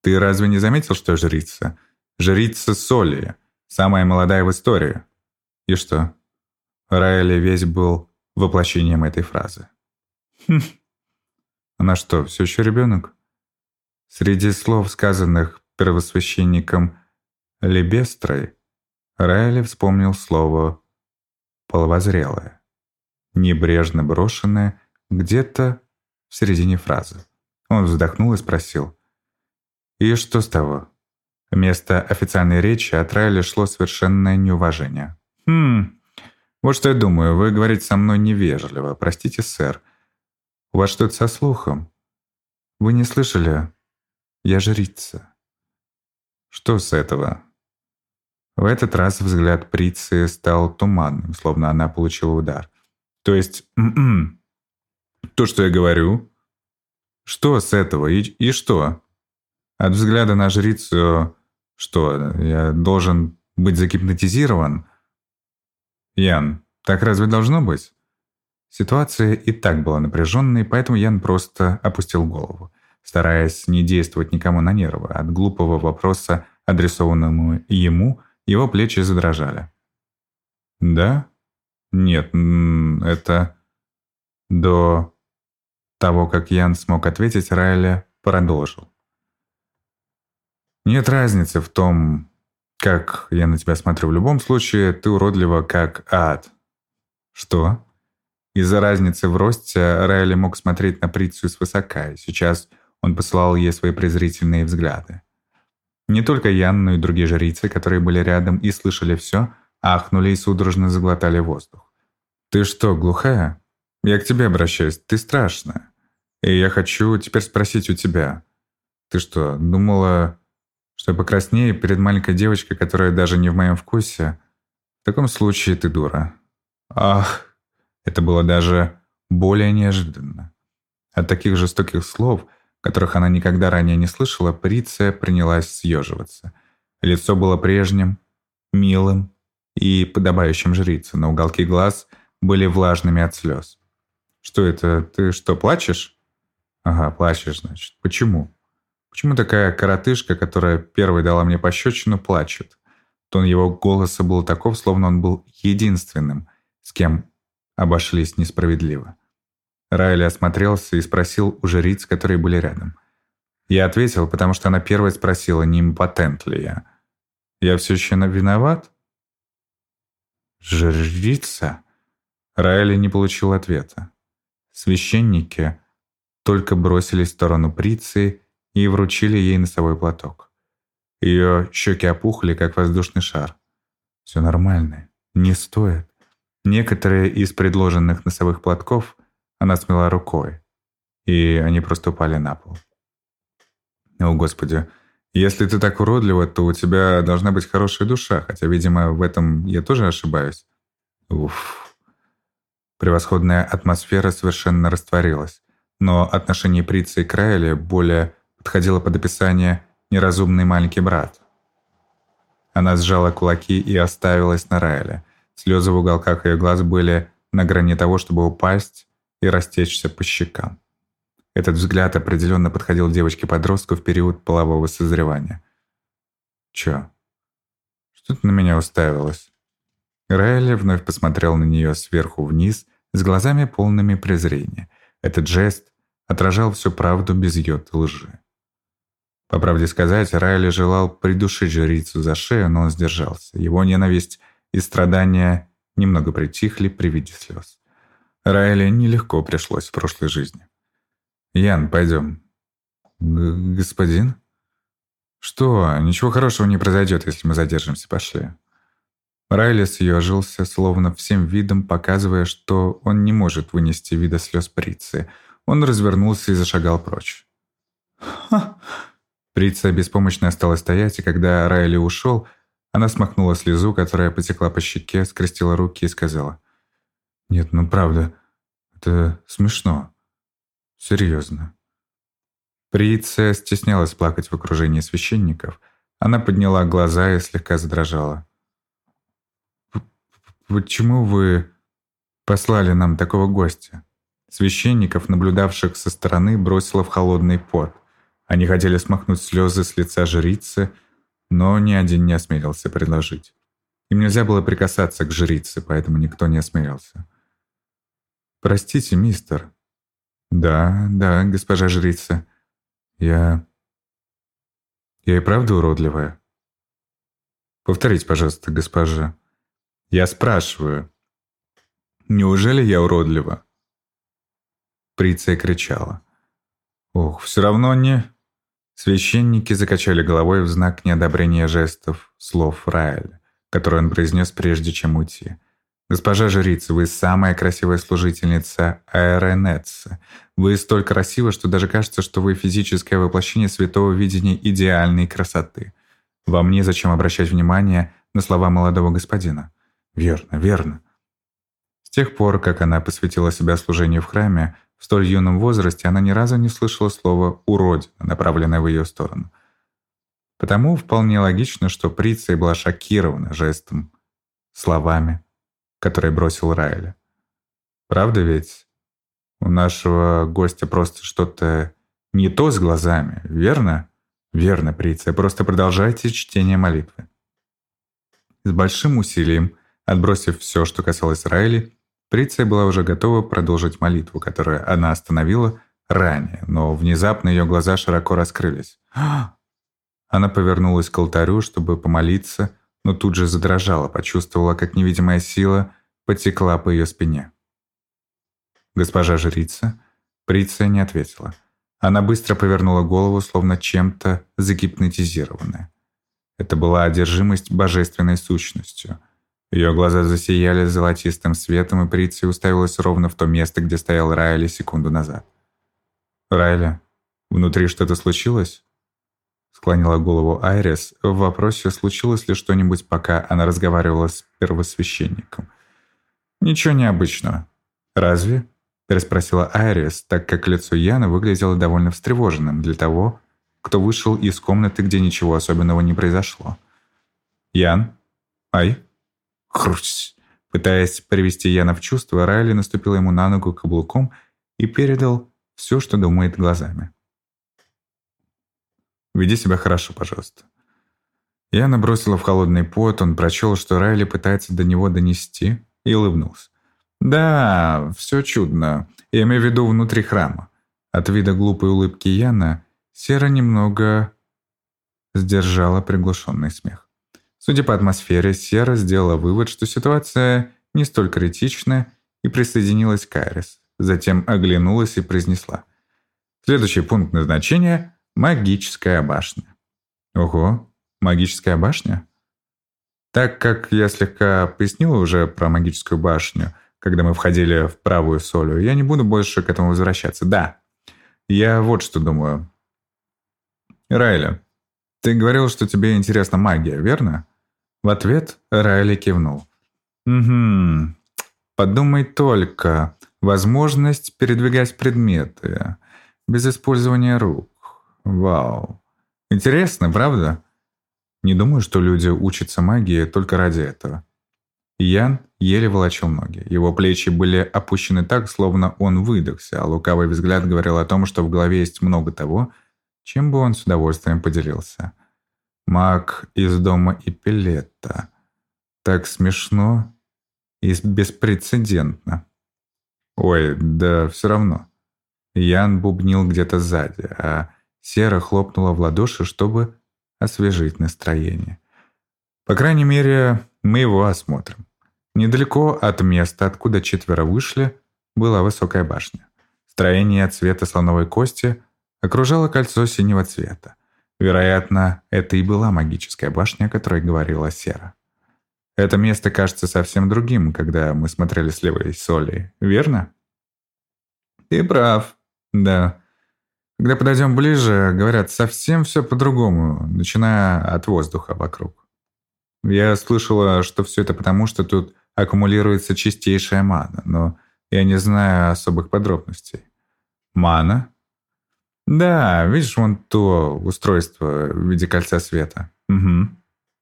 «Ты разве не заметил, что жрица? Жрица Соли, самая молодая в истории». «И что?» Райли весь был воплощением этой фразы. «Хм. Она что, все еще ребенок?» Среди слов, сказанных первосвященником Лебестрой, Райли вспомнил слово «половозрелое», небрежно брошенное где-то в середине фразы. Он вздохнул и спросил, «И что с того? Вместо официальной речи от Райли шло совершенное неуважение. «Хм, вот что я думаю, вы говорите со мной невежливо. Простите, сэр. У вас что-то со слухом? Вы не слышали? Я жрица». «Что с этого?» В этот раз взгляд Прицы стал туманным, словно она получила удар. «То есть, м-м, то, что я говорю? Что с этого и, и что? От взгляда на жрицу что, я должен быть загипнотизирован? Ян, так разве должно быть? Ситуация и так была напряженной, поэтому Ян просто опустил голову, стараясь не действовать никому на нервы. От глупого вопроса, адресованному ему, его плечи задрожали. «Да? Нет, это...» До того, как Ян смог ответить, Райли продолжил. Нет разницы в том, как я на тебя смотрю. В любом случае, ты уродлива, как ад. Что? Из-за разницы в росте Райли мог смотреть на Прицию свысока, и сейчас он посылал ей свои презрительные взгляды. Не только Ян, но и другие жрицы, которые были рядом и слышали все, ахнули и судорожно заглотали воздух. «Ты что, глухая? Я к тебе обращаюсь, ты страшная. И я хочу теперь спросить у тебя. Ты что, думала, что я покраснею перед маленькой девочкой, которая даже не в моем вкусе. В таком случае ты дура. Ах, это было даже более неожиданно. От таких жестоких слов, которых она никогда ранее не слышала, Приция принялась съеживаться. Лицо было прежним, милым и подобающим жрице, но уголки глаз были влажными от слез. «Что это? Ты что, плачешь?» «Ага, плачешь, значит. Почему?» Почему такая коротышка, которая первой дала мне пощечину, плачет? Тон его голоса был таков, словно он был единственным, с кем обошлись несправедливо. Райли осмотрелся и спросил у жриц, которые были рядом. Я ответил, потому что она первая спросила, не импотент ли я. Я все еще виноват? Жрица? Райли не получил ответа. Священники только бросились в сторону Приции и вручили ей носовой платок. Ее щеки опухли, как воздушный шар. Все нормально, не стоит. Некоторые из предложенных носовых платков она смела рукой, и они просто упали на пол. О, Господи, если ты так уродлива, то у тебя должна быть хорошая душа, хотя, видимо, в этом я тоже ошибаюсь. Уф. Превосходная атмосфера совершенно растворилась, но отношение Прицы и Крайли более подходила под описание «неразумный маленький брат». Она сжала кулаки и оставилась на Райле. Слезы в уголках ее глаз были на грани того, чтобы упасть и растечься по щекам. Этот взгляд определенно подходил девочке-подростку в период полового созревания. «Чё? Что ты на меня уставилась?» Райли вновь посмотрел на нее сверху вниз с глазами полными презрения. Этот жест отражал всю правду без йоты лжи. По правде сказать, Райли желал придушить жрицу за шею, но он сдержался. Его ненависть и страдания немного притихли при виде слез. Райли нелегко пришлось в прошлой жизни. «Ян, пойдем». Г «Господин?» «Что? Ничего хорошего не произойдет, если мы задержимся. Пошли». Райли съежился, словно всем видом показывая, что он не может вынести вида слез Прицы. Он развернулся и зашагал прочь. «Ха! Прица беспомощно осталась стоять, и когда Райли ушел, она смахнула слезу, которая потекла по щеке, скрестила руки и сказала. «Нет, ну правда, это смешно. Серьезно». Прица стеснялась плакать в окружении священников. Она подняла глаза и слегка задрожала. «Почему вы послали нам такого гостя?» Священников, наблюдавших со стороны, бросила в холодный пот – они хотели смахнуть слезы с лица жрицы, но ни один не осмелился предложить. Им нельзя было прикасаться к жрице, поэтому никто не осмелился. «Простите, мистер». «Да, да, госпожа жрица. Я... Я и правда уродливая?» «Повторите, пожалуйста, госпожа». «Я спрашиваю. Неужели я уродлива?» Приция кричала. «Ох, все равно не...» Священники закачали головой в знак неодобрения жестов, слов Раэля, которые он произнес прежде, чем уйти. «Госпожа жрица, вы самая красивая служительница Аэронетса. Вы столь красивы, что даже кажется, что вы физическое воплощение святого видения идеальной красоты. Вам не зачем обращать внимание на слова молодого господина». «Верно, верно». С тех пор, как она посвятила себя служению в храме, в столь юном возрасте она ни разу не слышала слова «уродина», направленное в ее сторону. Потому вполне логично, что Приция была шокирована жестом, словами, которые бросил Райли. Правда ведь? У нашего гостя просто что-то не то с глазами, верно? Верно, Приция, просто продолжайте чтение молитвы. С большим усилием, отбросив все, что касалось Райли, Приция была уже готова продолжить молитву, которую она остановила ранее, но внезапно ее глаза широко раскрылись. Она повернулась к алтарю, чтобы помолиться, но тут же задрожала, почувствовала, как невидимая сила потекла по ее спине. Госпожа жрица, Приция не ответила. Она быстро повернула голову, словно чем-то загипнотизированная. Это была одержимость божественной сущностью – ее глаза засияли золотистым светом, и Притси уставилась ровно в то место, где стоял Райли секунду назад. «Райли, внутри что-то случилось?» Склонила голову Айрис в вопросе, случилось ли что-нибудь, пока она разговаривала с первосвященником. «Ничего необычного. Разве?» переспросила Айрис, так как лицо Яна выглядело довольно встревоженным для того, кто вышел из комнаты, где ничего особенного не произошло. «Ян? Ай?» Хрусь. Пытаясь привести Яна в чувство, Райли наступил ему на ногу каблуком и передал все, что думает глазами. «Веди себя хорошо, пожалуйста». Яна бросила в холодный пот, он прочел, что Райли пытается до него донести, и улыбнулся. «Да, все чудно. Я имею в виду внутри храма». От вида глупой улыбки Яна Сера немного сдержала приглушенный смех. Судя по атмосфере, Сера сделала вывод, что ситуация не столь критична, и присоединилась к Айрис. Затем оглянулась и произнесла. Следующий пункт назначения – магическая башня. Ого, магическая башня? Так как я слегка пояснила уже про магическую башню, когда мы входили в правую солю, я не буду больше к этому возвращаться. Да, я вот что думаю. Райля, ты говорил, что тебе интересна магия, верно? В ответ Райли кивнул. «Угу. Подумай только. Возможность передвигать предметы. Без использования рук. Вау. Интересно, правда? Не думаю, что люди учатся магии только ради этого». Ян еле волочил ноги. Его плечи были опущены так, словно он выдохся, а лукавый взгляд говорил о том, что в голове есть много того, чем бы он с удовольствием поделился. Маг из дома Ипилетта. Так смешно и беспрецедентно. Ой, да все равно. Ян бубнил где-то сзади, а Сера хлопнула в ладоши, чтобы освежить настроение. По крайней мере, мы его осмотрим. Недалеко от места, откуда четверо вышли, была высокая башня. Строение цвета слоновой кости окружало кольцо синего цвета. Вероятно, это и была магическая башня, о которой говорила Сера. Это место кажется совсем другим, когда мы смотрели с левой соли, верно? Ты прав, да. Когда подойдем ближе, говорят, совсем все по-другому, начиная от воздуха вокруг. Я слышала, что все это потому, что тут аккумулируется чистейшая мана, но я не знаю особых подробностей. Мана? «Да, видишь, вон то устройство в виде кольца света». «Угу».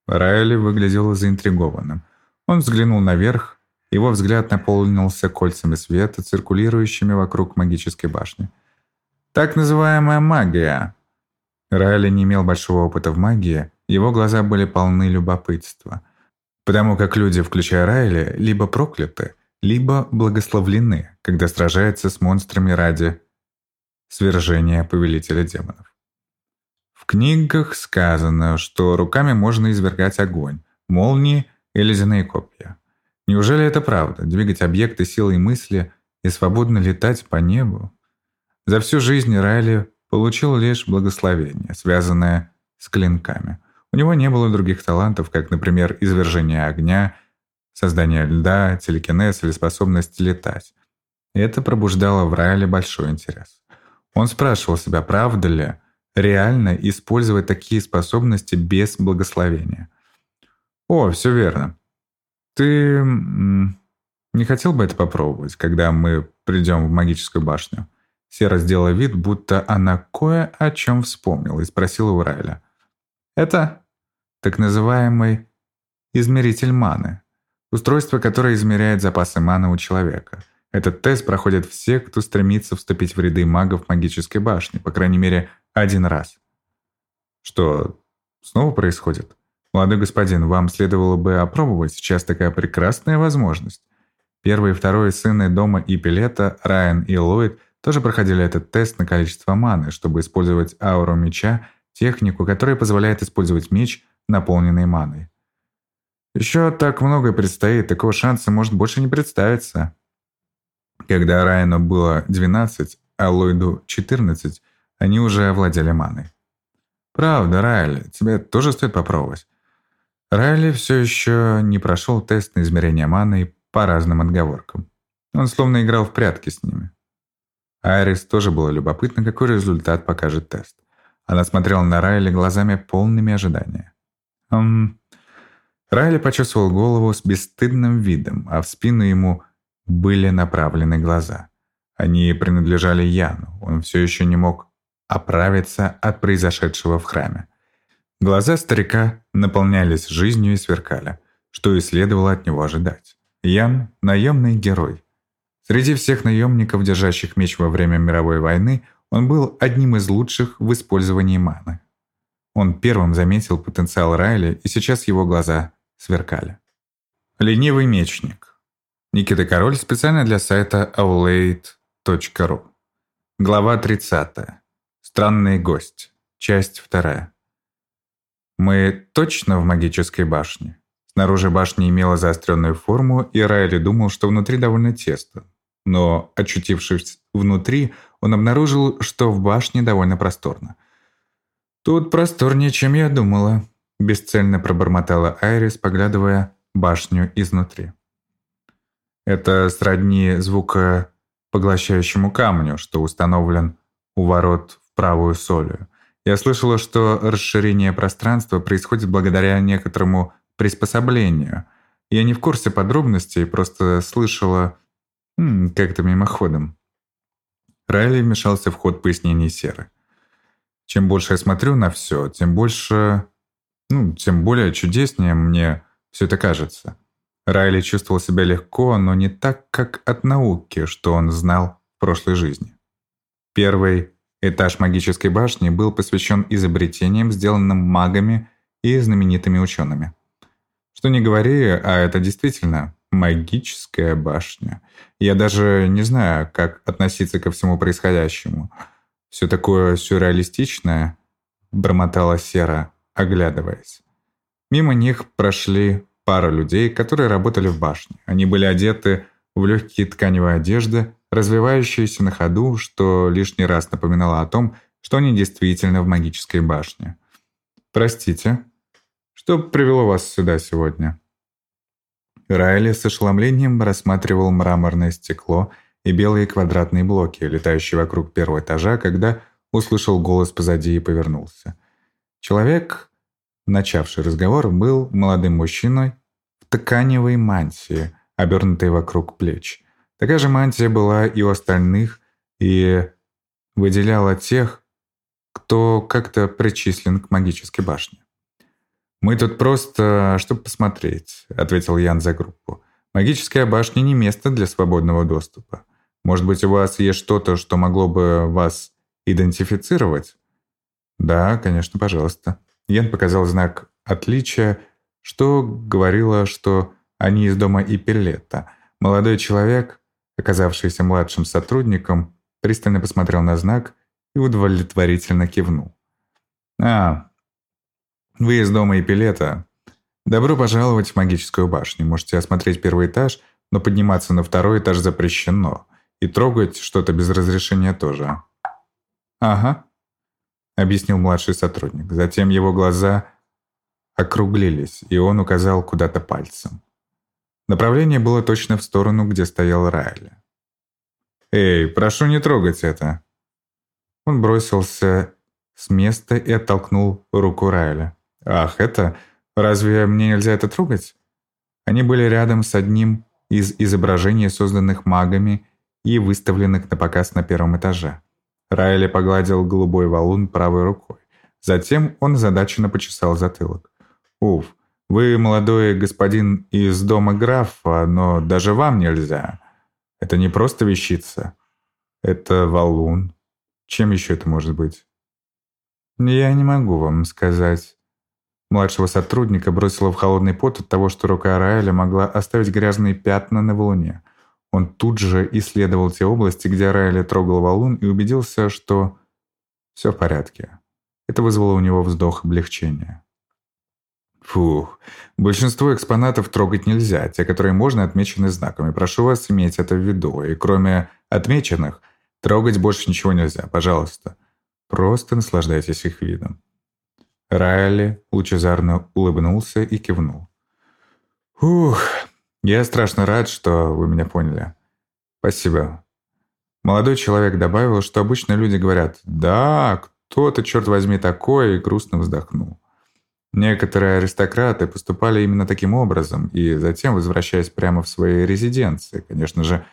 Райли выглядел заинтригованным. Он взглянул наверх, его взгляд наполнился кольцами света, циркулирующими вокруг магической башни. «Так называемая магия». Райли не имел большого опыта в магии, его глаза были полны любопытства. Потому как люди, включая Райли, либо прокляты, либо благословлены, когда сражаются с монстрами ради свержения повелителя демонов. В книгах сказано, что руками можно извергать огонь, молнии и ледяные копья. Неужели это правда? Двигать объекты силой мысли и свободно летать по небу? За всю жизнь Райли получил лишь благословение, связанное с клинками. У него не было других талантов, как, например, извержение огня, создание льда, телекинез или способность летать. Это пробуждало в Райле большой интерес. Он спрашивал себя, правда ли реально использовать такие способности без благословения. «О, все верно. Ты не хотел бы это попробовать, когда мы придем в магическую башню?» Сера сделала вид, будто она кое о чем вспомнила и спросила у Райля. «Это так называемый измеритель маны. Устройство, которое измеряет запасы маны у человека. Этот тест проходит все, кто стремится вступить в ряды магов магической башни, по крайней мере, один раз. Что снова происходит? Молодой господин, вам следовало бы опробовать, сейчас такая прекрасная возможность. Первый и второй сыны дома и Пилета, Райан и Ллойд, тоже проходили этот тест на количество маны, чтобы использовать ауру меча, технику, которая позволяет использовать меч, наполненный маной. Еще так многое предстоит, такого шанса может больше не представиться. Когда Райану было 12, а Ллойду 14, они уже овладели маной. «Правда, Райли, тебе тоже стоит попробовать». Райли все еще не прошел тест на измерение маны по разным отговоркам. Он словно играл в прятки с ними. Айрис тоже было любопытно, какой результат покажет тест. Она смотрела на Райли глазами полными ожидания. Эм... Райли почувствовал голову с бесстыдным видом, а в спину ему были направлены глаза. Они принадлежали Яну. Он все еще не мог оправиться от произошедшего в храме. Глаза старика наполнялись жизнью и сверкали, что и следовало от него ожидать. Ян – наемный герой. Среди всех наемников, держащих меч во время мировой войны, он был одним из лучших в использовании маны. Он первым заметил потенциал Райли, и сейчас его глаза сверкали. Ленивый мечник. Никита Король специально для сайта aulade.ru. Глава 30. Странный гость. Часть 2. Мы точно в магической башне? Снаружи башня имела заостренную форму, и Райли думал, что внутри довольно тесно но, очутившись внутри, он обнаружил, что в башне довольно просторно. «Тут просторнее, чем я думала», – бесцельно пробормотала Айрис, поглядывая башню изнутри. Это сродни звукопоглощающему камню, что установлен у ворот в правую солью. Я слышала, что расширение пространства происходит благодаря некоторому приспособлению. Я не в курсе подробностей, просто слышала как-то мимоходом. Райли вмешался в ход пояснений Серы. Чем больше я смотрю на все, тем больше... Ну, тем более чудеснее мне все это кажется. Райли чувствовал себя легко, но не так, как от науки, что он знал в прошлой жизни. Первый этаж магической башни был посвящен изобретениям, сделанным магами и знаменитыми учеными. Что не говори, а это действительно Магическая башня. Я даже не знаю, как относиться ко всему происходящему. Все такое сюрреалистичное, бормотала Сера, оглядываясь. Мимо них прошли пара людей, которые работали в башне. Они были одеты в легкие тканевые одежды, развивающиеся на ходу, что лишний раз напоминало о том, что они действительно в магической башне. «Простите, что привело вас сюда сегодня?» Райли с ошеломлением рассматривал мраморное стекло и белые квадратные блоки, летающие вокруг первого этажа, когда услышал голос позади и повернулся. Человек, начавший разговор, был молодым мужчиной в тканевой мантии, обернутой вокруг плеч. Такая же мантия была и у остальных, и выделяла тех, кто как-то причислен к магической башне. «Мы тут просто, чтобы посмотреть», — ответил Ян за группу. «Магическая башня не место для свободного доступа. Может быть, у вас есть что-то, что могло бы вас идентифицировать?» «Да, конечно, пожалуйста». Ян показал знак отличия, что говорило, что они из дома Иппелета. Молодой человек, оказавшийся младшим сотрудником, пристально посмотрел на знак и удовлетворительно кивнул. «А, вы из дома Эпилета. Добро пожаловать в магическую башню. Можете осмотреть первый этаж, но подниматься на второй этаж запрещено. И трогать что-то без разрешения тоже. Ага, объяснил младший сотрудник. Затем его глаза округлились, и он указал куда-то пальцем. Направление было точно в сторону, где стоял Райли. «Эй, прошу не трогать это!» Он бросился с места и оттолкнул руку Райля. «Ах, это... Разве мне нельзя это трогать?» Они были рядом с одним из изображений, созданных магами и выставленных на показ на первом этаже. Райли погладил голубой валун правой рукой. Затем он задаченно почесал затылок. «Уф, вы молодой господин из дома графа, но даже вам нельзя. Это не просто вещица. Это валун. Чем еще это может быть?» «Я не могу вам сказать». Младшего сотрудника бросило в холодный пот от того, что рука Райля могла оставить грязные пятна на валуне. Он тут же исследовал те области, где Райли трогал валун и убедился, что все в порядке. Это вызвало у него вздох облегчения. Фух, большинство экспонатов трогать нельзя, те, которые можно, отмечены знаками. Прошу вас иметь это в виду. И кроме отмеченных, трогать больше ничего нельзя, пожалуйста. Просто наслаждайтесь их видом. Райли лучезарно улыбнулся и кивнул. «Ух, я страшно рад, что вы меня поняли. Спасибо». Молодой человек добавил, что обычно люди говорят «Да, кто ты, черт возьми, такой?» и грустно вздохнул. Некоторые аристократы поступали именно таким образом, и затем, возвращаясь прямо в свои резиденции, конечно же,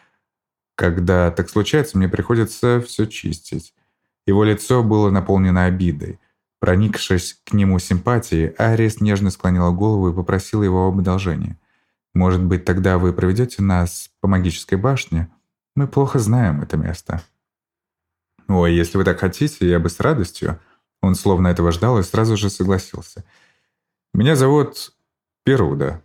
когда так случается, мне приходится все чистить. Его лицо было наполнено обидой. Проникшись к нему симпатией, Арис нежно склонила голову и попросила его об одолжении. «Может быть, тогда вы проведете нас по магической башне? Мы плохо знаем это место». «Ой, если вы так хотите, я бы с радостью». Он словно этого ждал и сразу же согласился. «Меня зовут Перуда.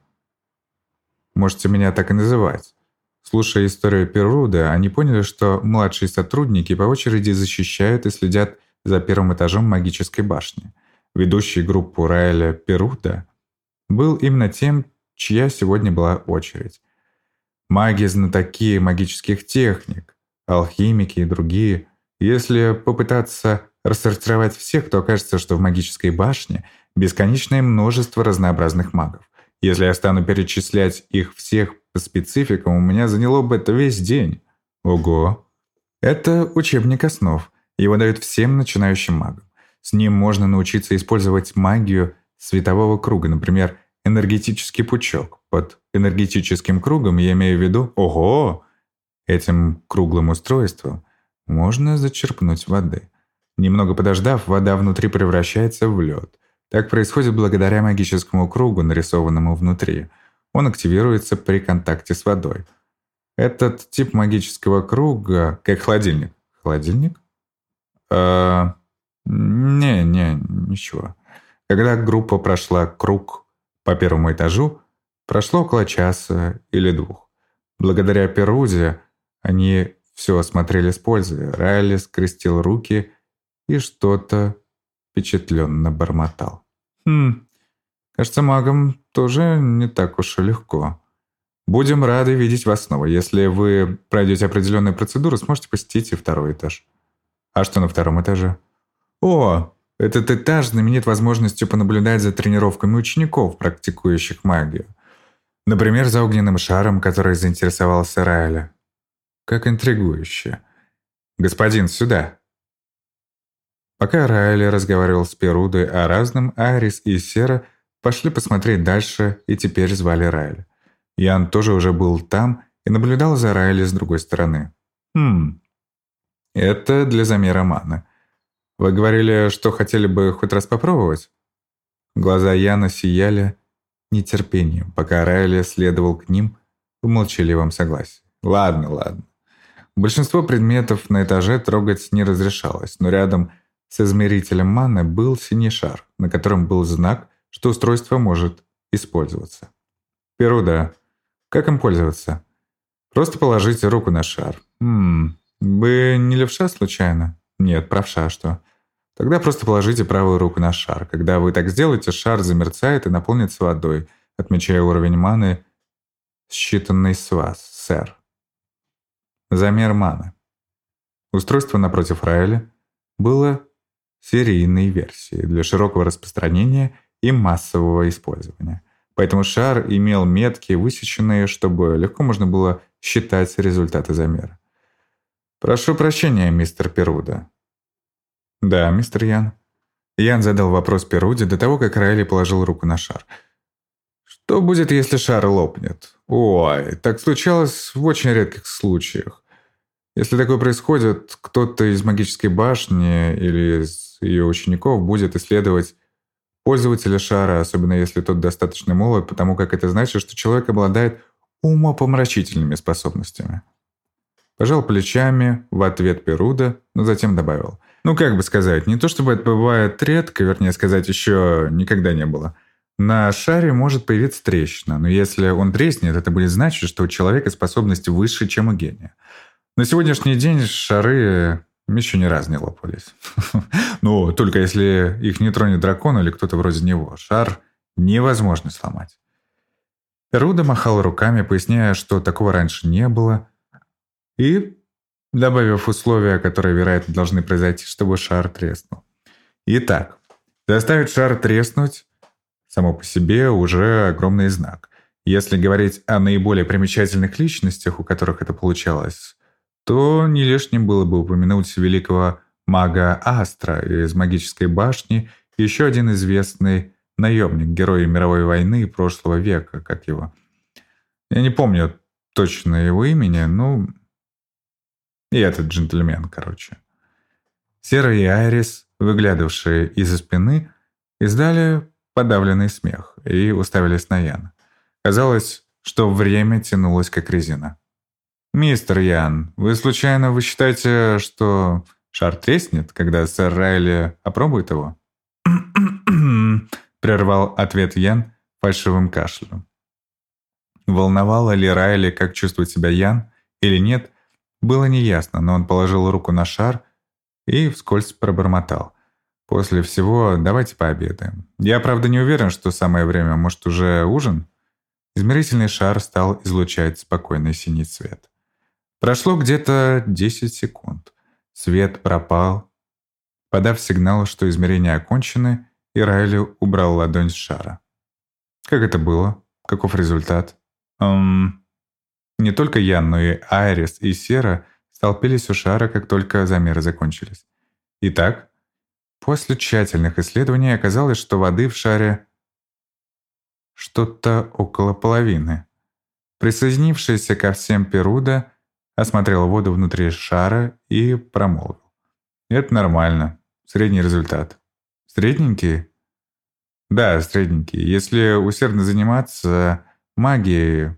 Можете меня так и называть. Слушая историю Перуда, они поняли, что младшие сотрудники по очереди защищают и следят за первым этажом магической башни. Ведущий группу Раэля Перуда был именно тем, чья сегодня была очередь. Маги-знатоки магических техник, алхимики и другие. Если попытаться рассортировать всех, то окажется, что в магической башне бесконечное множество разнообразных магов. Если я стану перечислять их всех по спецификам, у меня заняло бы это весь день. Ого! Это учебник основ. Его дают всем начинающим магам. С ним можно научиться использовать магию светового круга, например, энергетический пучок. Под энергетическим кругом я имею в виду «Ого!» Этим круглым устройством можно зачерпнуть воды. Немного подождав, вода внутри превращается в лед. Так происходит благодаря магическому кругу, нарисованному внутри. Он активируется при контакте с водой. Этот тип магического круга, как холодильник. Холодильник? Э, не, не, ничего. Когда группа прошла круг по первому этажу, прошло около часа или двух. Благодаря Перузе они все осмотрели с пользой. Райли скрестил руки и что-то впечатленно бормотал. «Хм, кажется, магам тоже не так уж и легко. Будем рады видеть вас снова. Если вы пройдете определенные процедуры, сможете посетить и второй этаж». «А что на втором этаже?» «О, этот этаж знаменит возможностью понаблюдать за тренировками учеников, практикующих магию. Например, за огненным шаром, который заинтересовался Райля. Как интригующе. Господин, сюда!» Пока Райли разговаривал с Перудой о разном, Арис и Сера пошли посмотреть дальше и теперь звали Райли. Ян тоже уже был там и наблюдал за Райли с другой стороны. «Хм, это для замера маны. Вы говорили, что хотели бы хоть раз попробовать?» Глаза Яна сияли нетерпением, пока Райли следовал к ним в молчаливом согласии. «Ладно, ладно. Большинство предметов на этаже трогать не разрешалось, но рядом с измерителем маны был синий шар, на котором был знак, что устройство может использоваться. Перуда. Как им пользоваться? Просто положите руку на шар. Ммм, вы не левша случайно? Нет, правша, что? Тогда просто положите правую руку на шар. Когда вы так сделаете, шар замерцает и наполнится водой, отмечая уровень маны, считанный с вас, сэр. Замер маны. Устройство напротив Райли было серийной версии для широкого распространения и массового использования. Поэтому шар имел метки, высеченные, чтобы легко можно было считать результаты замера. «Прошу прощения, мистер Перуда». «Да, мистер Ян». Ян задал вопрос Перуде до того, как Райли положил руку на шар. «Что будет, если шар лопнет?» «Ой, так случалось в очень редких случаях. Если такое происходит, кто-то из магической башни или из ее учеников будет исследовать пользователя шара, особенно если тот достаточно молод, потому как это значит, что человек обладает умопомрачительными способностями. Пожал плечами в ответ Перуда, но затем добавил. Ну, как бы сказать, не то чтобы это бывает редко, вернее сказать, еще никогда не было. На шаре может появиться трещина, но если он треснет, это будет значить, что у человека способность выше, чем у гения. На сегодняшний день шары еще ни разу не лопались. Ну, только если их не тронет дракон или кто-то вроде него. Шар невозможно сломать. Руда махал руками, поясняя, что такого раньше не было, и добавив условия, которые, вероятно, должны произойти, чтобы шар треснул. Итак, заставить шар треснуть само по себе уже огромный знак. Если говорить о наиболее примечательных личностях, у которых это получалось, то не лишним было бы упомянуть великого мага Астра из магической башни еще один известный наемник, герой мировой войны прошлого века, как его. Я не помню точно его имени, ну... И этот джентльмен, короче. Сера и Айрис, выглядывавшие из-за спины, издали подавленный смех и уставились на Яна. Казалось, что время тянулось как резина. «Мистер Ян, вы случайно вы считаете, что шар треснет, когда сэр Райли опробует его?» прервал ответ Ян фальшивым кашлем. Волновало ли Райли, как чувствует себя Ян или нет, было неясно, но он положил руку на шар и вскользь пробормотал. «После всего давайте пообедаем. Я, правда, не уверен, что самое время, может, уже ужин?» Измерительный шар стал излучать спокойный синий цвет. Прошло где-то 10 секунд. Свет пропал. Подав сигнал, что измерения окончены, и Райли убрал ладонь с шара. Как это было? Каков результат? Эм... Не только Ян, но и Айрис и Сера столпились у шара, как только замеры закончились. Итак, после тщательных исследований оказалось, что воды в шаре что-то около половины. Присоединившаяся ко всем Перуда осмотрел воду внутри шара и промолвил. «Это нормально. Средний результат». «Средненький?» «Да, средненький. Если усердно заниматься магией,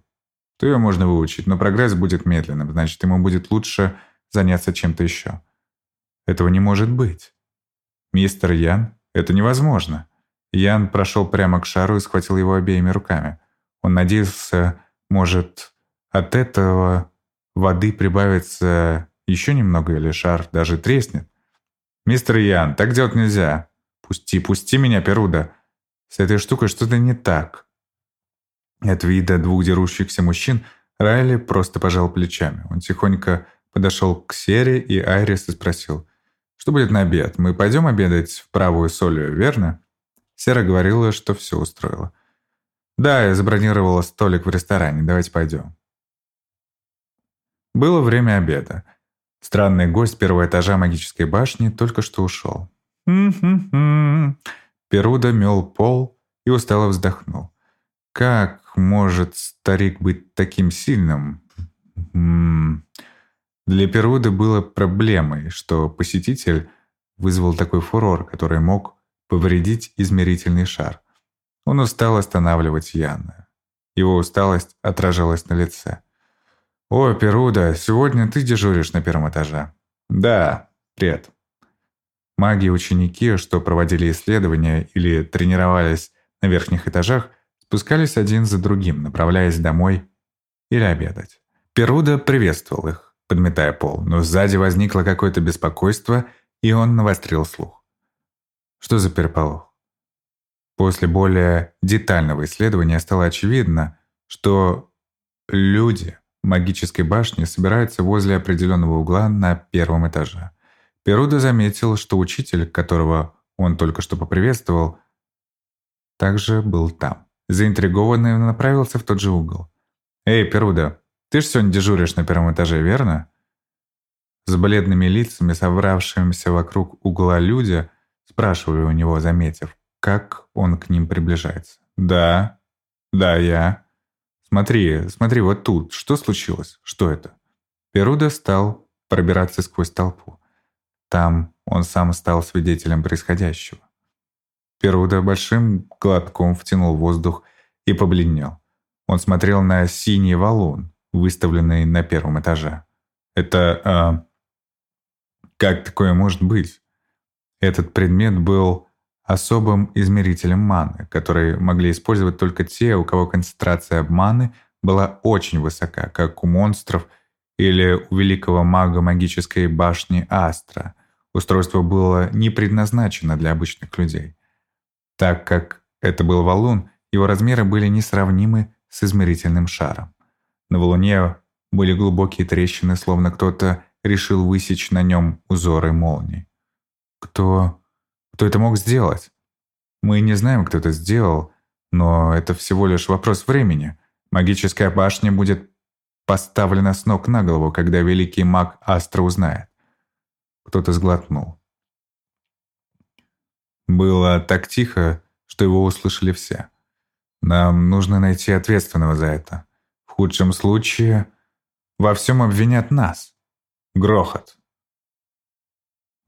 то ее можно выучить, но прогресс будет медленным, значит, ему будет лучше заняться чем-то еще». «Этого не может быть». «Мистер Ян, это невозможно». Ян прошел прямо к шару и схватил его обеими руками. Он надеялся, может, от этого воды прибавится еще немного или шар даже треснет. «Мистер Ян, так делать нельзя. Пусти, пусти меня, Перуда. С этой штукой что-то не так». От вида двух дерущихся мужчин Райли просто пожал плечами. Он тихонько подошел к Сере и Айрис и спросил, «Что будет на обед? Мы пойдем обедать в правую солью, верно?» Сера говорила, что все устроила. «Да, я забронировала столик в ресторане. Давайте пойдем». Было время обеда. Странный гость первого этажа магической башни только что ушел. Перуда мел пол и устало вздохнул. Как может старик быть таким сильным? Для Перуды было проблемой, что посетитель вызвал такой фурор, который мог повредить измерительный шар. Он устал останавливать Яна. Его усталость отражалась на лице. «О, Перуда, сегодня ты дежуришь на первом этаже?» «Да, привет». Маги-ученики, что проводили исследования или тренировались на верхних этажах, спускались один за другим, направляясь домой или обедать. Перуда приветствовал их, подметая пол, но сзади возникло какое-то беспокойство, и он навострил слух. Что за переполох? После более детального исследования стало очевидно, что люди магической башни собираются возле определенного угла на первом этаже. Перуда заметил, что учитель, которого он только что поприветствовал, также был там. Заинтригованный направился в тот же угол. «Эй, Перуда, ты ж сегодня дежуришь на первом этаже, верно?» С бледными лицами, собравшимися вокруг угла люди, спрашивали у него, заметив, как он к ним приближается. «Да, да, я. Смотри, смотри, вот тут. Что случилось? Что это?» Перуда стал пробираться сквозь толпу. Там он сам стал свидетелем происходящего. Перуда большим глотком втянул воздух и побледнел. Он смотрел на синий валун, выставленный на первом этаже. Это... А, как такое может быть? Этот предмет был особым измерителем маны, который могли использовать только те, у кого концентрация маны была очень высока, как у монстров или у великого мага магической башни Астра. Устройство было не предназначено для обычных людей. Так как это был валун, его размеры были несравнимы с измерительным шаром. На валуне были глубокие трещины, словно кто-то решил высечь на нем узоры молний. Кто... кто это мог сделать? Мы не знаем, кто это сделал, но это всего лишь вопрос времени. Магическая башня будет поставлена с ног на голову, когда великий маг Астра узнает. Кто-то сглотнул. Было так тихо, что его услышали все. Нам нужно найти ответственного за это. В худшем случае во всем обвинят нас. Грохот.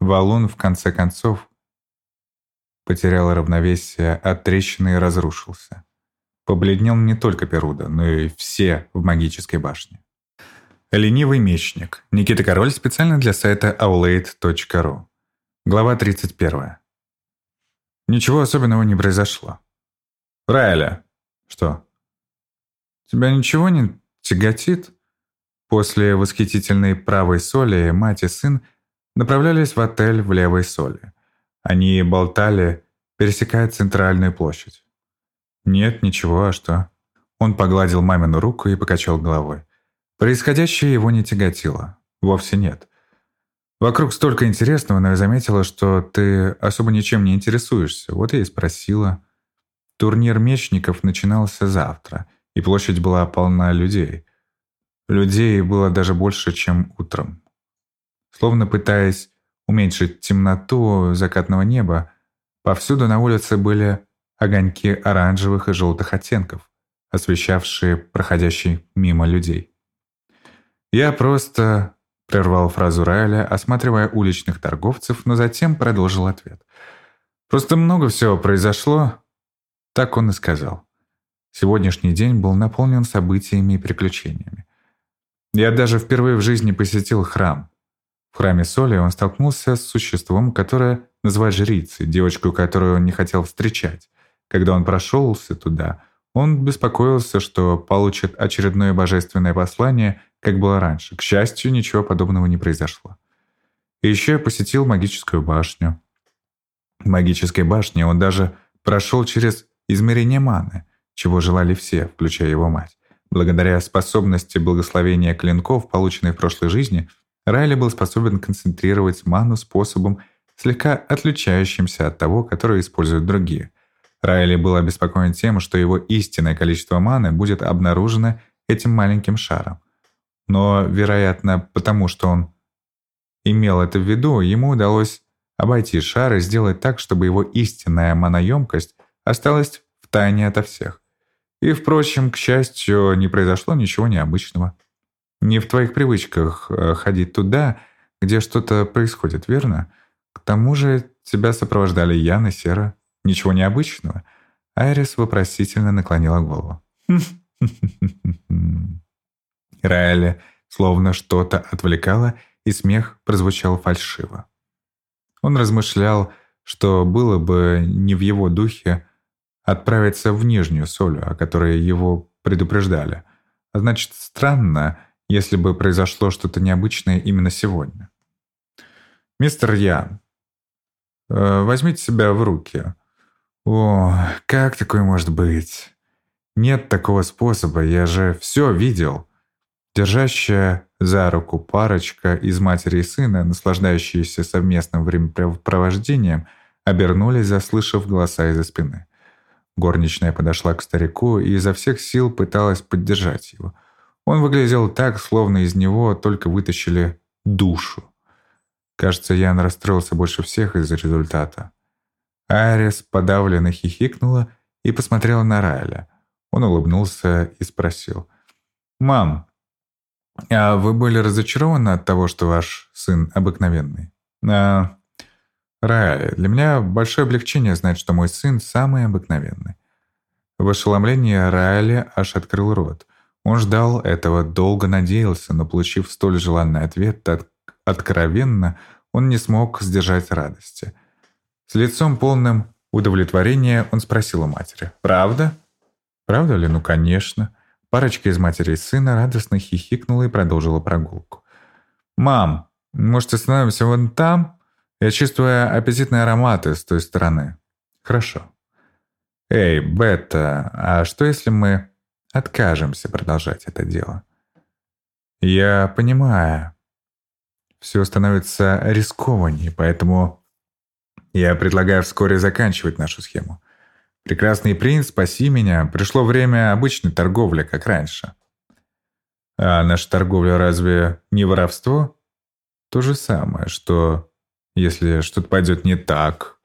Валун, в конце концов, потерял равновесие от трещины и разрушился. Побледнел не только Перуда, но и все в магической башне. Ленивый мечник. Никита Король специально для сайта aulade.ru. Глава 31. Ничего особенного не произошло. Райля. Что? Тебя ничего не тяготит? После восхитительной правой соли мать и сын направлялись в отель в левой соли. Они болтали, пересекая центральную площадь. Нет, ничего, а что? Он погладил мамину руку и покачал головой. Происходящее его не тяготило. Вовсе нет. Вокруг столько интересного, но я заметила, что ты особо ничем не интересуешься. Вот я и спросила. Турнир мечников начинался завтра, и площадь была полна людей. Людей было даже больше, чем утром. Словно пытаясь уменьшить темноту закатного неба, повсюду на улице были огоньки оранжевых и желтых оттенков, освещавшие проходящие мимо людей. Я просто Прервал фразу Райля, осматривая уличных торговцев, но затем продолжил ответ. «Просто много всего произошло». Так он и сказал. Сегодняшний день был наполнен событиями и приключениями. Я даже впервые в жизни посетил храм. В храме Соли он столкнулся с существом, которое называют жрицей, девочку, которую он не хотел встречать. Когда он прошелся туда, он беспокоился, что получит очередное божественное послание как было раньше. К счастью, ничего подобного не произошло. И еще я посетил магическую башню. В магической башне он даже прошел через измерение маны, чего желали все, включая его мать. Благодаря способности благословения клинков, полученной в прошлой жизни, Райли был способен концентрировать ману способом, слегка отличающимся от того, который используют другие. Райли был обеспокоен тем, что его истинное количество маны будет обнаружено этим маленьким шаром. Но, вероятно, потому что он имел это в виду, ему удалось обойти шар и сделать так, чтобы его истинная маноемкость осталась в тайне ото всех. И, впрочем, к счастью, не произошло ничего необычного. Не в твоих привычках э, ходить туда, где что-то происходит, верно? К тому же тебя сопровождали Ян и Сера. Ничего необычного. Айрис вопросительно наклонила голову. Раэля словно что-то отвлекало, и смех прозвучал фальшиво. Он размышлял, что было бы не в его духе отправиться в Нижнюю Солю, о которой его предупреждали. А значит, странно, если бы произошло что-то необычное именно сегодня. «Мистер Ян, э, возьмите себя в руки. О, как такое может быть? Нет такого способа, я же все видел. Держащая за руку парочка из матери и сына, наслаждающиеся совместным времяпровождением, обернулись, заслышав голоса из-за спины. Горничная подошла к старику и изо всех сил пыталась поддержать его. Он выглядел так, словно из него только вытащили душу. Кажется, Ян расстроился больше всех из-за результата. Айрис подавленно хихикнула и посмотрела на Райля. Он улыбнулся и спросил. «Мам, а вы были разочарованы от того, что ваш сын обыкновенный?» а, «Райль, для меня большое облегчение знать, что мой сын самый обыкновенный». В ошеломлении Райли аж открыл рот. Он ждал этого, долго надеялся, но, получив столь желанный ответ, так откровенно, он не смог сдержать радости. С лицом полным удовлетворения он спросил у матери. «Правда?» «Правда ли? Ну, конечно». Парочка из матери и сына радостно хихикнула и продолжила прогулку. «Мам, может, остановимся вон там? Я чувствую аппетитные ароматы с той стороны». «Хорошо». «Эй, Бетта, а что если мы откажемся продолжать это дело?» «Я понимаю. Все становится рискованнее, поэтому я предлагаю вскоре заканчивать нашу схему. Прекрасный принц, спаси меня. Пришло время обычной торговли, как раньше. А наша торговля разве не воровство? То же самое, что если что-то пойдет не так,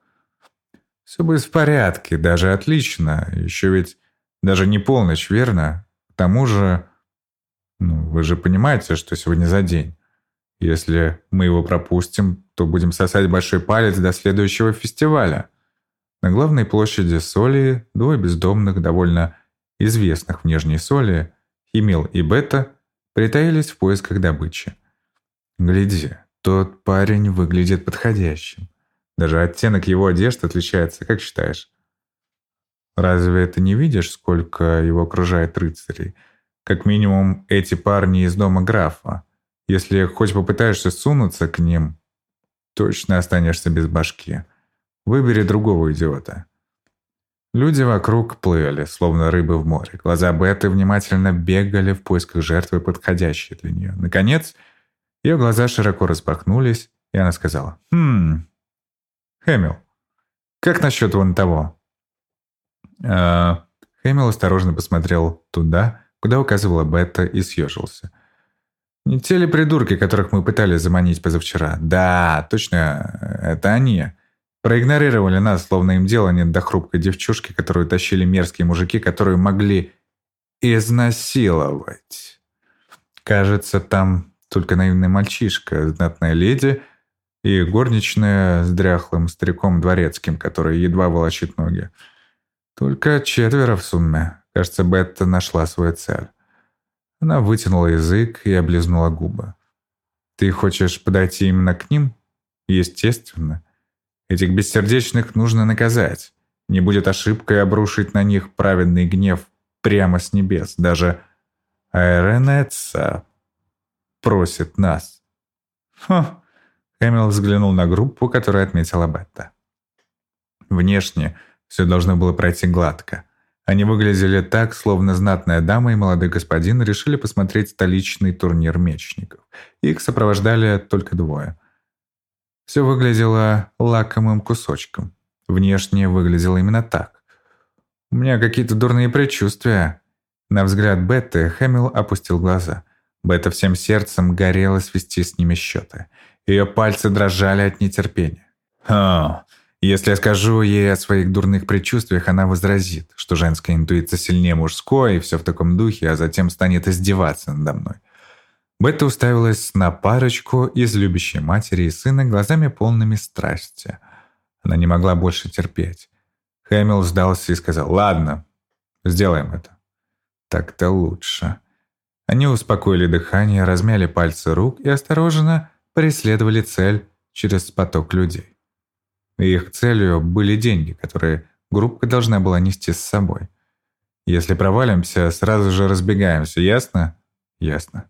все будет в порядке, даже отлично. Еще ведь даже не полночь, верно? К тому же, ну, вы же понимаете, что сегодня за день. Если мы его пропустим, то будем сосать большой палец до следующего фестиваля. На главной площади Соли двое бездомных, довольно известных в Нижней Соли, Химил и Бета, притаились в поисках добычи. Гляди, тот парень выглядит подходящим. Даже оттенок его одежды отличается, как считаешь? Разве ты не видишь, сколько его окружает рыцарей? Как минимум, эти парни из дома графа. Если хоть попытаешься сунуться к ним, точно останешься без башки. Выбери другого идиота. Люди вокруг плыли, словно рыбы в море. Глаза Беты внимательно бегали в поисках жертвы, подходящей для нее. Наконец, ее глаза широко распахнулись, и она сказала, «Хм, Хэмил, как насчет вон того?» а, Хэмил осторожно посмотрел туда, куда указывала Бетта, и съежился. Те ли придурки, которых мы пытались заманить позавчера? Да, точно, это они. Проигнорировали нас, словно им дела нет до хрупкой девчушки, которую тащили мерзкие мужики, которые могли изнасиловать. Кажется, там только наивный мальчишка, знатная леди и горничная с дряхлым стариком дворецким, который едва волочит ноги. Только четверо в сумме. Кажется, Бетта нашла свою цель. Она вытянула язык и облизнула губы. «Ты хочешь подойти именно к ним?» «Естественно. Этих бессердечных нужно наказать. Не будет ошибкой обрушить на них праведный гнев прямо с небес. Даже Айренеца просит нас». «Хм!» Хэмилл взглянул на группу, которую отметила Бетта. Внешне все должно было пройти гладко. Они выглядели так, словно знатная дама и молодой господин решили посмотреть столичный турнир мечников. Их сопровождали только двое. Все выглядело лакомым кусочком. Внешне выглядело именно так. «У меня какие-то дурные предчувствия». На взгляд Бетты Хэмилл опустил глаза. Бетта всем сердцем горела свести с ними счеты. Ее пальцы дрожали от нетерпения. «Хм, если я скажу ей о своих дурных предчувствиях, она возразит, что женская интуиция сильнее мужской и все в таком духе, а затем станет издеваться надо мной. Бетта уставилась на парочку из любящей матери и сына глазами полными страсти. Она не могла больше терпеть. Хэмилл сдался и сказал «Ладно, сделаем это». Так-то лучше. Они успокоили дыхание, размяли пальцы рук и осторожно преследовали цель через поток людей. Их целью были деньги, которые группа должна была нести с собой. Если провалимся, сразу же разбегаемся, ясно? Ясно.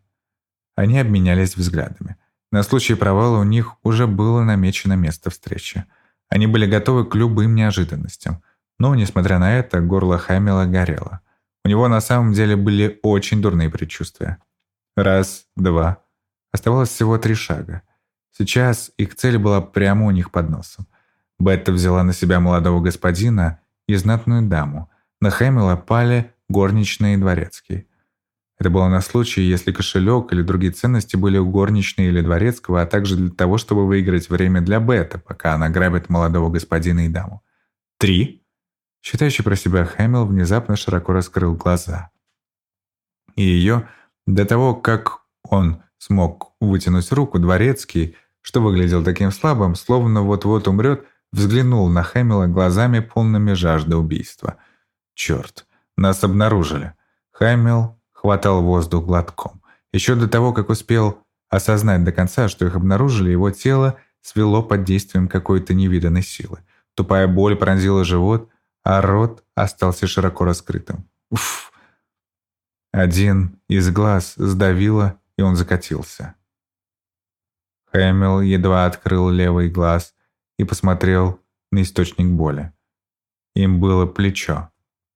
Они обменялись взглядами. На случай провала у них уже было намечено место встречи. Они были готовы к любым неожиданностям. Но, несмотря на это, горло Хамила горело. У него на самом деле были очень дурные предчувствия. Раз, два. Оставалось всего три шага. Сейчас их цель была прямо у них под носом. Бетта взяла на себя молодого господина и знатную даму. На Хэмилла пали горничные и дворецкие. Это было на случай, если кошелек или другие ценности были у горничной или дворецкого, а также для того, чтобы выиграть время для Бетта, пока она грабит молодого господина и даму. Три. Считающий про себя Хэмилл внезапно широко раскрыл глаза. И ее, до того, как он смог вытянуть руку, дворецкий, что выглядел таким слабым, словно вот-вот умрет, взглянул на Хэмилла глазами полными жажды убийства. «Черт, нас обнаружили!» Хэмилл хватал воздух глотком. Еще до того, как успел осознать до конца, что их обнаружили, его тело свело под действием какой-то невиданной силы. Тупая боль пронзила живот, а рот остался широко раскрытым. Уф! Один из глаз сдавило, и он закатился. Хэмилл едва открыл левый глаз и посмотрел на источник боли. Им было плечо.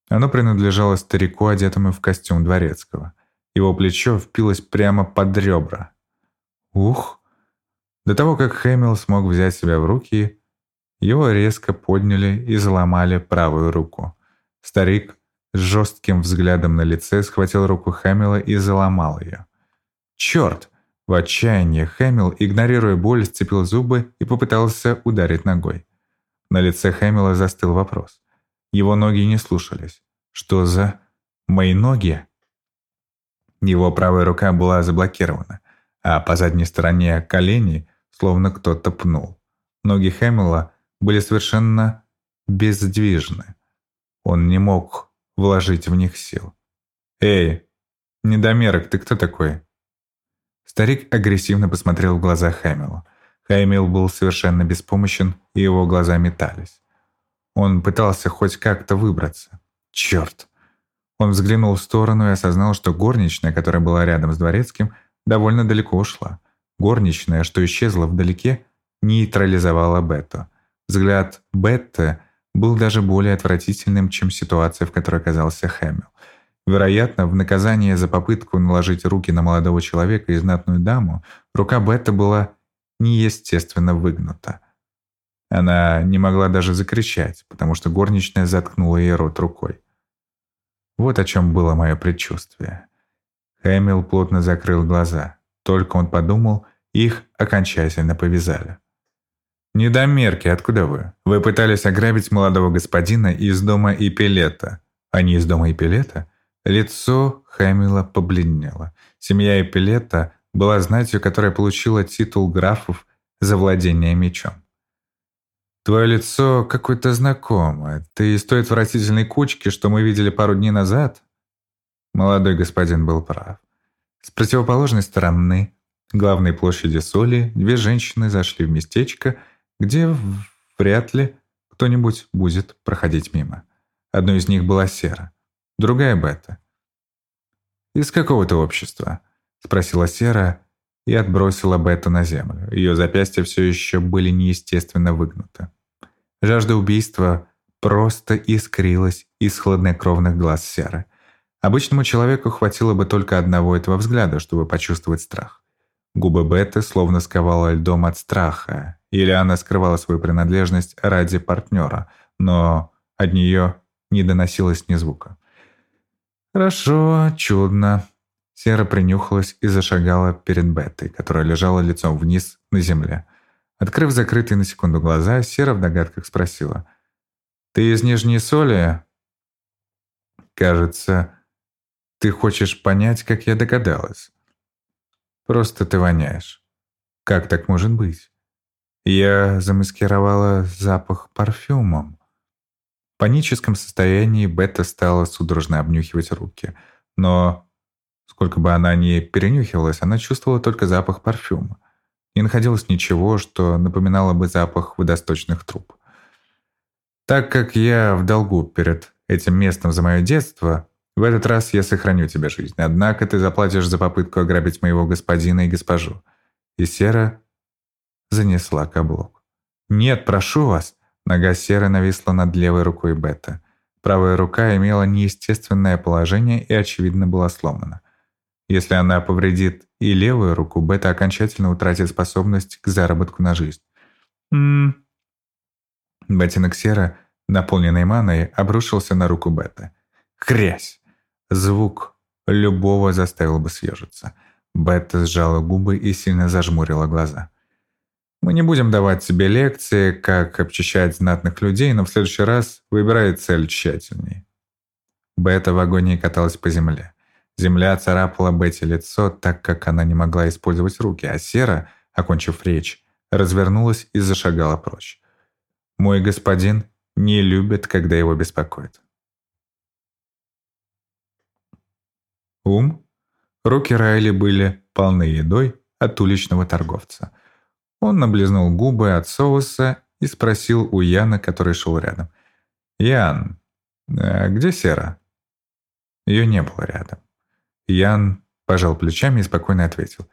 Оно принадлежало старику, одетому в костюм дворецкого. Его плечо впилось прямо под ребра. Ух! До того, как Хэмилл смог взять себя в руки, его резко подняли и заломали правую руку. Старик с жестким взглядом на лице схватил руку Хэмилла и заломал ее. «Черт!» В отчаянии Хэмилл, игнорируя боль, сцепил зубы и попытался ударить ногой. На лице Хэмилла застыл вопрос. Его ноги не слушались. «Что за... мои ноги?» Его правая рука была заблокирована, а по задней стороне колени словно кто-то пнул. Ноги Хэмилла были совершенно бездвижны. Он не мог вложить в них сил. «Эй, недомерок, ты кто такой?» Старик агрессивно посмотрел в глаза Хэмилу. Хэмил был совершенно беспомощен, и его глаза метались. Он пытался хоть как-то выбраться. Черт! Он взглянул в сторону и осознал, что горничная, которая была рядом с дворецким, довольно далеко ушла. Горничная, что исчезла вдалеке, нейтрализовала Бетту. Взгляд Бетты был даже более отвратительным, чем ситуация, в которой оказался Хэмилл. Вероятно, в наказание за попытку наложить руки на молодого человека и знатную даму, рука Бетта была неестественно выгнута. Она не могла даже закричать, потому что горничная заткнула ей рот рукой. Вот о чем было мое предчувствие. Хэмилл плотно закрыл глаза. Только он подумал, их окончательно повязали. «Недомерки, откуда вы? Вы пытались ограбить молодого господина из дома Ипилета. А не из дома Ипилета? Лицо Хэмилла побледнело. Семья Эпилета была знатью, которая получила титул графов за владение мечом. «Твое лицо какое-то знакомое. Ты из той отвратительной кучки, что мы видели пару дней назад?» Молодой господин был прав. С противоположной стороны главной площади Соли две женщины зашли в местечко, где вряд ли кто-нибудь будет проходить мимо. Одной из них была Сера другая Бета. «Из какого то общества?» – спросила Сера и отбросила Бету на землю. Ее запястья все еще были неестественно выгнуты. Жажда убийства просто искрилась из хладнокровных глаз Серы. Обычному человеку хватило бы только одного этого взгляда, чтобы почувствовать страх. Губы Беты словно сковала льдом от страха, или она скрывала свою принадлежность ради партнера, но от нее не доносилось ни звука. «Хорошо, чудно». Сера принюхалась и зашагала перед Беттой, которая лежала лицом вниз на земле. Открыв закрытые на секунду глаза, Сера в догадках спросила. «Ты из Нижней Соли?» «Кажется, ты хочешь понять, как я догадалась?» «Просто ты воняешь. Как так может быть?» «Я замаскировала запах парфюмом». Паническом состоянии Бетта стала судорожно обнюхивать руки. Но сколько бы она ни перенюхивалась, она чувствовала только запах парфюма. Не находилось ничего, что напоминало бы запах водосточных труб. Так как я в долгу перед этим местом за мое детство, в этот раз я сохраню тебе жизнь. Однако ты заплатишь за попытку ограбить моего господина и госпожу. И Сера занесла каблук. «Нет, прошу вас!» Нога серы нависла над левой рукой Бета. Правая рука имела неестественное положение и, очевидно, была сломана. Если она повредит и левую руку, Бета окончательно утратит способность к заработку на жизнь. «М-м-м». Ботинок Сера, наполненный маной, обрушился на руку Бета. Хрясь! Звук любого заставил бы съежиться. Бетта сжала губы и сильно зажмурила глаза. Мы не будем давать себе лекции, как обчищать знатных людей, но в следующий раз выбирай цель тщательнее. Бета в агонии каталась по земле. Земля царапала Бетти лицо, так как она не могла использовать руки, а Сера, окончив речь, развернулась и зашагала прочь. «Мой господин не любит, когда его беспокоит». Ум? Руки Райли были полны едой от уличного торговца – он облизнул губы от соуса и спросил у Яна, который шел рядом. «Ян, а где Сера?» Ее не было рядом. Ян пожал плечами и спокойно ответил.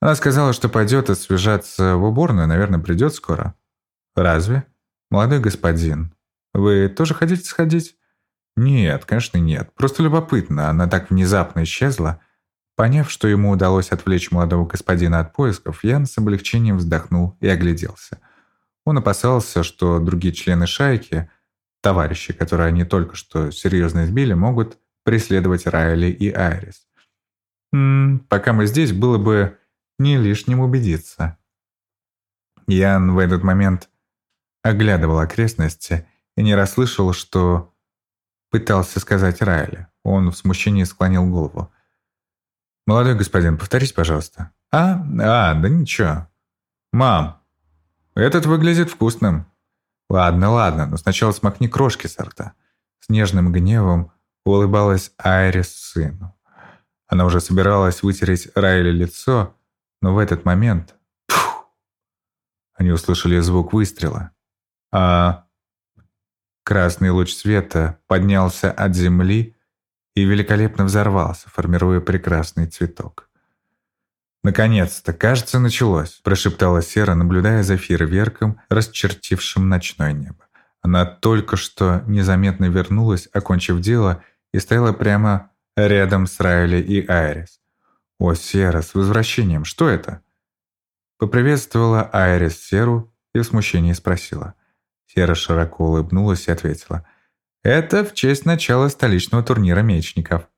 «Она сказала, что пойдет освежаться в уборную, наверное, придет скоро». «Разве? Молодой господин, вы тоже хотите сходить?» «Нет, конечно, нет. Просто любопытно. Она так внезапно исчезла». Поняв, что ему удалось отвлечь молодого господина от поисков, Ян с облегчением вздохнул и огляделся. Он опасался, что другие члены шайки, товарищи, которые они только что серьезно избили, могут преследовать Райли и Айрис. «М -м, пока мы здесь, было бы не лишним убедиться». Ян в этот момент оглядывал окрестности и не расслышал, что пытался сказать Райли. Он в смущении склонил голову. «Молодой господин, повторите, пожалуйста». «А? А, да ничего». «Мам, этот выглядит вкусным». «Ладно, ладно, но сначала смакни крошки с рта». С нежным гневом улыбалась Айрис сыну. Она уже собиралась вытереть Райли лицо, но в этот момент... Пфф, они услышали звук выстрела. А красный луч света поднялся от земли и великолепно взорвался, формируя прекрасный цветок. «Наконец-то, кажется, началось», – прошептала Сера, наблюдая за фейерверком, расчертившим ночное небо. Она только что незаметно вернулась, окончив дело, и стояла прямо рядом с Райли и Айрис. «О, Сера, с возвращением! Что это?» Поприветствовала Айрис Серу и в смущении спросила. Сера широко улыбнулась и ответила. Это в честь начала столичного турнира мечников.